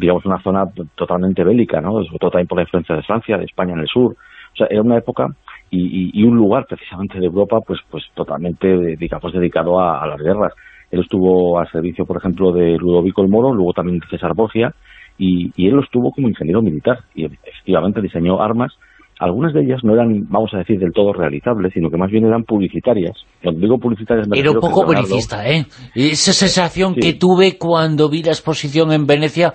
digamos una zona totalmente bélica, ¿no? Sobre todo también por la influencia de Francia, de España en el sur. O sea, era una época y, un lugar precisamente de Europa, pues pues totalmente, digamos, dedicado a, las guerras. Él estuvo al servicio, por ejemplo, de Ludovico el Moro, luego también de César Borgia, y, y él lo estuvo como ingeniero militar y efectivamente diseñó armas algunas de ellas no eran, vamos a decir, del todo realizables, sino que más bien eran publicitarias. Cuando digo publicitarias... Era un poco publicista, ¿eh? Esa sensación que tuve cuando vi la exposición en Venecia,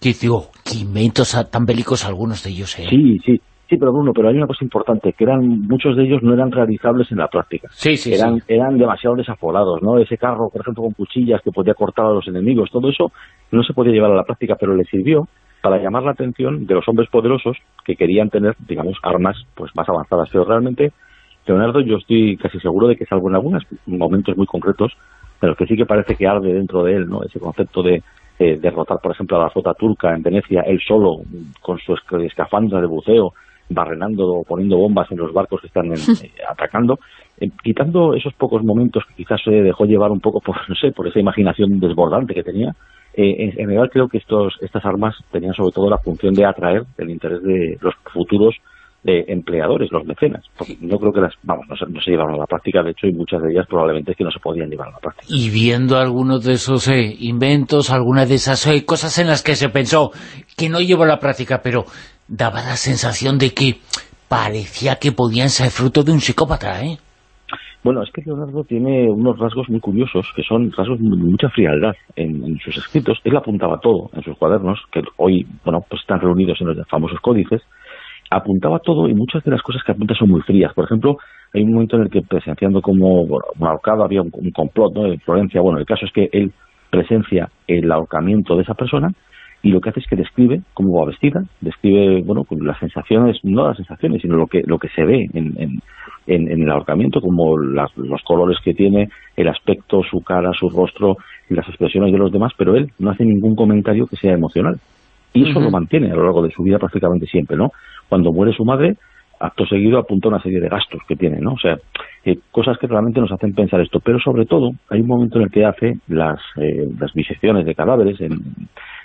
que digo, qué inventos tan bélicos algunos de ellos, ¿eh? Sí, sí. Sí, pero Bruno, pero hay una cosa importante, que eran muchos de ellos no eran realizables en la práctica. Sí, sí, eran, eran demasiado desaforados, ¿no? Ese carro, por ejemplo, con cuchillas que podía cortar a los enemigos, todo eso no se podía llevar a la práctica, pero le sirvió para llamar la atención de los hombres poderosos que querían tener, digamos, armas pues más avanzadas. Pero realmente, Leonardo, yo estoy casi seguro de que salvo en algunos momentos muy concretos, pero que sí que parece que arde dentro de él, ¿no? Ese concepto de eh, derrotar, por ejemplo, a la flota turca en Venecia, él solo, con su escafandra de buceo, barrenando o poniendo bombas en los barcos que están eh, atacando, eh, quitando esos pocos momentos que quizás se dejó llevar un poco por, no sé, por esa imaginación desbordante que tenía, eh, en general creo que estos, estas armas tenían sobre todo la función de atraer el interés de los futuros de empleadores, los mecenas. Porque no creo que las, vamos, no se, no llevaron a la práctica, de hecho, y muchas de ellas probablemente es que no se podían llevar a la práctica. Y viendo algunos de esos eh, inventos, algunas de esas eh, cosas en las que se pensó que no llevó a la práctica, pero daba la sensación de que parecía que podían ser fruto de un psicópata, ¿eh? Bueno, es que Leonardo tiene unos rasgos muy curiosos, que son rasgos de mucha frialdad en, sus escritos. Él apuntaba todo en sus cuadernos, que hoy bueno pues están reunidos en los famosos códices. Apuntaba todo y muchas de las cosas que apunta son muy frías. Por ejemplo, hay un momento en el que presenciando como un ahorcado había un, complot ¿no? en Florencia. Bueno, el caso es que él presencia el ahorcamiento de esa persona y lo que hace es que describe cómo va vestida, describe, bueno, pues las sensaciones, no las sensaciones, sino lo que, lo que se ve en, en, en, el ahorcamiento, como los colores que tiene, el aspecto, su cara, su rostro y las expresiones de los demás, pero él no hace ningún comentario que sea emocional. Y eso lo mantiene a lo largo de su vida prácticamente siempre, ¿no? Cuando muere su madre, acto seguido apunta una serie de gastos que tiene, ¿no? O sea, eh, cosas que realmente nos hacen pensar esto. Pero sobre todo, hay un momento en el que hace las, eh, las disecciones de cadáveres, en,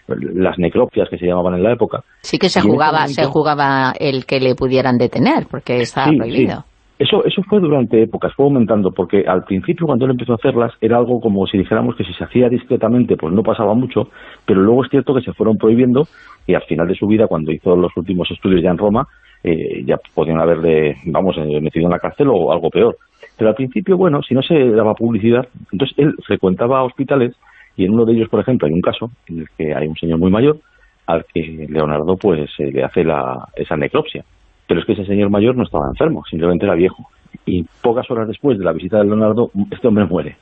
las necropsias que se llamaban en la época. Sí que se jugaba, se jugaba el que le pudieran detener, porque estaba prohibido. Eso, eso fue durante épocas, fue aumentando, porque al principio cuando él empezó a hacerlas era algo como si dijéramos que si se hacía discretamente pues no pasaba mucho, pero luego es cierto que se fueron prohibiendo y al final de su vida, cuando hizo los últimos estudios ya en Roma, eh, ya podían haberle, vamos, eh, metido en la cárcel o algo peor. Pero al principio, bueno, si no se daba publicidad, entonces él frecuentaba hospitales y en uno de ellos, por ejemplo, hay un caso en el que hay un señor muy mayor al que Leonardo pues eh, le hace la, esa necropsia. Pero es que ese señor mayor no estaba enfermo, simplemente era viejo. Y pocas horas después de la visita de Leonardo, este hombre muere.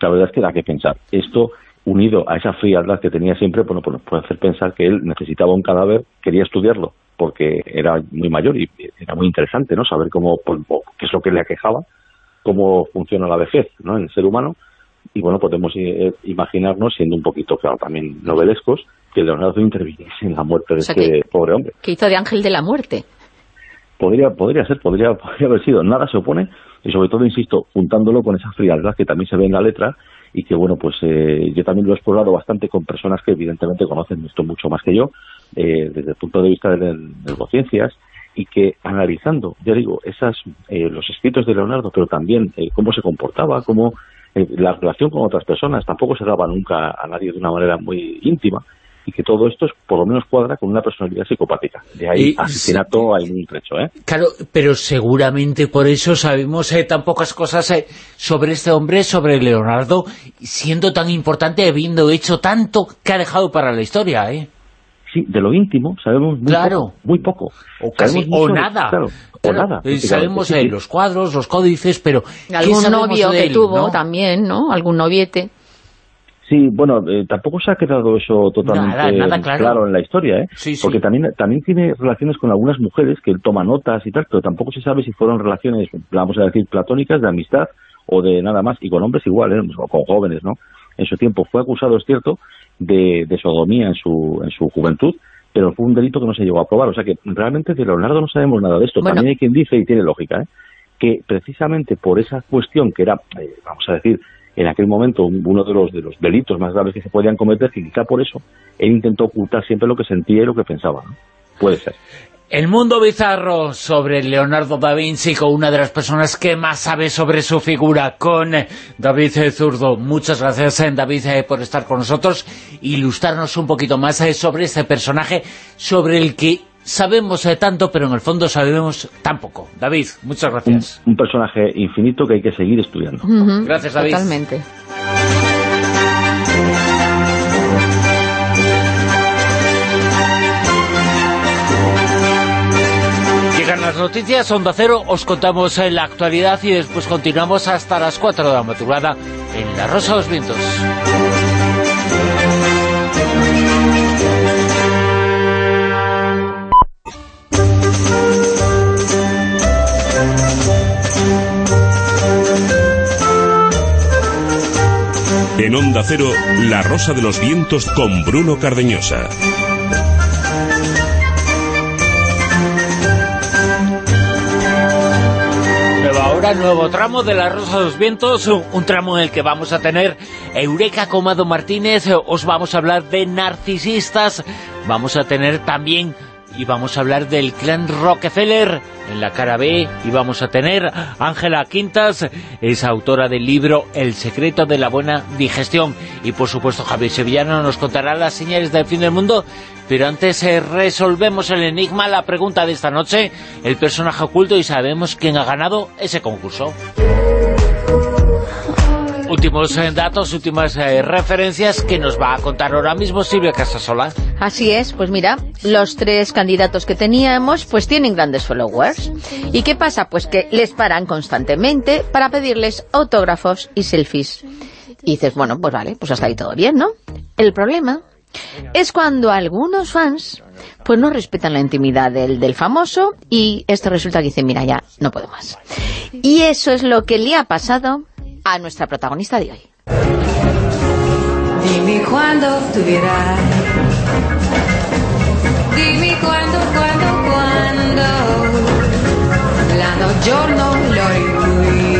La verdad es que da que pensar. Esto, unido a esa frialdad que tenía siempre, bueno, pues puede hacer pensar que él necesitaba un cadáver, quería estudiarlo, porque era muy mayor y era muy interesante, ¿no? Saber cómo, qué es lo que le aquejaba, cómo funciona la vejez, ¿no? En el ser humano y bueno, podemos eh, imaginarnos, siendo un poquito, claro, también novelescos, que Leonardo interviniese en la muerte de ese pobre hombre. ¿Qué hizo de ángel de la muerte? Podría, podría ser, podría, podría haber sido. Nada se opone, y sobre todo, insisto, juntándolo con esa frialdad que también se ve en la letra, y que bueno, pues eh, yo también lo he explorado bastante con personas que evidentemente conocen esto mucho más que yo, eh, desde el punto de vista de, de neurociencias, y que analizando, ya digo, esas, los escritos de Leonardo, pero también cómo se comportaba, cómo eh, la relación con otras personas tampoco se daba nunca a nadie de una manera muy íntima y que todo esto es, por lo menos cuadra con una personalidad psicopática. De ahí asesinato hay un trecho, ¿eh? Claro, pero seguramente por eso sabemos eh, tan pocas cosas eh, sobre este hombre, sobre Leonardo, siendo tan importante, habiendo hecho tanto que ha dejado para la historia, ¿eh? Sí, de lo íntimo sabemos muy poco. Muy poco. O casi, o nada. o nada. Eh, sabemos los cuadros, los códices, pero Algún novio que tuvo también, ¿no? Algún noviete. Sí, bueno, eh, tampoco se ha quedado eso totalmente claro. en la historia, ¿eh? Porque también también tiene relaciones con algunas mujeres que él toma notas y tal, pero tampoco se sabe si fueron relaciones, vamos a decir, platónicas, de amistad o de nada más, y con hombres igual, ¿eh? o con jóvenes, ¿no? En su tiempo fue acusado, es cierto, de, de sodomía en su, en su juventud, pero fue un delito que no se llegó a probar. O sea que realmente de Leonardo no sabemos nada de esto. También hay quien dice, y tiene lógica, ¿eh? que precisamente por esa cuestión que era, eh, vamos a decir, en aquel momento uno de los, de los delitos más graves que se podían cometer, y quizá por eso él intentó ocultar siempre lo que sentía y lo que pensaba. Puede ser. El mundo bizarro sobre Leonardo da Vinci con una de las personas que más sabe sobre su figura, con David Zurdo. Muchas gracias, eh, David, eh, por estar con nosotros, ilustrarnos un poquito más eh, sobre este personaje, sobre el que sabemos tanto, pero en el fondo sabemos tan poco. David, muchas gracias. Un, personaje infinito que hay que seguir estudiando. gracias, David. Totalmente. Las noticias Onda Cero, os contamos en la actualidad y después continuamos hasta las 4 de la madrugada en La Rosa de los Vientos. En Onda Cero, La Rosa de los Vientos con Bruno Cardeñosa. Nuevo tramo de la Rosa de los Vientos, un tramo en el que vamos a tener Eureka Comado Martínez, os vamos a hablar de narcisistas, vamos a tener también y vamos a hablar del clan Rockefeller. En la cara B y vamos a tener Ángela Quintas, es autora del libro El secreto de la buena digestión. Y por supuesto Javier Sevillano nos contará las señales del fin del mundo. Pero antes eh, resolvemos el enigma, la pregunta de esta noche, el personaje oculto y sabemos quién ha ganado ese concurso. Últimos eh, datos, últimas eh, referencias que nos va a contar ahora mismo Silvia Casasola. Así es, pues mira, los tres candidatos que teníamos pues tienen grandes followers. ¿Y qué pasa? Pues que les paran constantemente para pedirles autógrafos y selfies. Y dices, bueno, pues vale, pues hasta ahí todo bien, ¿no? El problema es cuando algunos fans pues no respetan la intimidad del, del famoso y esto resulta que dice, mira, ya no puedo más. Y eso es lo que le ha pasado a nuestra protagonista de hoy. Dime cuándo tuviera. Dime cuándo, cuándo, cuándo. Giorno, cui.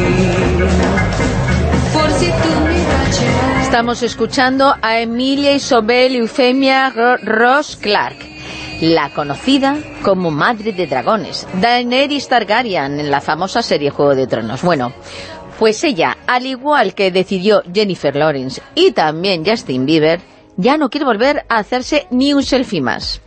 Forse tu mi bacerai. Estamos escuchando a Emilia Isobel Eufemia Ro- Ross Clark, la conocida como Madre de Dragones, Daenerys Targaryen en la famosa serie Juego de Tronos. Bueno, pues ella, al igual que decidió Jennifer Lawrence y también Justin Bieber, ya no quiere volver a hacerse ni un selfie más.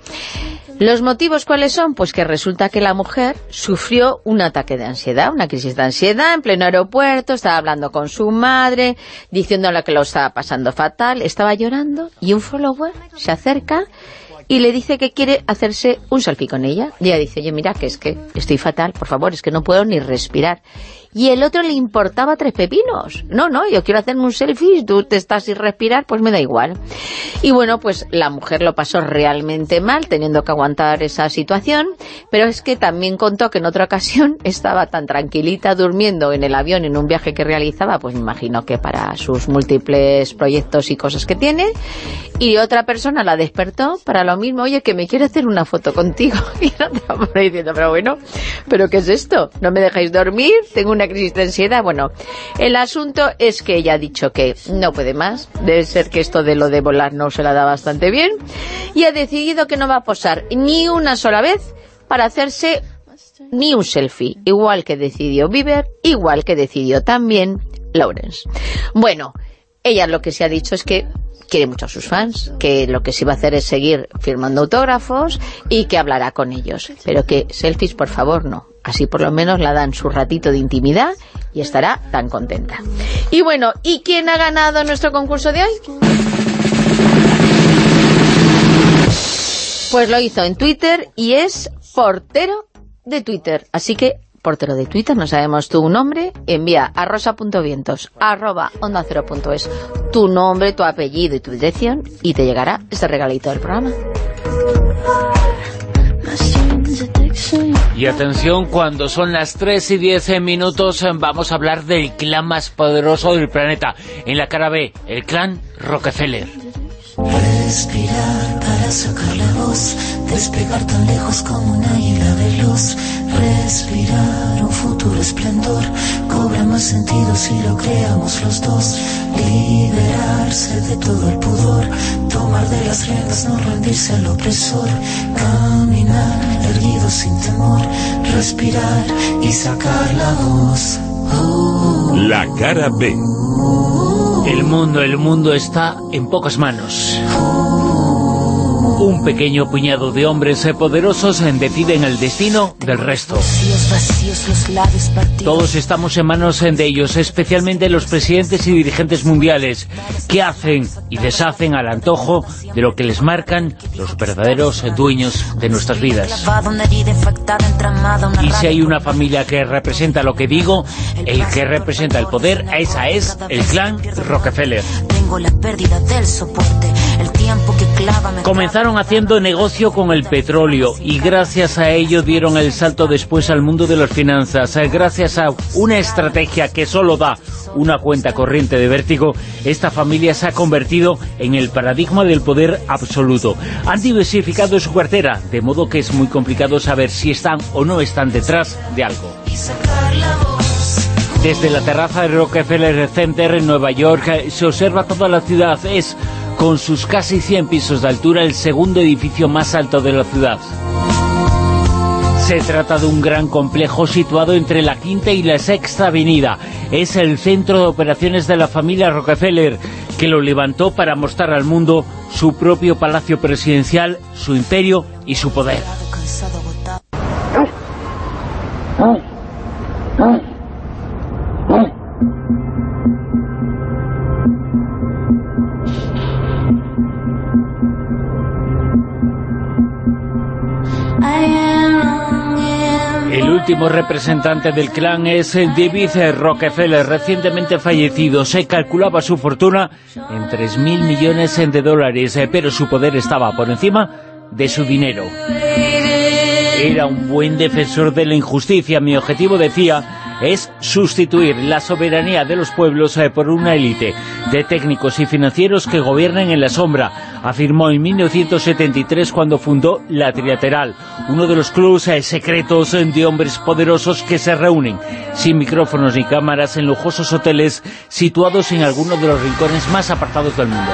¿Los motivos cuáles son? Pues que resulta que la mujer sufrió un ataque de ansiedad, una crisis de ansiedad en pleno aeropuerto, estaba hablando con su madre, diciéndole que lo estaba pasando fatal, estaba llorando y un follower se acerca y le dice que quiere hacerse un selfie con ella. Y ella dice, oye, mira, que es que estoy fatal, por favor, es que no puedo ni respirar. Y el otro le importaba tres pepinos. No, no, yo quiero hacerme un selfie, tú te estás sin respirar, pues me da igual. Y bueno, pues la mujer lo pasó realmente mal, teniendo que aguantar esa situación, pero es que también contó que en otra ocasión estaba tan tranquilita durmiendo en el avión en un viaje que realizaba, pues me imagino que para sus múltiples proyectos y cosas que tiene, y otra persona la despertó para lo mismo, oye, que me quiero hacer una foto contigo. Y la otra diciendo, pero bueno, ¿pero qué es esto? ¿No me dejáis dormir? Tengo una crisis de ansiedad. Bueno, el asunto es que ella ha dicho que no puede más. Debe ser que esto de lo de volar no se la da bastante bien. Y ha decidido que no va a posar ni una sola vez para hacerse ni un selfie. Igual que decidió Bieber, igual que decidió también Lawrence. Bueno, ella lo que se ha dicho es que quiere mucho a sus fans, que lo que sí va a hacer es seguir firmando autógrafos y que hablará con ellos. Pero que selfies, por favor, no. Así por lo menos la dan su ratito de intimidad y estará tan contenta. Y bueno, ¿y quién ha ganado nuestro concurso de hoy? Pues lo hizo en Twitter y es portero de Twitter. Así que, portero de Twitter, no sabemos tu nombre, envía a rosa.vientos arroba onda cero tu nombre, tu apellido y tu dirección y te llegará este regalito del programa. Y atención, cuando son las 3 y 10 minutos vamos a hablar del clan más poderoso del planeta. En la cara B, el clan Rockefeller. Respirar para sacar la voz, despegar tan lejos como un águila veloz. Respirar un futuro esplendor, cobra más sentido si lo creamos los dos. Liberarse de todo el pudor, tomar de las riendas, no rendirse al opresor. Caminar erguido sin temor, respirar y sacar la voz. La cara B. El mundo, el mundo está en pocas manos. Un pequeño puñado de hombres poderosos deciden el destino del resto. Todos estamos en manos de ellos, especialmente los presidentes y dirigentes mundiales, que hacen y deshacen al antojo de lo que les marcan los verdaderos dueños de nuestras vidas. Y si hay una familia que representa lo que digo, el que representa el poder, esa es el clan Rockefeller. Tengo la pérdida del soporte, el tiempo que clava me Comenzaron haciendo negocio con el petróleo y gracias a ello dieron el salto después al mundo de las finanzas. Gracias a una estrategia que solo da una cuenta corriente de vértigo, esta familia se ha convertido en el paradigma del poder absoluto. Han diversificado su cartera, de modo que es muy complicado saber si están o no están detrás de algo. Desde la terraza de Rockefeller Center en Nueva York eh, se observa toda la ciudad. Es, con sus casi 100 pisos de altura, el segundo edificio más alto de la ciudad. Se trata de un gran complejo situado entre la Quinta y la Sexta Avenida. Es el centro de operaciones de la familia Rockefeller, que lo levantó para mostrar al mundo su propio palacio presidencial, su imperio y su poder. Último representante del clan es David Rockefeller, recientemente fallecido. Se calculaba su fortuna en 3.000 millones de dólares, eh, pero su poder estaba por encima de su dinero. Era un buen defensor de la injusticia. Mi objetivo, decía, es sustituir la soberanía de los pueblos eh, por una élite de técnicos y financieros que gobiernen en la sombra, afirmó en 1973 cuando fundó la Trilateral, uno de los clubes eh, secretos de hombres poderosos que se reúnen sin micrófonos ni cámaras en lujosos hoteles situados en algunos de los rincones más apartados del mundo.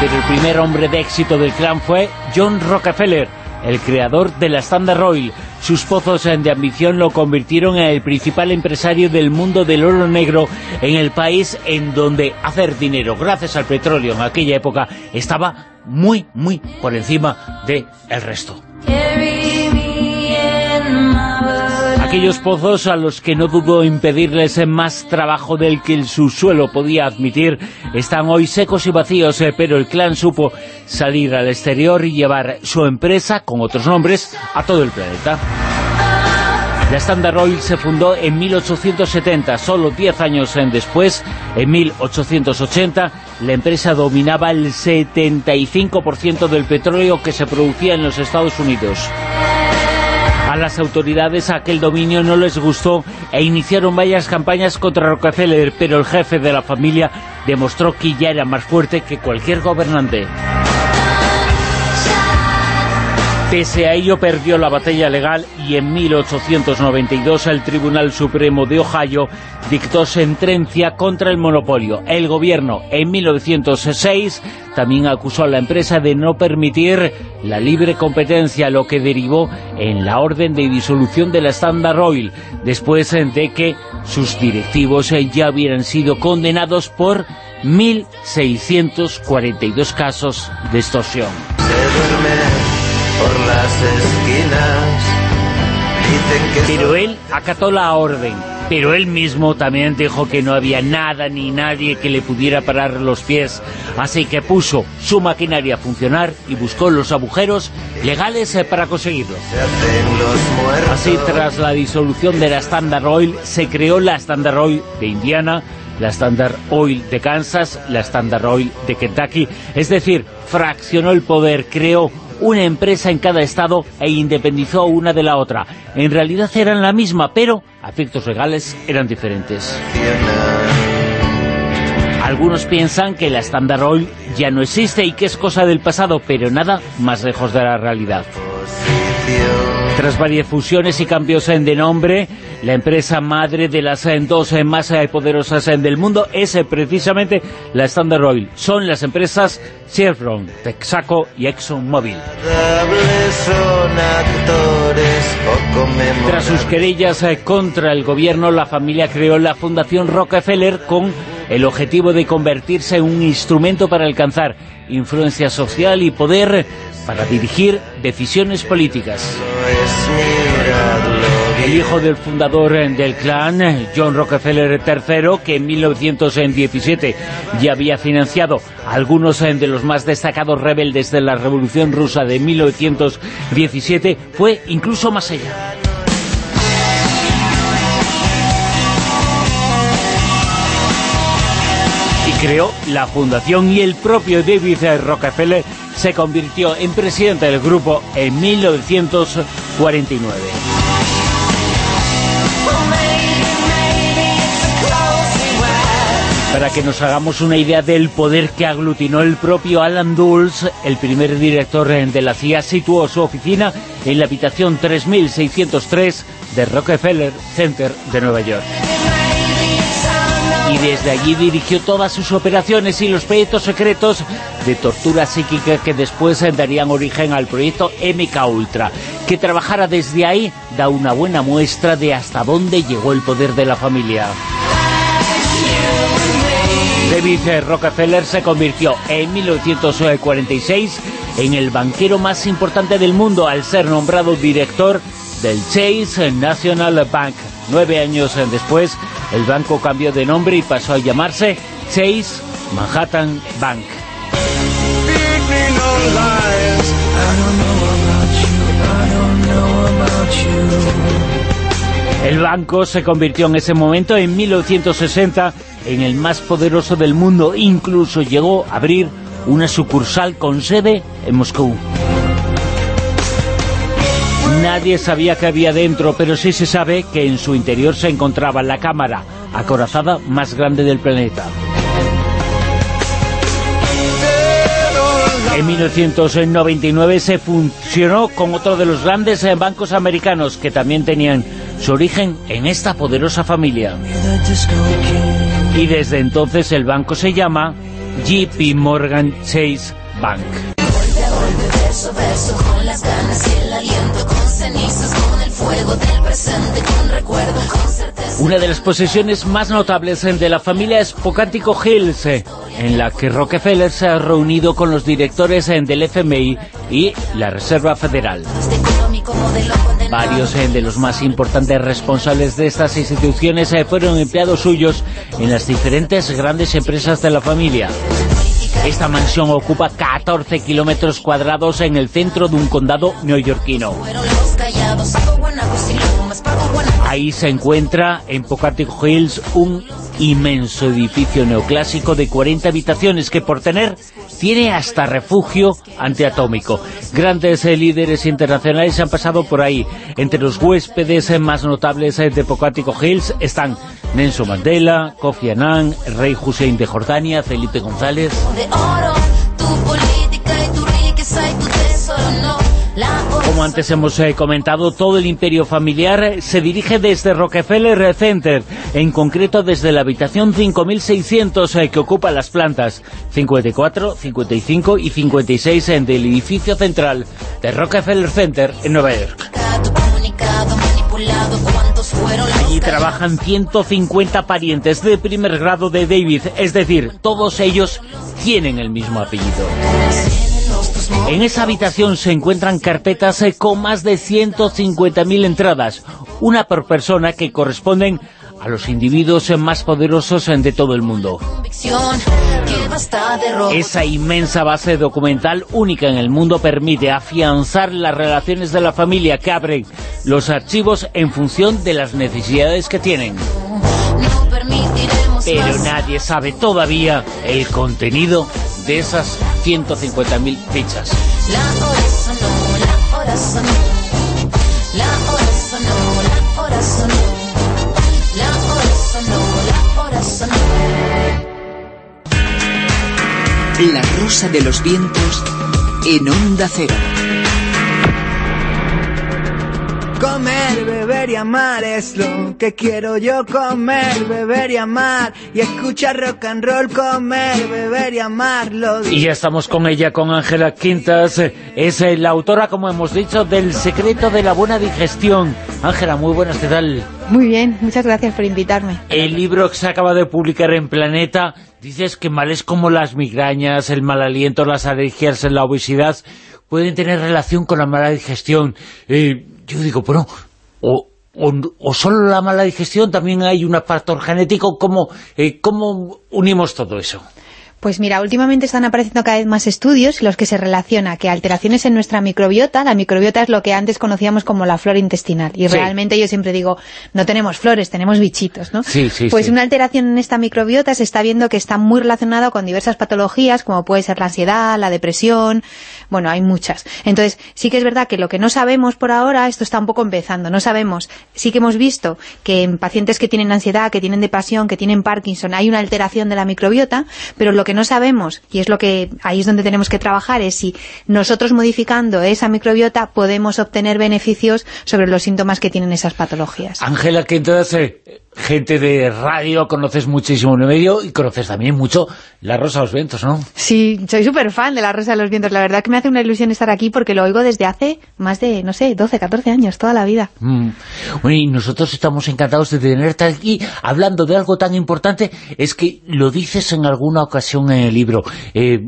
Pero el primer hombre de éxito del clan fue John Rockefeller, el creador de la Standard Oil. Sus pozos de ambición lo convirtieron en el principal empresario del mundo del oro negro en el país en donde hacer dinero gracias al petróleo en aquella época estaba muy, muy por encima del el resto. Aquellos pozos a los que no dudó impedirles más trabajo del que el subsuelo podía admitir están hoy secos y vacíos, eh, pero el clan supo salir al exterior y llevar su empresa, con otros nombres, a todo el planeta. La Standard Oil se fundó en 1870, solo 10 años después, en 1880, la empresa dominaba el 75% del petróleo que se producía en los Estados Unidos. A las autoridades aquel dominio no les gustó e iniciaron varias campañas contra Rockefeller, pero el jefe de la familia demostró que ya era más fuerte que cualquier gobernante. Pese a ello perdió la batalla legal y en 1892 el Tribunal Supremo de Ohio dictó sentencia contra el monopolio. El gobierno en 1906 también acusó a la empresa de no permitir la libre competencia, lo que derivó en la orden de disolución de la Standard Oil, después de que sus directivos ya hubieran sido condenados por 1.642 casos de extorsión por las esquinas. Pero él acató la orden, pero él mismo también dijo que no había nada ni nadie que le pudiera parar los pies, así que puso su maquinaria a funcionar y buscó los agujeros legales eh, para conseguirlo. Así, tras la disolución de la Standard Oil, se creó la Standard Oil de Indiana, la Standard Oil de Kansas, la Standard Oil de Kentucky, es decir, fraccionó el poder, creó una empresa en cada estado e independizó una de la otra. En realidad eran la misma, pero a efectos legales eran diferentes. Algunos piensan que la Standard Oil ya no existe y que es cosa del pasado, pero nada más lejos de la realidad. Tras varias fusiones y cambios de nombre, la empresa madre de las dos más poderosas del mundo es precisamente la Standard Oil. Son las empresas Chevron, Texaco y ExxonMobil. Tras sus querellas contra el gobierno, la familia creó la Fundación Rockefeller con el objetivo de convertirse en un instrumento para alcanzar influencia social y poder para dirigir decisiones políticas. El hijo del fundador del clan, John Rockefeller III, que en 1917 ya había financiado algunos de los más destacados rebeldes de la Revolución Rusa de 1917, fue incluso más allá. Creó la fundación y el propio David Rockefeller se convirtió en presidente del grupo en 1949. Para que nos hagamos una idea del poder que aglutinó el propio Alan Dulles, el primer director de la CIA situó su oficina en la habitación 3603 de Rockefeller Center de Nueva York y desde allí dirigió todas sus operaciones y los proyectos secretos de tortura psíquica que después darían origen al proyecto MK Ultra. Que trabajara desde ahí da una buena muestra de hasta dónde llegó el poder de la familia. David Rockefeller se convirtió en 1946 en el banquero más importante del mundo al ser nombrado director del Chase National Bank. Nueve años después, el banco cambió de nombre y pasó a llamarse Chase Manhattan Bank. El banco se convirtió en ese momento, en 1960, en el más poderoso del mundo. Incluso llegó a abrir una sucursal con sede en Moscú. Nadie sabía qué había dentro, pero sí se sabe que en su interior se encontraba la cámara acorazada más grande del planeta. En 1999 se funcionó con otro de los grandes eh, bancos americanos que también tenían su origen en esta poderosa familia. Y desde entonces el banco se llama JP Morgan Chase Bank. Verso, verso, con las ganas y el aliento, con cenizas, con el fuego del presente, con recuerdo, con certeza. Una de las posesiones más notables de la familia es Pocántico Hills, en la que Rockefeller se ha reunido con los directores del FMI y la Reserva Federal. Varios de los más importantes responsables de estas instituciones eh, fueron empleados suyos en las diferentes grandes empresas de la familia. Esta mansión ocupa 14 kilómetros cuadrados en el centro de un condado neoyorquino. Ahí se encuentra, en Pocatico Hills, un inmenso edificio neoclásico de 40 habitaciones que por tener tiene hasta refugio antiatómico. Grandes eh, líderes internacionales han pasado por ahí. Entre los huéspedes eh, más notables eh, de Pocatico Hills están Nelson Mandela, Kofi Annan, rey Hussein de Jordania, Felipe González... de oro, Como antes hemos eh, comentado, todo el imperio familiar eh, se dirige desde Rockefeller Center, en concreto desde la habitación 5600 eh, que ocupa las plantas 54, 55 y 56 en del edificio central de Rockefeller Center en Nueva York. Allí trabajan 150 parientes de primer grado de David, es decir, todos ellos tienen el mismo apellido. En esa habitación se encuentran carpetas eh, con más de 150.000 entradas, una por persona que corresponden a los individuos eh, más poderosos eh, de todo el mundo. Esa inmensa base documental única en el mundo permite afianzar las relaciones de la familia que abren los archivos en función de las necesidades que tienen. Pero nadie sabe todavía el contenido de esas 150.000 fichas. La hora sonó, la hora sonó. La hora sonó, la hora sonó. La hora sonó, la hora sonó. La rosa de los vientos en onda cero. Comer, beber y amar es lo que quiero yo comer, beber y amar y escuchar rock and roll, comer, beber y amarlo. Y ya estamos con ella, con Ángela Quintas. Es eh, la autora, como hemos dicho, del secreto de la buena digestión. Ángela, muy buenas, ¿qué tal? Muy bien, muchas gracias por invitarme. El libro que se acaba de publicar en Planeta, dices que males como las migrañas, el mal aliento, las alergias, la obesidad, pueden tener relación con la mala digestión. Eh, yo digo, pero, o, o, o solo la mala digestión, también hay un factor genético, ¿cómo, eh, ¿cómo unimos todo eso? Pues mira, últimamente están apareciendo cada vez más estudios en los que se relaciona que alteraciones en nuestra microbiota, la microbiota es lo que antes conocíamos como la flora intestinal, y Sí. realmente yo siempre digo, no tenemos flores, tenemos bichitos, ¿no? Sí, sí, pues una alteración en esta microbiota se está viendo que está muy relacionado con diversas patologías, como puede ser la ansiedad, la depresión, bueno, hay muchas. Entonces, sí que es verdad que lo que no sabemos por ahora, esto está un poco empezando, no sabemos, sí que hemos visto que en pacientes que tienen ansiedad, que tienen depresión, que tienen Parkinson, hay una alteración de la microbiota, pero lo que no sabemos, y es lo que ahí es donde tenemos que trabajar, es si nosotros modificando esa microbiota podemos obtener beneficios sobre los síntomas que tienen esas patologías. Ángela Quintas, gente de radio, conoces muchísimo el medio y conoces también mucho La Rosa de los Vientos, ¿no? Sí, soy súper fan de La Rosa de los Vientos. La verdad que me hace una ilusión estar aquí porque lo oigo desde hace más de, no sé, 12, 14 años, toda la vida. Mm. Bueno, y nosotros estamos encantados de tenerte aquí hablando de algo tan importante, es que lo dices en alguna ocasión en el libro. Eh,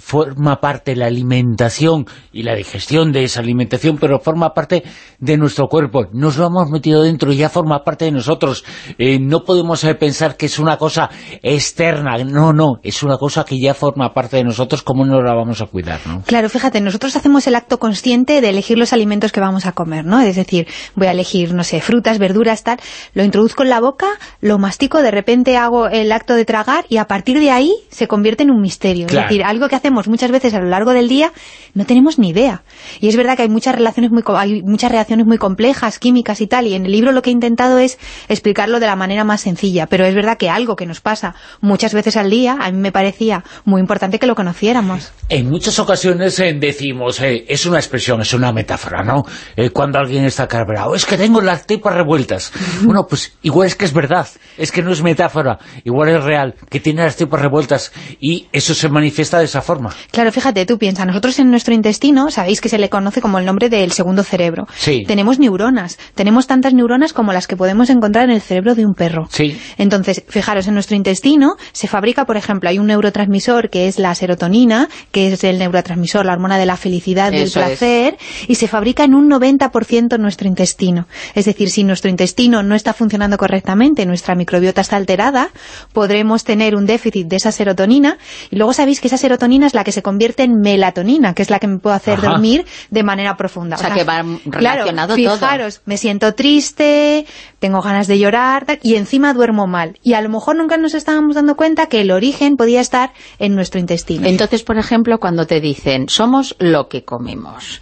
forma parte la alimentación y la digestión de esa alimentación, pero forma parte de nuestro cuerpo. Nos lo hemos metido dentro y ya forma parte de nosotros. Eh, no podemos eh, pensar que es una cosa externa. No, no, es una cosa que ya forma parte de nosotros. ¿Cómo no la vamos a cuidar? ¿no? Claro, fíjate, nosotros hacemos el acto consciente de elegir los alimentos que vamos a comer, ¿no? Es decir, voy a elegir, no sé, frutas, verduras, tal, lo introduzco en la boca, lo mastico, de repente hago el acto de tragar y a partir de ahí se convierte en un misterio. Claro. Es decir, algo que hacemos muchas veces a lo largo del día no tenemos ni idea. Y es verdad que hay muchas relaciones muy hay muchas reacciones muy complejas, químicas y tal, y en el libro lo que he intentado es explicarlo de la manera más sencilla, pero es verdad que algo que nos pasa muchas veces al día, a mí me parecía muy importante que lo conociéramos. En muchas ocasiones eh, decimos, eh, es una expresión, es una metáfora, ¿no? Eh, cuando alguien está cabreado, es que tengo las tripas revueltas. Bueno, pues igual es que es verdad, es que no es metáfora, igual es real, que tiene las tripas revueltas y eso se manifiesta de esa forma. Claro, fíjate, tú piensas, nosotros en nuestro intestino, sabéis que se le conoce como el nombre del segundo cerebro. Sí. Tenemos neuronas, tenemos tantas neuronas como las que podemos encontrar en el cerebro de un perro. Sí. Entonces, fijaros, en nuestro intestino se fabrica, por ejemplo, hay un neurotransmisor que es la serotonina, que es el neurotransmisor, la hormona de la felicidad, del Eso es. placer, y se fabrica en un 90% en nuestro intestino. Es decir, si nuestro intestino no está funcionando correctamente, nuestra microbiota está alterada, podremos tener un déficit de esa serotonina, y luego sabéis que esa serotonina es la que se convierte en melatonina, que es la que me puede hacer Ajá. dormir de manera profunda. O sea, que va relacionado claro, todo. fijaros, me siento triste, tengo ganas de llorar, y encima duermo mal. Y a lo mejor nunca nos estábamos dando cuenta que el origen podía estar en nuestro intestino. Entonces, por ejemplo, cuando te dicen, somos lo que comemos.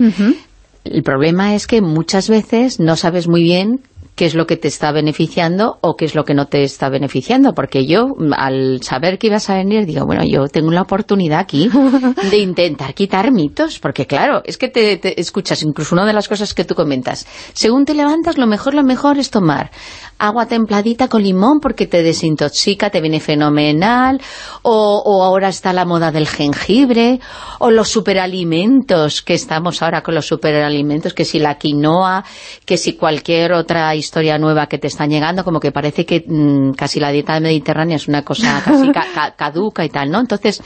El problema es que muchas veces no sabes muy bien qué es lo que te está beneficiando o qué es lo que no te está beneficiando, porque yo, al saber que ibas a venir, digo, bueno, yo tengo la oportunidad aquí de intentar quitar mitos, porque claro, es que te, te escuchas, incluso una de las cosas que tú comentas, según te levantas, lo mejor, lo mejor es tomar agua templadita con limón porque te desintoxica, te viene fenomenal, o, o ahora está la moda del jengibre, o los superalimentos, que estamos ahora con los superalimentos, que si la quinoa, que si cualquier otra historia nueva que te están llegando, como que parece que mm, casi la dieta mediterránea es una cosa casi ca- ca- caduca y tal, ¿no? Entonces,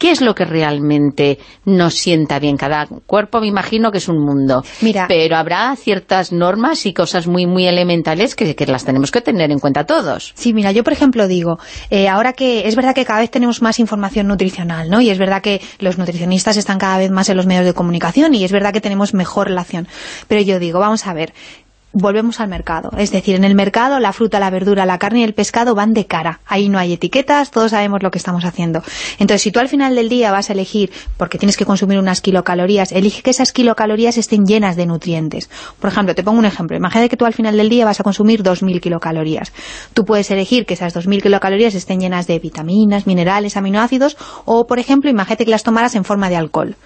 ¿qué es lo que realmente nos sienta bien? Cada cuerpo me imagino que es un mundo. Mira. Pero habrá ciertas normas y cosas muy, muy elementales que, que las tenemos que tener en cuenta todos. Sí, mira, yo por ejemplo digo, eh, ahora que es verdad que cada vez tenemos más información nutricional, ¿no? Y es verdad que los nutricionistas están cada vez más en los medios de comunicación y es verdad que tenemos mejor relación. Pero yo digo, vamos a ver, volvemos al mercado. Es decir, en el mercado la fruta, la verdura, la carne y el pescado van de cara. Ahí no hay etiquetas, todos sabemos lo que estamos haciendo. Entonces, si tú al final del día vas a elegir, porque tienes que consumir unas kilocalorías, elige que esas kilocalorías estén llenas de nutrientes. Por ejemplo, te pongo un ejemplo. Imagínate que tú al final del día vas a consumir 2.000 kilocalorías. Tú puedes elegir que esas 2.000 kilocalorías estén llenas de vitaminas, minerales, aminoácidos, o, por ejemplo, imagínate que las tomaras en forma de alcohol.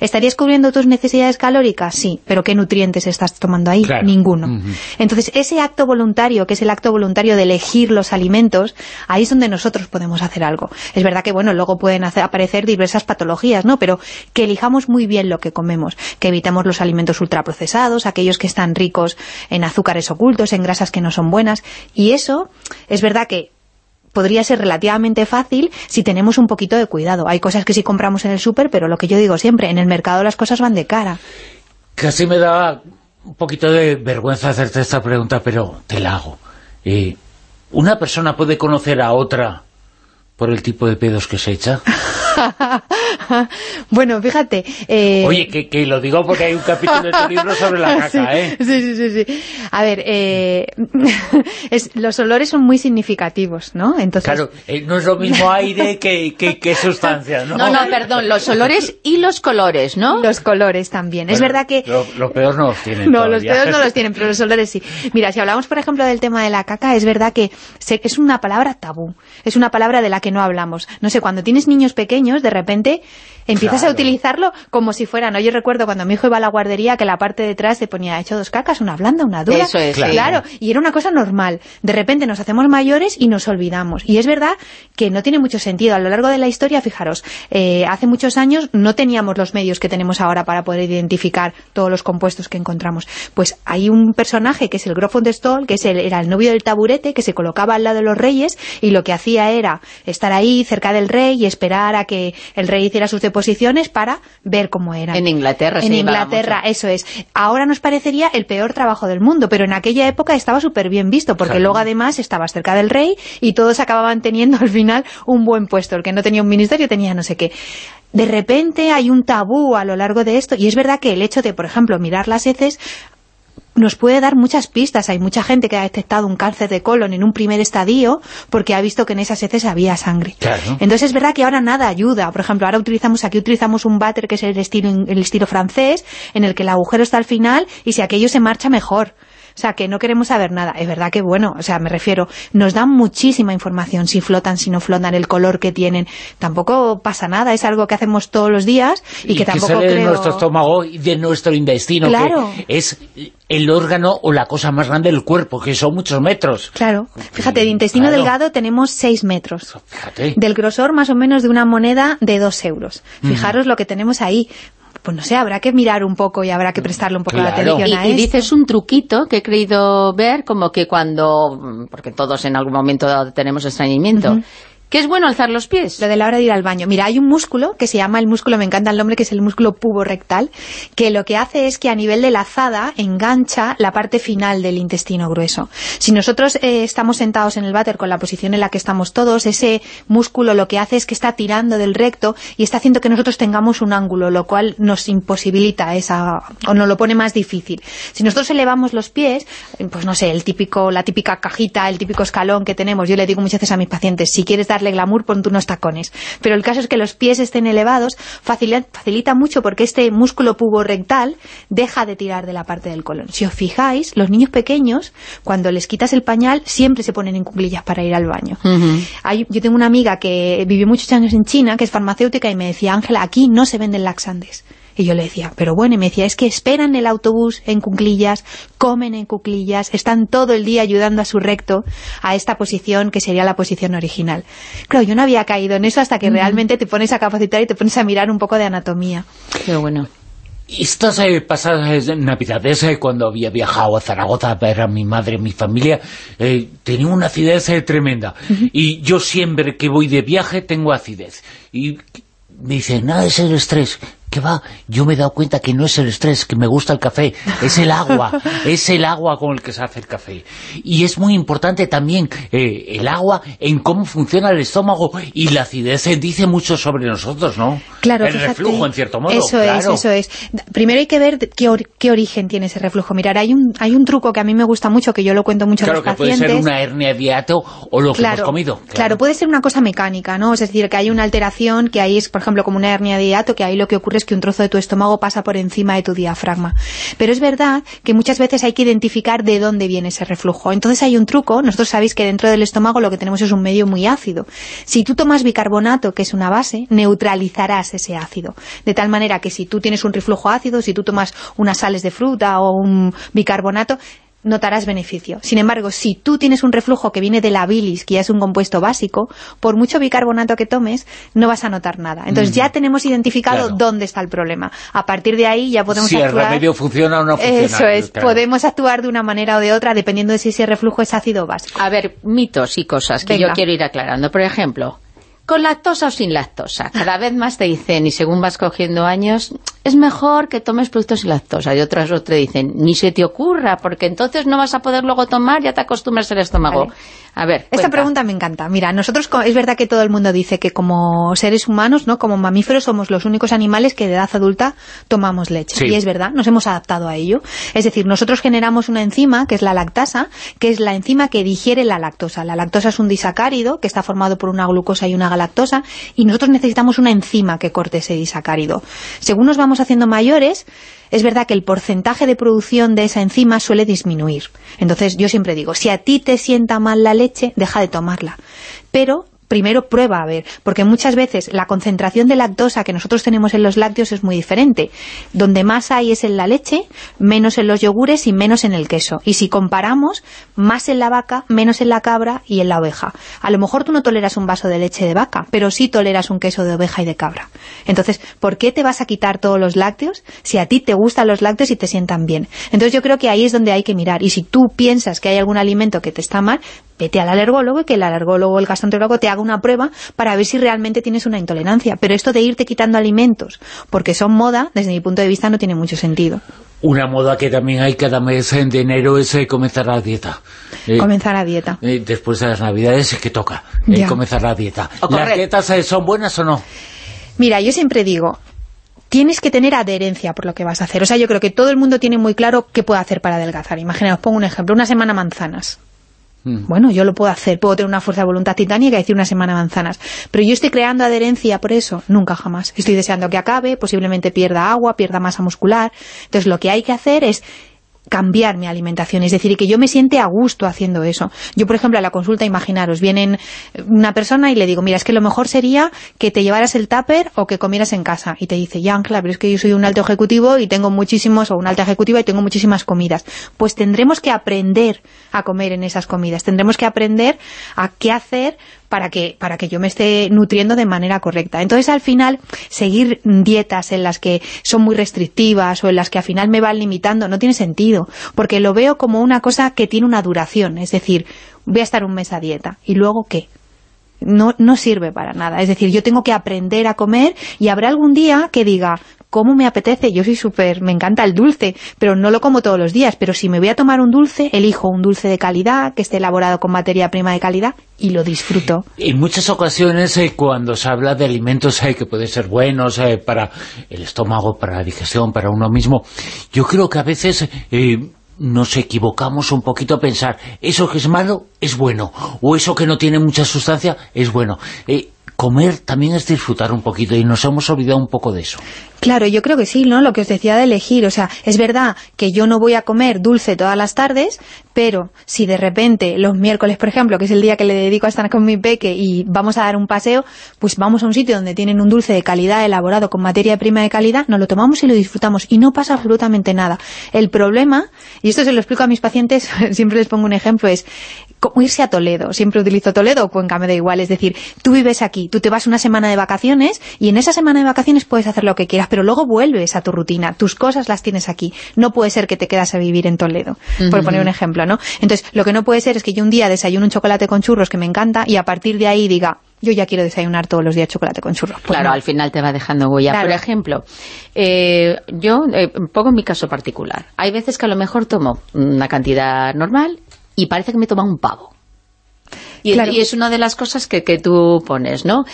¿Estarías cubriendo tus necesidades calóricas? Sí, pero ¿qué nutrientes estás tomando ahí? Claro. Ninguno. Entonces, ese acto voluntario, que es el acto voluntario de elegir los alimentos, ahí es donde nosotros podemos hacer algo. Es verdad que, bueno, luego pueden hacer- aparecer diversas patologías, ¿no? Pero que elijamos muy bien lo que comemos, que evitemos los alimentos ultraprocesados, aquellos que están ricos en azúcares ocultos, en grasas que no son buenas, y eso es verdad que podría ser relativamente fácil si tenemos un poquito de cuidado. Hay cosas que sí compramos en el súper, pero lo que yo digo siempre, en el mercado las cosas van de cara. Casi me da un poquito de vergüenza hacerte esta pregunta, pero te la hago. Eh, ¿Una persona puede conocer a otra por el tipo de pedos que se echa? bueno, fíjate... eh, Oye, que, que lo digo porque hay un capítulo de tu libro sobre la caca, Sí, ¿eh? Sí, sí, sí, sí. A ver, eh, es- los olores son muy significativos, ¿no? Entonces, Claro, eh, no es lo mismo aire que, que, que sustancia, ¿no? No, no, perdón, los olores y los colores, ¿no? Los colores también. es verdad que... Lo, lo peor no los tienen No, los todavía. pedos no los tienen, pero los olores sí. Mira, si hablamos, por ejemplo, del tema de la caca, es verdad que es una palabra tabú. Es una palabra de la que no hablamos. No sé, cuando tienes niños pequeños, de repente empiezas a utilizarlo como si fuera, ¿no? Yo recuerdo cuando mi hijo iba a la guardería que la parte de atrás se ponía, ¿ha hecho dos cacas? ¿Una blanda, una dura? Eso es, Claro. Claro, y era una cosa normal. De repente nos hacemos mayores y nos olvidamos. Y es verdad que no tiene mucho sentido. A lo largo de la historia, fijaros, eh, hace muchos años no teníamos los medios que tenemos ahora para poder identificar todos los compuestos que encontramos. Pues hay un personaje que es el Grofo de Stoll, que es el, era el novio del taburete, que se colocaba al lado de los reyes y lo que hacía era estar ahí cerca del rey y esperar a que que el rey hiciera sus deposiciones para ver cómo eran. En Inglaterra En se Inglaterra, mucho. eso es. Ahora nos parecería el peor trabajo del mundo, pero en aquella época estaba súper bien visto, porque Claro. luego además estabas cerca del rey y todos acababan teniendo al final un buen puesto. El que no tenía un ministerio tenía no sé qué. De repente hay un tabú a lo largo de esto, y es verdad que el hecho de, por ejemplo, mirar las heces nos puede dar muchas pistas. Hay mucha gente que ha detectado un cáncer de colon en un primer estadio porque ha visto que en esas heces había sangre. Claro. Entonces es verdad que ahora nada ayuda. Por ejemplo, ahora utilizamos aquí utilizamos un váter que es el estilo, el estilo francés, en el que el agujero está al final y si aquello se marcha mejor. O sea, que no queremos saber nada. Es verdad que, bueno, o sea, me refiero, nos dan muchísima información, si flotan, si no flotan, el color que tienen. Tampoco pasa nada, es algo que hacemos todos los días y, que tampoco sale de nuestro estómago y de nuestro intestino, Claro. que es el órgano o la cosa más grande del cuerpo, que son muchos metros. Claro. Fíjate, de intestino Claro. delgado tenemos 6 metros. Fíjate. Del grosor más o menos de una moneda de 2 euros. Fijaros lo que tenemos ahí. Pues no sé, habrá que mirar un poco y habrá que prestarle un poco la atención Y, a y esto. dices un truquito que he creído ver, como que cuando, mm, porque todos en algún momento dado tenemos estreñimiento, Ujú. Que es bueno alzar los pies. Lo de la hora de ir al baño. Mira, hay un músculo que se llama el músculo, me encanta el nombre, que es el músculo puborectal, que lo que hace es que a nivel de la azada engancha la parte final del intestino grueso. Si nosotros eh, estamos sentados en el váter con la posición en la que estamos todos, ese músculo lo que hace es que está tirando del recto y está haciendo que nosotros tengamos un ángulo, lo cual nos imposibilita esa, o nos lo pone más difícil. Si nosotros elevamos los pies, pues no sé, el típico, la típica cajita, el típico escalón que tenemos, yo le digo muchas veces a mis pacientes, si quieres darle glamour, ponte unos tacones. Pero el caso es que los pies estén elevados, facilita, facilita mucho porque este músculo puborectal deja de tirar de la parte del colon. Si os fijáis, los niños pequeños, cuando les quitas el pañal, siempre se ponen en cuclillas para ir al baño. Hay- yo tengo una amiga que vivió muchos años en China, que es farmacéutica, y me decía, Ángela, aquí no se venden laxantes. Y yo le decía, pero bueno, y me decía, es que esperan el autobús en cuclillas, comen en cuclillas, están todo el día ayudando a su recto a esta posición que sería la posición original. Claro, yo no había caído en eso hasta que realmente te pones a capacitar y te pones a mirar un poco de anatomía. Qué bueno. Estas eh, pasadas navidades, eh, cuando había viajado a Zaragoza a ver a mi madre, mi familia, eh, tenía una acidez eh, tremenda. Y yo siempre que voy de viaje tengo acidez. Y me dice, nada, es el estrés. ¿Qué va? Yo me he dado cuenta que no es el estrés, que me gusta el café, es el agua, es el agua con el que se hace el café. Y es muy importante también eh, el agua en cómo funciona el estómago y la acidez eh, dice mucho sobre nosotros, ¿no? Claro, el fíjate. reflujo, en cierto modo. Eso es, claro. eso es. Primero hay que ver qué, or- qué origen tiene ese reflujo. Mirar, hay un, hay un truco que a mí me gusta mucho, que yo lo cuento mucho Claro, a que los puede pacientes. ser una hernia de hiato o lo que hemos comido. Claro. puede ser una cosa mecánica, ¿no? Es decir, que hay una alteración, que ahí es, por ejemplo, como una hernia de hiato, que ahí lo que ocurre es que un trozo de tu estómago pasa por encima de tu diafragma. Pero es verdad que muchas veces hay que identificar de dónde viene ese reflujo. Entonces hay un truco, nosotros sabéis que dentro del estómago lo que tenemos es un medio muy ácido. Si tú tomas bicarbonato, que es una base, neutralizarás ese ácido. De tal manera que si tú tienes un reflujo ácido, si tú tomas unas sales de fruta o un bicarbonato, notarás beneficio. Sin embargo, si tú tienes un reflujo que viene de la bilis, que ya es un compuesto básico, por mucho bicarbonato que tomes, no vas a notar nada. Entonces Mm. ya tenemos identificado Claro. dónde está el problema. A partir de ahí ya podemos si el actuar... remedio funciona o no funciona. Eso es, claro. podemos actuar de una manera o de otra dependiendo de si ese reflujo es ácido o básico. A ver, mitos y cosas que Venga. yo quiero ir aclarando. Por ejemplo, con lactosa o sin lactosa. Cada vez más te dicen, y según vas cogiendo años, es mejor que tomes productos sin lactosa. Y otras otras dicen, ni se te ocurra, porque entonces no vas a poder luego tomar, ya te acostumbras al estómago. A ver, Esta pregunta me encanta. Mira, nosotros es verdad que todo el mundo dice que como seres humanos, no, como mamíferos somos los únicos animales que de edad adulta tomamos leche. Sí. Y es verdad, nos hemos adaptado a ello. Es decir, nosotros generamos una enzima que es la lactasa, que es la enzima que digiere la lactosa. La lactosa es un disacárido que está formado por una glucosa y una galactosa y nosotros necesitamos una enzima que corte ese disacárido. Según nos vamos haciendo mayores, es verdad que el porcentaje de producción de esa enzima suele disminuir. Entonces yo siempre digo, si a ti te sienta mal la leche, deja de tomarla. Pero primero prueba a ver, porque muchas veces la concentración de lactosa que nosotros tenemos en los lácteos es muy diferente. Donde más hay es en la leche, menos en los yogures y menos en el queso. Y si comparamos, más en la vaca, menos en la cabra y en la oveja. A lo mejor tú no toleras un vaso de leche de vaca, pero sí toleras un queso de oveja y de cabra. Entonces, ¿por qué te vas a quitar todos los lácteos si a ti te gustan los lácteos y te sientan bien? Entonces yo creo que ahí es donde hay que mirar. Y si tú piensas que hay algún alimento que te está mal, vete al alergólogo y que el alergólogo o el gastroenterólogo te haga una prueba para ver si realmente tienes una intolerancia. Pero esto de irte quitando alimentos porque son moda, desde mi punto de vista no tiene mucho sentido. Una moda que también hay cada mes de enero es eh, comenzar la dieta. Eh, comenzar la dieta. eh, después de las navidades es que toca eh, comenzar la dieta. O ¿Las correr. dietas eh, son buenas o no? Mira, yo siempre digo, tienes que tener adherencia por lo que vas a hacer. O sea, yo creo que todo el mundo tiene muy claro qué puede hacer para adelgazar. Imaginaos, pongo un ejemplo, una semana manzanas. Bueno, yo lo puedo hacer, puedo tener una fuerza de voluntad titánica y decir una semana manzanas. Pero yo estoy creando adherencia por eso, nunca jamás. Estoy deseando que acabe, posiblemente pierda agua, pierda masa muscular. Entonces lo que hay que hacer es cambiar mi alimentación, es decir, que yo me siente a gusto haciendo eso. Yo, por ejemplo, a la consulta, imaginaros, vienen una persona y le digo, mira, es que lo mejor sería que te llevaras el tupper o que comieras en casa. Y te dice, ya, Ángela, pero es que yo soy un alto ejecutivo y tengo muchísimos, o una alta ejecutiva y tengo muchísimas comidas. Pues tendremos que aprender a comer en esas comidas, tendremos que aprender a qué hacer para que, para que yo me esté nutriendo de manera correcta. Entonces, al final, seguir dietas en las que son muy restrictivas o en las que al final me van limitando no tiene sentido, porque lo veo como una cosa que tiene una duración, es decir, voy a estar un mes a dieta, ¿y luego qué? No, no sirve para nada. Es decir, yo tengo que aprender a comer y habrá algún día que diga, ¿cómo me apetece? Yo soy súper, me encanta el dulce, pero no lo como todos los días. Pero si me voy a tomar un dulce, elijo un dulce de calidad, que esté elaborado con materia prima de calidad y lo disfruto. En muchas ocasiones eh, cuando se habla de alimentos eh, que pueden ser buenos eh, para el estómago, para la digestión, para uno mismo, yo creo que a veces eh, nos equivocamos un poquito a pensar, eso que es malo es bueno, o eso que no tiene mucha sustancia es bueno. Comer también es disfrutar un poquito y nos hemos olvidado un poco de eso. Claro, yo creo que sí, ¿no? Lo que os decía de elegir, o sea, es verdad que yo no voy a comer dulce todas las tardes, pero si de repente los miércoles, por ejemplo, que es el día que le dedico a estar con mi peque y vamos a dar un paseo, pues vamos a un sitio donde tienen un dulce de calidad elaborado con materia prima de calidad, nos lo tomamos y lo disfrutamos y no pasa absolutamente nada. El problema, y esto se lo explico a mis pacientes, siempre les pongo un ejemplo, es irse a Toledo, siempre utilizo Toledo o Cuenca, me da igual, es decir, tú vives aquí, tú te vas una semana de vacaciones y en esa semana de vacaciones puedes hacer lo que quieras, pero luego vuelves a tu rutina, tus cosas las tienes aquí, no puede ser que te quedas a vivir en Toledo, por poner un ejemplo, ¿no? Entonces, lo que no puede ser es que yo un día desayuno un chocolate con churros que me encanta y a partir de ahí diga, yo ya quiero desayunar todos los días chocolate con churros. Pues claro, no. al final te va dejando huella. Claro. Por ejemplo, eh, yo eh, pongo mi caso particular. Hay veces que a lo mejor tomo una cantidad normal y parece que me toma un pavo. Y, es una de las cosas que, que tú pones, ¿no?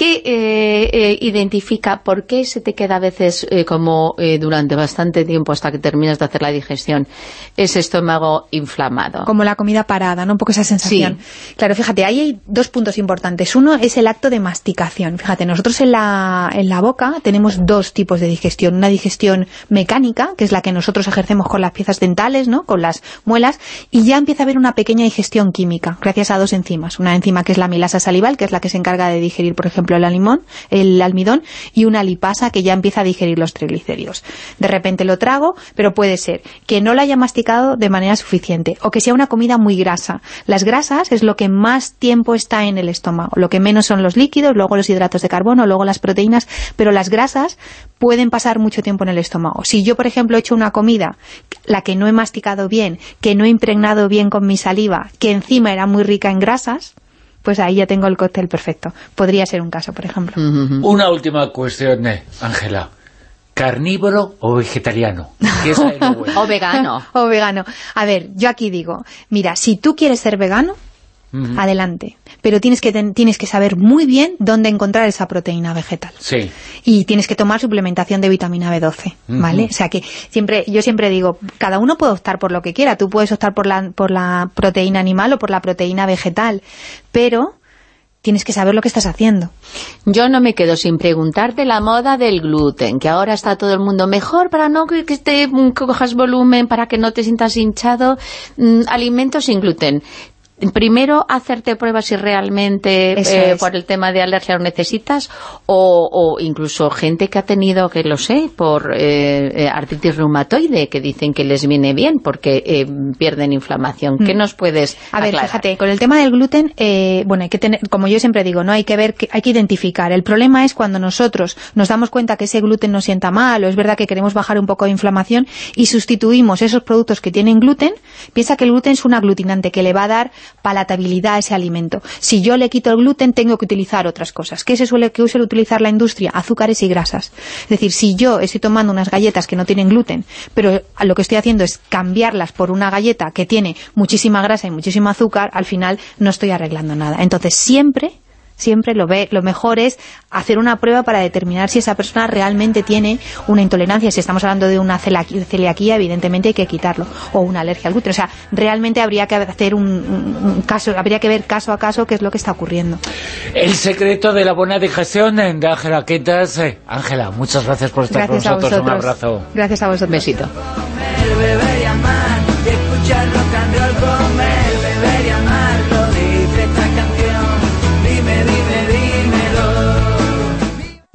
¿Qué eh, eh, identifica por qué se te queda a veces eh, como durante bastante tiempo hasta que terminas de hacer la digestión ese estómago inflamado? Como la comida parada, ¿no? Un poco esa sensación. Claro, fíjate, ahí hay dos puntos importantes. Uno es el acto de masticación. Fíjate, nosotros en la, en la boca tenemos dos tipos de digestión. Una digestión mecánica, que es la que nosotros ejercemos con las piezas dentales, ¿no? Con las muelas, y ya empieza a haber una pequeña digestión química, gracias a dos enzimas. Una enzima que es la milasa salival, que es la que se encarga de digerir, por ejemplo, el limón, el almidón, y una lipasa que ya empieza a digerir los triglicéridos. De repente lo trago, pero puede ser que no lo haya masticado de manera suficiente, o que sea una comida muy grasa. Las grasas es lo que más tiempo está en el estómago, lo que menos son los líquidos, luego los hidratos de carbono, luego las proteínas, pero las grasas pueden pasar mucho tiempo en el estómago. Si yo, por ejemplo, he hecho una comida, la que no he masticado bien, que no he impregnado bien con mi saliva, que encima era muy rica en grasas, pues ahí ya tengo el cóctel perfecto. Podría ser un caso, por ejemplo. Una última cuestión, eh, Ángela. ¿Carnívoro o vegetariano? ¿Qué es lo bueno? O vegano. o vegano. A ver, yo aquí digo, mira, si tú quieres ser vegano, Adelante. Pero tienes que, ten- tienes que saber muy bien dónde encontrar esa proteína vegetal. Sí. Y tienes que tomar suplementación de vitamina B12, ¿vale? O sea que siempre, yo siempre digo, cada uno puede optar por lo que quiera. Tú puedes optar por la, por la proteína animal o por la proteína vegetal. Pero tienes que saber lo que estás haciendo. Yo no me quedo sin preguntarte la moda del gluten, que ahora está todo el mundo mejor para no que, te cojas volumen, para que no te sientas hinchado, mm, alimentos sin gluten. Primero, hacerte pruebas si realmente eh, por el tema de alergia lo necesitas o, o incluso gente que ha tenido, que lo sé, por eh, eh, artritis reumatoide, que dicen que les viene bien porque eh, pierden inflamación. ¿Qué Mm. nos puedes A ver, fíjate, con el tema del gluten, eh, bueno, hay que tener, como yo siempre digo, no hay que ver, que, hay que identificar. El problema es cuando nosotros nos damos cuenta que ese gluten nos sienta mal, o es verdad que queremos bajar un poco de inflamación, y sustituimos esos productos que tienen gluten, piensa que el gluten es un aglutinante que le va a dar palatabilidad a ese alimento. Si yo le quito el gluten, tengo que utilizar otras cosas. ¿Qué se suele, que suele utilizar la industria? Azúcares y grasas. Es decir, si yo estoy tomando unas galletas que no tienen gluten, pero lo que estoy haciendo es cambiarlas por una galleta que tiene muchísima grasa y muchísimo azúcar, al final no estoy arreglando nada. Entonces, siempre siempre lo ve, lo mejor es hacer una prueba para determinar si esa persona realmente tiene una intolerancia. Si estamos hablando de una celiaquía, evidentemente hay que quitarlo, o una alergia al gluten. O sea, realmente habría que hacer un, caso, habría que ver caso a caso qué es lo que está ocurriendo. El secreto de la buena digestión de Ángela Quintas. Eh, Ángela, muchas gracias por estar con nosotros. Un abrazo. Gracias a vosotros. Un besito.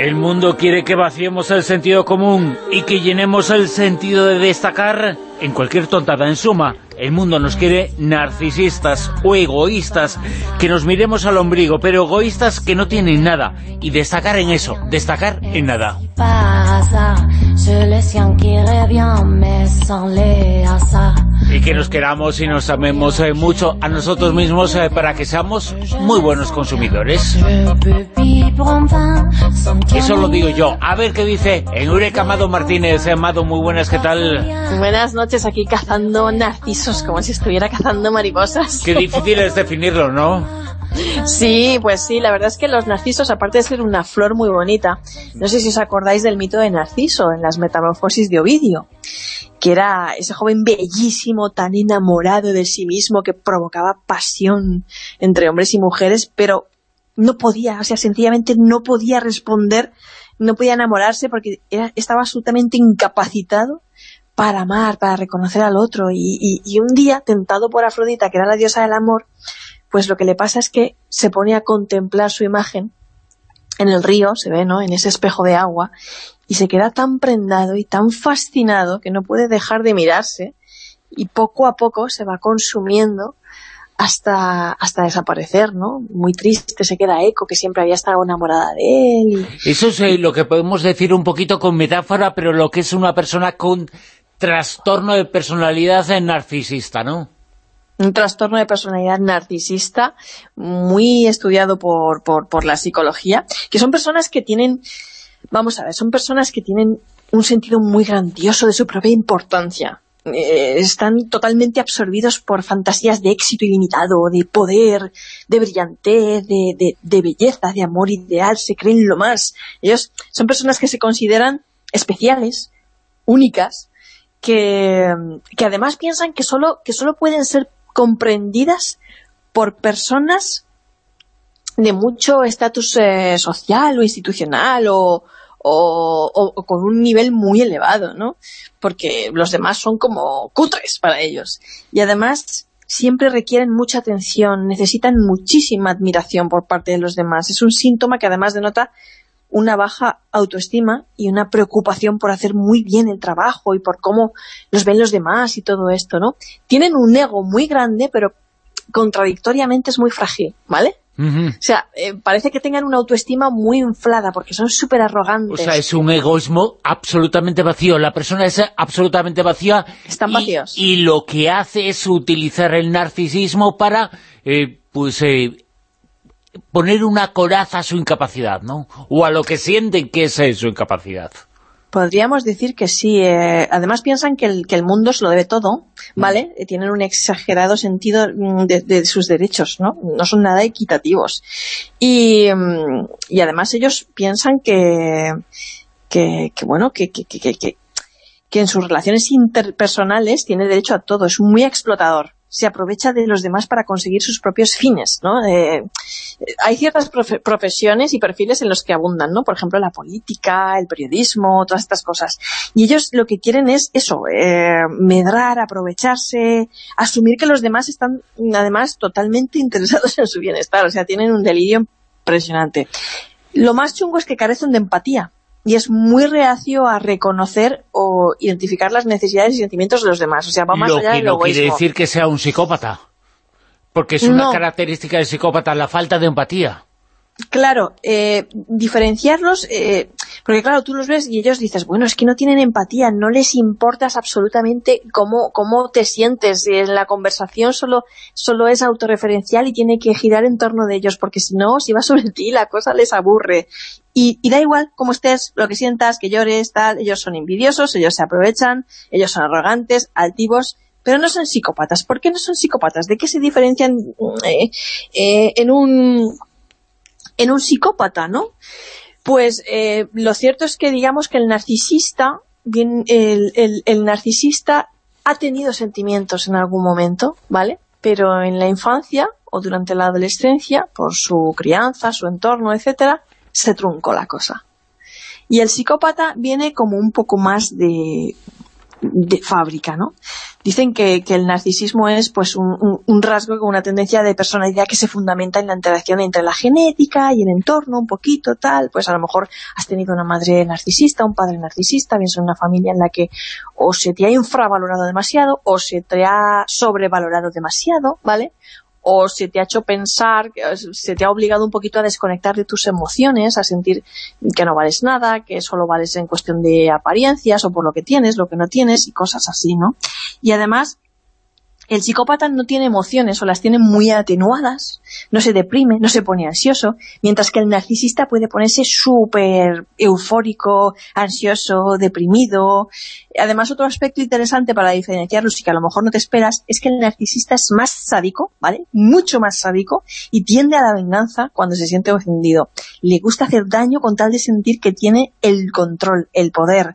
El mundo quiere que vaciemos el sentido común y que llenemos el sentido de destacar en cualquier tontada. En suma, el mundo nos quiere narcisistas o egoístas, que nos miremos al ombligo, pero egoístas que no tienen nada. Y destacar en eso, destacar en nada. Y que nos queramos y nos amemos eh, mucho a nosotros mismos eh, para que seamos muy buenos consumidores. Eso lo digo yo. A ver qué dice Eureka Amado Martínez. Amado, muy buenas, ¿qué tal? Buenas noches, aquí cazando narcisos, como si estuviera cazando mariposas. Qué difícil es definirlo, ¿no? Sí, pues sí, la verdad es que los narcisos, aparte de ser una flor muy bonita, no sé si os acordáis del mito de Narciso en las metamorfosis de Ovidio, que era ese joven bellísimo, tan enamorado de sí mismo, que provocaba pasión entre hombres y mujeres, pero no podía, o sea, sencillamente no podía responder, no podía enamorarse porque era, estaba absolutamente incapacitado para amar, para reconocer al otro. Y, y, un día, tentado por Afrodita, que era la diosa del amor, pues lo que le pasa es que se pone a contemplar su imagen en el río, se ve, ¿no?, en ese espejo de agua, y se queda tan prendado y tan fascinado que no puede dejar de mirarse, y poco a poco se va consumiendo hasta, hasta desaparecer, ¿no? Muy triste se queda Eco, que siempre había estado enamorada de él. Eso es eh, lo que podemos decir un poquito con metáfora, pero lo que es una persona con trastorno de personalidad narcisista, ¿no? un trastorno de personalidad narcisista muy estudiado por, por, la psicología, que son personas que tienen, vamos a ver, son personas que tienen un sentido muy grandioso de su propia importancia. Eh, están totalmente absorbidos por fantasías de éxito ilimitado, de poder, de brillantez, de, de, de belleza, de amor ideal, se creen lo más. Ellos son personas que se consideran especiales, únicas, que, que además piensan que solo, que solo pueden ser comprendidas por personas de mucho estatus eh, social o institucional o, o, con un nivel muy elevado, ¿no? Porque los demás son como cutres para ellos. Y además siempre requieren mucha atención, necesitan muchísima admiración por parte de los demás. Es un síntoma que además denota una baja autoestima y una preocupación por hacer muy bien el trabajo y por cómo los ven los demás y todo esto, ¿no? Tienen un ego muy grande, pero contradictoriamente es muy frágil, ¿vale? O sea, eh, parece que tengan una autoestima muy inflada porque son súper arrogantes. O sea, es un egoísmo absolutamente vacío. La persona es absolutamente vacía. Están vacíos. Y, lo que hace es utilizar el narcisismo para, eh, pues, eh, poner una coraza a su incapacidad, ¿no? O a lo que sienten que es su incapacidad. Podríamos decir que sí. Eh, además piensan que el, que el mundo se lo debe todo, ¿vale? Mm. Tienen un exagerado sentido mm, de, sus derechos, ¿no? No son nada equitativos. Y, mm, y además ellos piensan que, que, que bueno, que, que, que, que en sus relaciones interpersonales tiene derecho a todo. Es muy explotador se aprovecha de los demás para conseguir sus propios fines, ¿no? Eh, hay ciertas profesiones y perfiles en los que abundan, ¿no? Por ejemplo, la política, el periodismo, todas estas cosas. Y ellos lo que quieren es eso, eh, medrar, aprovecharse, asumir que los demás están, además, totalmente interesados en su bienestar. O sea, tienen un delirio impresionante. Lo más chungo es que carecen de empatía. Y es muy reacio a reconocer o identificar las necesidades y sentimientos de los demás. O sea, va más lo allá que del no egoísmo. quiere decir que sea un psicópata. Porque es una No. característica del psicópata la falta de empatía. Claro, eh, diferenciarlos, eh, porque claro, tú los ves y ellos dices, bueno, es que no tienen empatía, no les importas absolutamente cómo, cómo te sientes, en la conversación solo, solo es autorreferencial y tiene que girar en torno de ellos, porque si no, si va sobre ti, la cosa les aburre. Y, y da igual cómo estés, lo que sientas, que llores, tal, ellos son envidiosos, ellos se aprovechan, ellos son arrogantes, altivos, pero no son psicópatas. ¿Por qué no son psicópatas? ¿De qué se diferencian eh, eh, en un en un psicópata, ¿no? Pues eh, lo cierto es que digamos que el narcisista, bien, el, el- el narcisista ha tenido sentimientos en algún momento, ¿vale? Pero en la infancia o durante la adolescencia, por su crianza, su entorno, etcétera, se truncó la cosa. Y el psicópata viene como un poco más de, de fábrica, ¿no? Dicen que, que el narcisismo es pues un, rasgo con una tendencia de personalidad que se fundamenta en la interacción entre la genética y el entorno, un poquito, tal, pues a lo mejor has tenido una madre narcisista, un padre narcisista, vienes en una familia en la que o se te ha infravalorado demasiado o se te ha sobrevalorado demasiado, ¿vale? O se te ha hecho pensar, eh, se te ha obligado un poquito a desconectar de tus emociones, a sentir que no vales nada, que solo vales en cuestión de apariencias o por lo que tienes, lo que no tienes y cosas así, ¿no? Y además, el psicópata no tiene emociones o las tiene muy atenuadas, no se deprime, no se pone ansioso, mientras que el narcisista puede ponerse súper eufórico, ansioso, deprimido. Además, otro aspecto interesante para diferenciarlos y que a lo mejor no te esperas es que el narcisista es más sádico, ¿vale? Mucho más sádico y tiende a la venganza cuando se siente ofendido. Le gusta hacer daño con tal de sentir que tiene el control, el poder.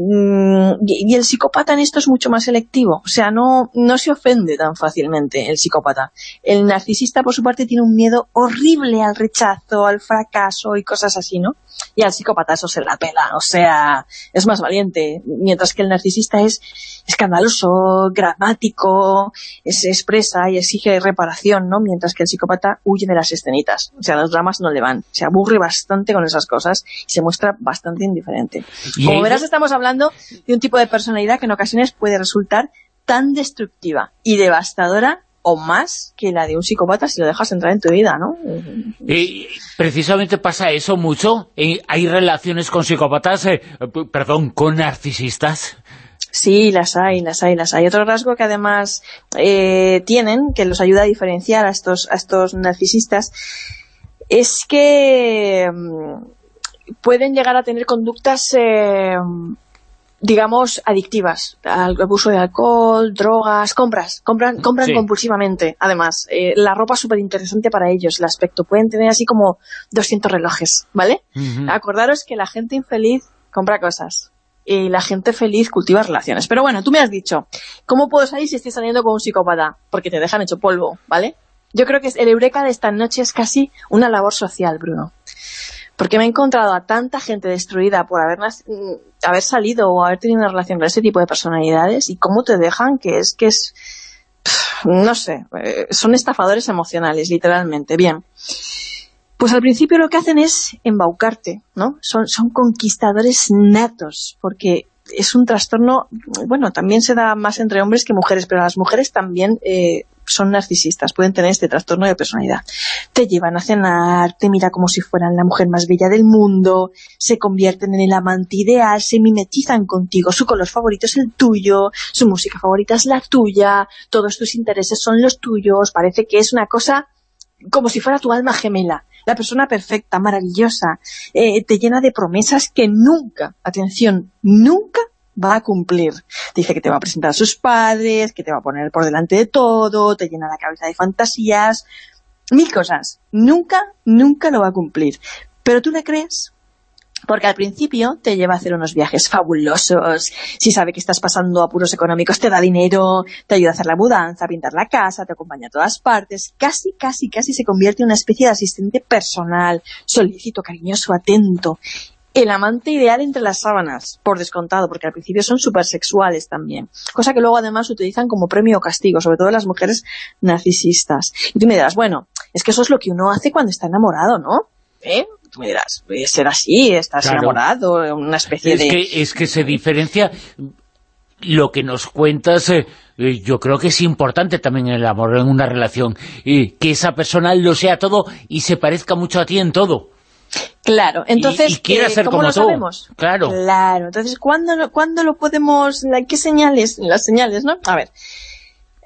Mm, y el psicópata en esto es mucho más selectivo, o sea, no, no se ofende tan fácilmente el psicópata. El narcisista, por su parte, tiene un miedo horrible al rechazo, al fracaso y cosas así, ¿no? Y al psicópata eso se la pela, o sea, es más valiente, mientras que el narcisista es escandaloso, gramático, se expresa y exige reparación, ¿no? Mientras que el psicópata huye de las escenitas, o sea, los dramas no le van, se aburre bastante con esas cosas y se muestra bastante indiferente. Como verás, estamos hablando de un tipo de personalidad que en ocasiones puede resultar tan destructiva y devastadora o más que la de un psicópata si lo dejas entrar en tu vida, ¿no? Y precisamente pasa eso mucho. Eh, Hay relaciones con psicópatas, eh, perdón, con narcisistas. Sí, las hay, las hay, las hay. Otro rasgo que además eh, tienen, que los ayuda a diferenciar a estos, a estos narcisistas, es que mm, pueden llegar a tener conductas, eh, digamos, adictivas. Al abuso de alcohol, drogas, compras, compran, compran Sí. compulsivamente. Además, eh, la ropa es súper interesante para ellos, el aspecto. Pueden tener así como 200 relojes, ¿vale? Acordaros que la gente infeliz compra cosas y la gente feliz cultiva relaciones. Pero bueno, tú me has dicho, ¿cómo puedo salir si estoy saliendo con un psicópata? Porque te dejan hecho polvo, ¿vale? Yo creo que el eureka de esta noche es casi una labor social, Bruno. Porque me he encontrado a tanta gente destruida por haber, mm, haber salido o haber tenido una relación con ese tipo de personalidades y cómo te dejan que es que es no sé, eh, son estafadores emocionales, literalmente. Bien. Pues al principio lo que hacen es embaucarte, ¿no? Son, conquistadores natos, porque es un trastorno, bueno, también se da más entre hombres que mujeres, pero las mujeres también eh, son narcisistas, pueden tener este trastorno de personalidad. Te llevan a cenar, te mira como si fueran la mujer más bella del mundo, se convierten en el amante ideal, se mimetizan contigo, su color favorito es el tuyo, su música favorita es la tuya, todos tus intereses son los tuyos, parece que es una cosa como si fuera tu alma gemela, la persona perfecta, maravillosa, eh, te llena de promesas que nunca, atención, nunca va a cumplir. Dice que te va a presentar a sus padres, que te va a poner por delante de todo, te llena la cabeza de fantasías, mil cosas. Nunca, nunca lo va a cumplir. Pero tú le crees porque al principio te lleva a hacer unos viajes fabulosos, si sabe que estás pasando apuros económicos te da dinero, te ayuda a hacer la mudanza, a pintar la casa, te acompaña a todas partes, casi, casi, casi se convierte en una especie de asistente personal, solícito, cariñoso, atento, el amante ideal entre las sábanas, por descontado, porque al principio son súper sexuales también, cosa que luego además utilizan como premio o castigo, sobre todo las mujeres narcisistas. Y tú me dirás, bueno, es que eso es lo que uno hace cuando está enamorado, ¿no? ¿Eh? Tú me dirás, ser así, estás Claro. enamorado, una especie Es de... que, es que se diferencia lo que nos cuentas, eh, eh, yo creo que es importante también en el amor, en una relación, y que esa persona lo sea todo y se parezca mucho a ti en todo. Claro, entonces, Y- eh, ser ¿cómo como lo tú. sabemos? Claro. Claro, entonces, ¿cuándo, lo- ¿cuándo lo podemos...? ¿Qué señales? Las señales, ¿no? A ver,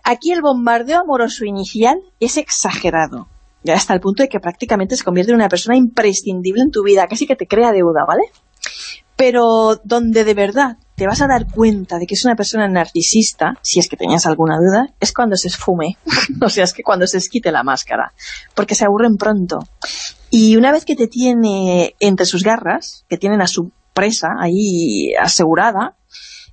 aquí el bombardeo amoroso inicial es exagerado, hasta el punto de que prácticamente se convierte en una persona imprescindible en tu vida, casi que te crea deuda, ¿vale? Pero donde de verdad te vas a dar cuenta de que es una persona narcisista, si es que tenías alguna duda, es cuando se esfume, o sea, es que cuando se esquite la máscara, porque se aburren pronto. Y una vez que te tiene entre sus garras, que tienen a su presa ahí asegurada,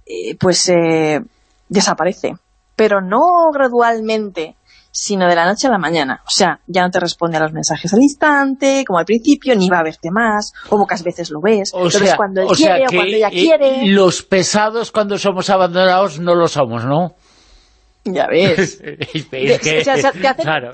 eh, pues eh, desaparece. Pero no gradualmente, sino de la noche a la mañana. O sea, ya no te responde a los mensajes al instante, como al principio, ni va a verte más, o pocas veces lo ves, O sea, cuando él o sea quiere o cuando ella eh, quiere. los pesados cuando somos abandonados no lo somos, ¿no? Ya ves. es que- o sea, se- hacen- claro.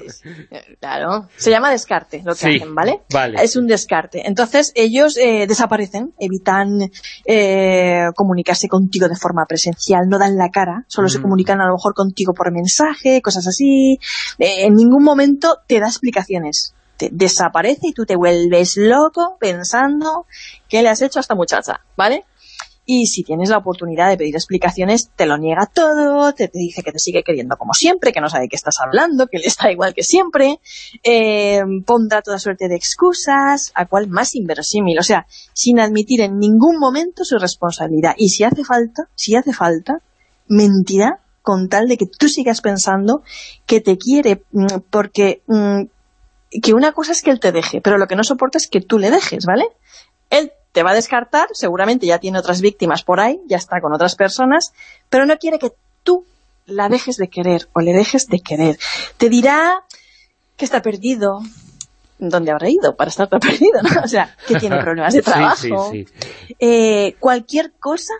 Claro, se llama descarte lo que Sí, hacen, ¿vale? vale. Es un descarte. Entonces ellos eh, desaparecen, evitan eh, comunicarse contigo de forma presencial, no dan la cara, solo se Mm. comunican a lo mejor contigo por mensaje, cosas así. Eh, en ningún momento te da explicaciones. Te desaparece y tú te vuelves loco pensando qué le has hecho a esta muchacha, ¿vale? Y si tienes la oportunidad de pedir explicaciones, te lo niega todo, te, dice que te sigue queriendo como siempre, que no sabe qué estás hablando, que le está igual que siempre, eh, pondrá toda suerte de excusas, a cual más inverosímil, o sea, sin admitir en ningún momento su responsabilidad. Y si hace falta, si hace falta, mentirá con tal de que tú sigas pensando que te quiere, mm, porque mm, que una cosa es que él te deje, pero lo que no soporta es que tú le dejes, ¿vale? Él te va a descartar, seguramente ya tiene otras víctimas por ahí, ya está con otras personas, pero no quiere que tú la dejes de querer o le dejes de querer. Te dirá que está perdido, ¿dónde habrá ido para estar tan perdido? ¿no? O sea, que tiene problemas de trabajo, sí, sí. eh, cualquier cosa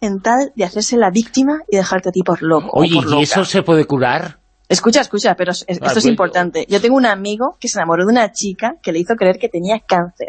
en tal de hacerse la víctima y dejarte a ti por loco. Oye, por ¿y loca. eso se puede curar? Escucha, escucha, pero es- esto Ah, es bueno. importante. Yo tengo un amigo que se enamoró de una chica que le hizo creer que tenía cáncer.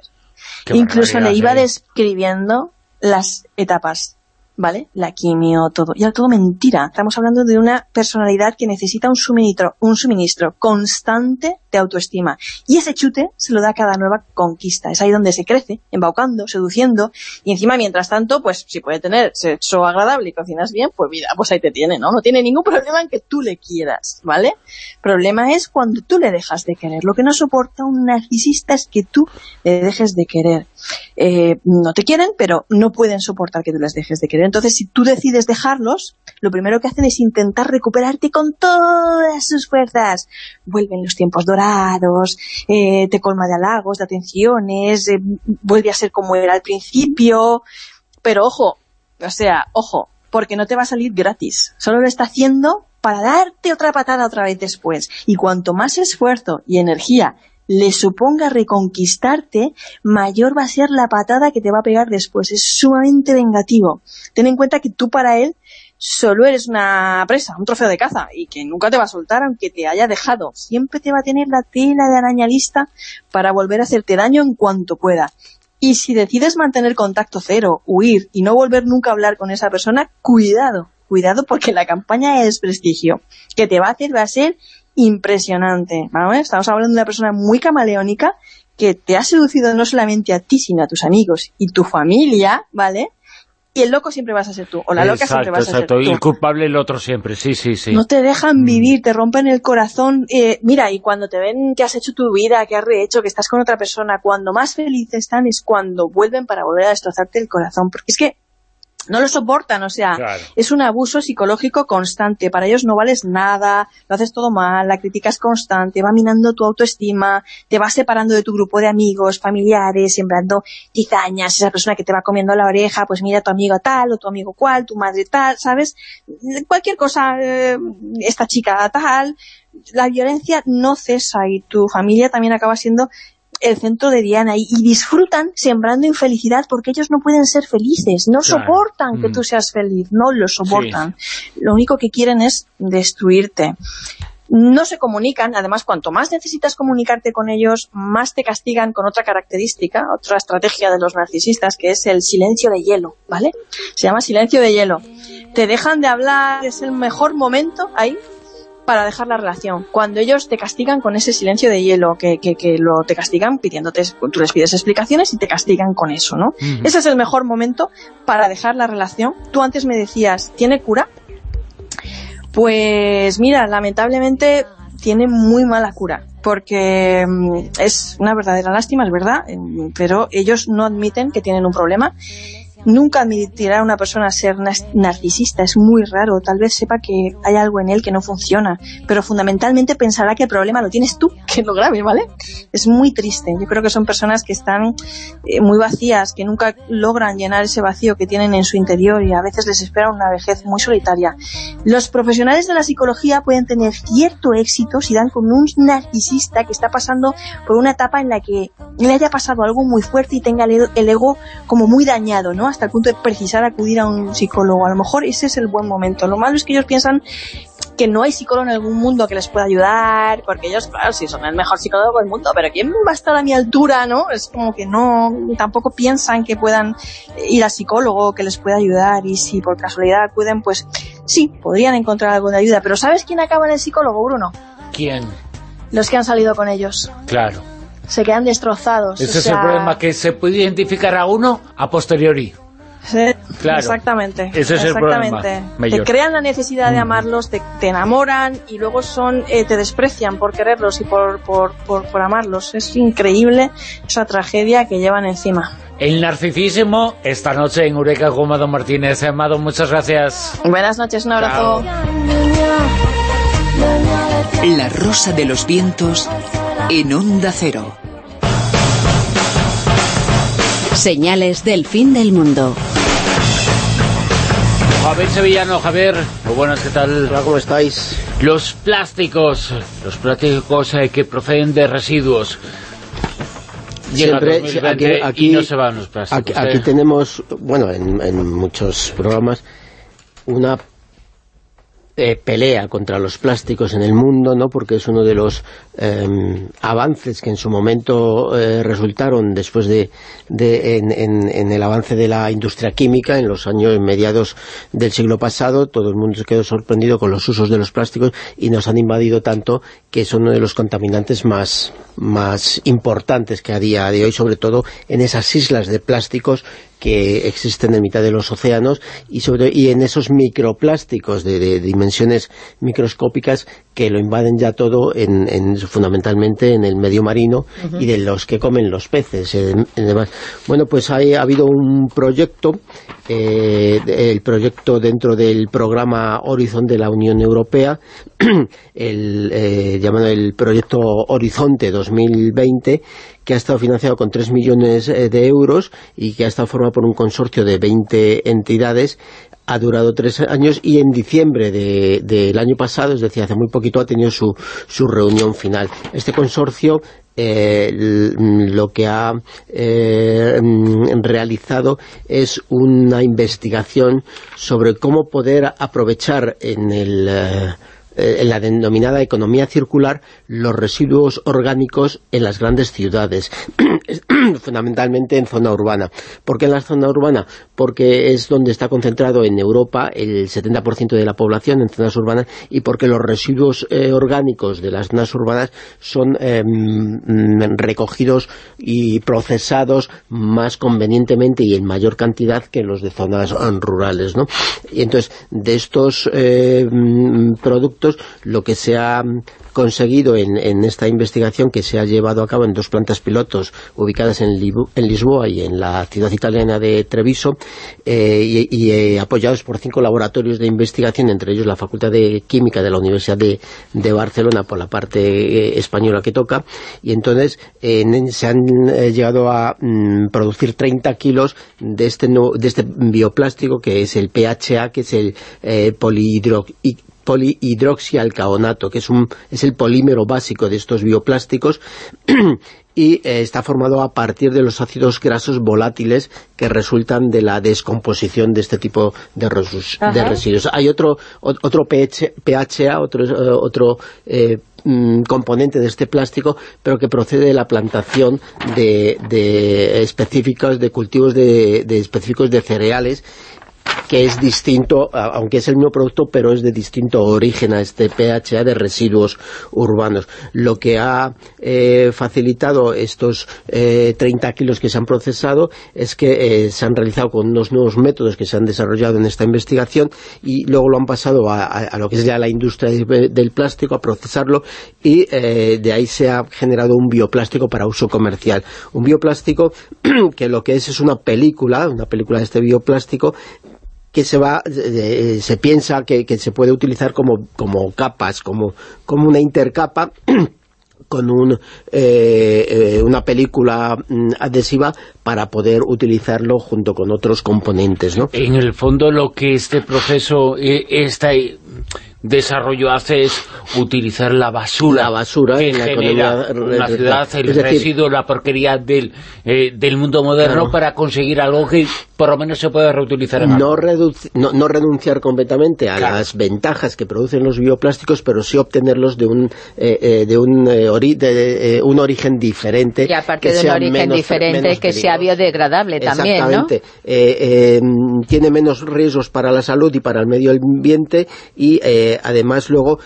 Qué Incluso le iba ¿eh? describiendo las etapas, ¿vale? La quimio, todo. Y era todo mentira. Estamos hablando de una personalidad que necesita un suministro, un suministro constante de autoestima. Y ese chute se lo da cada nueva conquista. Es ahí donde se crece, embaucando, seduciendo. Y encima, mientras tanto, pues si puede tener sexo agradable y cocinas bien, pues mira, pues ahí te tiene, ¿no? No tiene ningún problema en que tú le quieras, ¿vale? Problema es cuando tú le dejas de querer. Lo que no soporta un narcisista es que tú le dejes de querer. Eh, no te quieren, pero no pueden soportar que tú les dejes de querer. Entonces, si tú decides dejarlos, lo primero que hacen es intentar recuperarte con todas sus fuerzas. Vuelven los tiempos dorados, eh, te colma de halagos, de atenciones, eh, vuelve a ser como era al principio. Pero ojo, o sea, ojo, porque no te va a salir gratis. Solo lo está haciendo para darte otra patada otra vez después. Y cuanto más esfuerzo y energía le suponga reconquistarte, mayor va a ser la patada que te va a pegar después. Es sumamente vengativo. Ten en cuenta que tú para él solo eres una presa, un trofeo de caza, y que nunca te va a soltar aunque te haya dejado. Siempre te va a tener la tela de araña lista para volver a hacerte daño en cuanto pueda. Y si decides mantener contacto cero, huir y no volver nunca a hablar con esa persona, cuidado, cuidado porque la campaña de desprestigio que te va a hacer va a ser impresionante. ¿vale? Estamos hablando de una persona muy camaleónica que te ha seducido no solamente a ti, sino a tus amigos y tu familia, ¿vale? Y el loco siempre vas a ser tú, o la loca siempre vas a ser exacto. Y tú. el culpable el otro siempre, sí, sí, sí. No te Mm. dejan vivir, te rompen el corazón. Eh, mira, y cuando te ven que has hecho tu vida, que has rehecho, que estás con otra persona, cuando más felices están es cuando vuelven para volver a destrozarte el corazón. Porque es que no lo soportan, o sea, Claro. es un abuso psicológico constante. Para ellos no vales nada, lo haces todo mal, la crítica es constante, va minando tu autoestima, te va separando de tu grupo de amigos, familiares, sembrando cizañas, esa persona que te va comiendo la oreja, pues mira tu amigo tal, o tu amigo cual, tu madre tal, ¿sabes? Cualquier cosa, eh, esta chica tal, la violencia no cesa y tu familia también acaba siendo el centro de Diana y, y disfrutan sembrando infelicidad porque ellos no pueden ser felices, no Claro. soportan que Mm. tú seas feliz, no lo soportan. Lo único que quieren es destruirte. no se comunican, además cuanto más necesitas comunicarte con ellos, más te castigan con otra característica, otra estrategia de los narcisistas, que es el silencio de hielo, ¿vale? Se llama silencio de hielo. Te dejan de hablar, es el mejor momento ahí para dejar la relación. Cuando ellos te castigan con ese silencio de hielo, que, que, que lo te castigan pidiéndote, tú les pides explicaciones y te castigan con eso, ¿no? Ese es el mejor momento para dejar la relación. Tú antes me decías, ¿tiene cura? Pues mira, lamentablemente tiene muy mala cura porque mm, es una verdadera lástima, es verdad, em, pero ellos no admiten que tienen un problema Nunca admitirá a una persona ser narcisista, es muy raro, tal vez sepa que hay algo en él que no funciona, pero fundamentalmente pensará que el problema lo tienes tú, que es lo grave, ¿vale? Es muy triste, yo creo que son personas que están eh, muy vacías, que nunca logran llenar ese vacío que tienen en su interior y a veces les espera una vejez muy solitaria. Los profesionales de la psicología pueden tener cierto éxito si dan con un narcisista que está pasando por una etapa en la que le haya pasado algo muy fuerte y tenga el ego como muy dañado, ¿no? Hasta el punto de precisar acudir a un psicólogo. A lo mejor ese es el buen momento. Lo malo es que ellos piensan que no hay psicólogo en algún mundo que les pueda ayudar, porque ellos, claro, sí son el mejor psicólogo del mundo, pero ¿quién va a estar a mi altura, no? Es como que no, tampoco piensan que puedan ir al psicólogo, que les pueda ayudar, y si por casualidad acuden, pues sí, podrían encontrar algo de ayuda. Pero ¿sabes quién acaba en el psicólogo, Bruno? ¿Quién? Los que han salido con ellos. Claro se quedan destrozados. Ese es el problema, que se puede identificar a uno a posteriori. Sí, claro. exactamente. Ese es exactamente. el problema Te crean la necesidad de amarlos, te, enamoran y luego son eh, te desprecian por quererlos y por, por, por, amarlos. Es increíble esa tragedia que llevan encima. El narcisismo, esta noche en Eureka con Mado Martínez. Amado, muchas gracias. Buenas noches, un abrazo. La rosa de los vientos en Onda Cero. Señales del fin del mundo. Javier Sevillano, Javier, muy buenas, ¿qué tal? Hola, ¿cómo estáis? Los plásticos, los plásticos eh, que proceden de residuos. Siempre, aquí, y no se van los plásticos. Aquí, ¿eh? tenemos, bueno, en, en muchos programas, una eh, pelea contra los plásticos en el mundo, ¿no? porque es uno de los em, avances que en su momento eh, resultaron después de, en, el avance de la industria química en los años mediados del siglo pasado, todo el mundo se quedó sorprendido con los usos de los plásticos y nos han invadido tanto que son uno de los contaminantes más, más importantes que a día de hoy, sobre todo en esas islas de plásticos que existen en mitad de los océanos y sobre y en esos microplásticos de, dimensiones microscópicas que lo invaden ya todo en, fundamentalmente en el medio marino y de los que comen los peces bueno pues ha habido un proyecto eh, el proyecto dentro del programa Horizon de la Unión Europea el eh, llamado el proyecto Horizonte 2020 que ha estado financiado con 3 millones eh, de euros y que ha estado formado por un consorcio de 20 entidades ha durado tres años y en diciembre del año pasado, es decir, hace muy poquito, ha tenido su, su reunión final. Este consorcio eh, lo que ha eh, realizado es una investigación sobre cómo poder aprovechar en el en la denominada economía circular los residuos orgánicos en las grandes ciudades, fundamentalmente en zona urbana. ¿Por qué en la zona urbana? Porque es donde está concentrado en Europa el 70% de la población en zonas urbanas y porque los residuos eh, orgánicos de las zonas urbanas son em, recogidos y procesados más convenientemente y en mayor cantidad que los de zonas rurales. ¿no? Y entonces, de estos em, productos lo que se ha conseguido en, esta investigación que se ha llevado a cabo en dos plantas pilotos ubicadas en, Lisboa y en la ciudad italiana de Treviso eh, y, eh, apoyados por cinco laboratorios de investigación, entre ellos la Facultad de Química de la Universidad de, Barcelona por la parte eh, española que toca y entonces se han llegado a mm, producir 30 kilos de este, de este bioplástico que es el PHA, que es el polihidro polihidroxialcaonato, que es, un, es el polímero básico de estos bioplásticos y eh, está formado a partir de los ácidos grasos volátiles que resultan de la descomposición de este tipo de, de residuos. Hay otro otro PHA, otro, otro eh, mm, componente de este plástico, pero que procede de la plantación de, de específicos, de cultivos de, de específicos de cereales que es distinto, aunque es el mismo producto, pero es de distinto origen a este PHA de residuos urbanos. Lo que ha eh, facilitado estos 30 eh, kilos que se han procesado es que eh, se han realizado con unos nuevos métodos que se han desarrollado en esta investigación y luego lo han pasado a, lo que es ya la industria del plástico, a procesarlo y de ahí se ha generado un bioplástico para uso comercial. Un bioplástico que lo que es es una película, una película de este bioplástico que se va eh, se piensa que, se puede utilizar como, como capas, como, como una intercapa con un, eh, eh, una película mm, adhesiva para poder utilizarlo junto con otros componentes, ¿no? En el fondo lo que este proceso, este desarrollo hace es utilizar la basura, la basura que en la genera una ciudad, el residuo, la porquería del, del mundo moderno para conseguir algo que por lo menos se puede reutilizar en no, no, renunciar completamente a las ventajas que producen los bioplásticos, pero sí obtenerlos de un, eh, eh, de, un, eh, un origen diferente. Y aparte de un origen diferente que sea biodegradable también, ¿no? Tiene menos riesgos para la salud y para el medio ambiente y además luego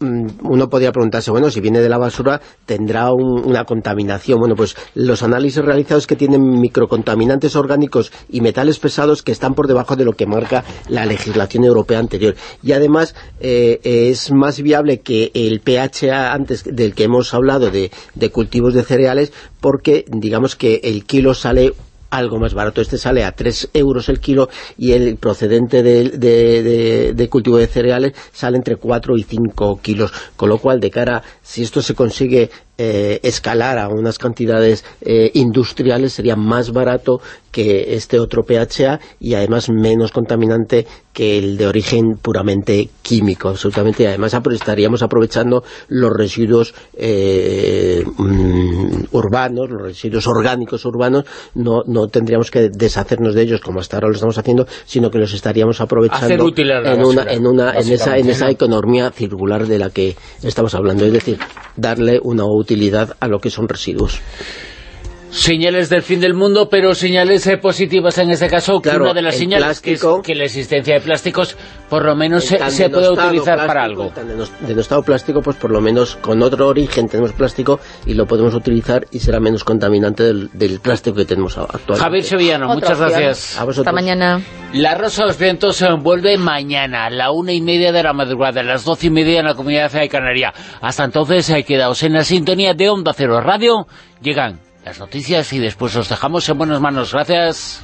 mm, uno podría preguntarse, bueno, si viene de la basura tendrá una contaminación. Bueno, pues los análisis realizados que tienen microcontaminantes orgánicos y metales pesados que están por debajo de lo que marca la legislación europea anterior. Y además eh, es más viable que el PHA antes del que hemos hablado de, de cultivos de cereales porque digamos que el kilo sale algo más barato. Este sale a 3 euros el kilo y el procedente de, cultivo de cereales sale entre 4 y 5 kilos. Con lo cual, de cara, si esto se consigue eh, escalar a unas cantidades eh, industriales, sería más barato que este otro PHA y además menos contaminante que el de origen puramente químico, absolutamente. Y además estaríamos aprovechando los residuos eh, mm, urbanos, los residuos orgánicos urbanos, no, no tendríamos que deshacernos de ellos como hasta ahora lo estamos haciendo, sino que los estaríamos aprovechando en, una, en, una, en, esa, en esa economía circular de la que estamos hablando, es decir, darle una utilidad a lo que son residuos señales del fin del mundo, pero señales eh, positivas en este caso, que una de las señales que es que la existencia de plásticos por lo menos se, puede utilizar para algo. De estado plástico, pues por lo menos con otro origen tenemos plástico y lo podemos utilizar y será menos contaminante del, plástico que tenemos actualmente. Javier Sevillano, muchas gracias. A Hasta mañana. La Rosa de los Vientos se envuelve mañana a la una y media de la madrugada, a las doce y media en la Comunidad de Canaria. Hasta entonces, hay quedaos en la sintonía de Onda Cero Radio. Llegan las noticias y después os dejamos en buenas manos. Gracias.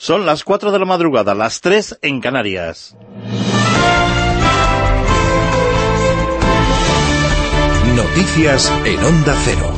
Son las 4 de la madrugada, las 3 en Canarias. Noticias en Onda Cero.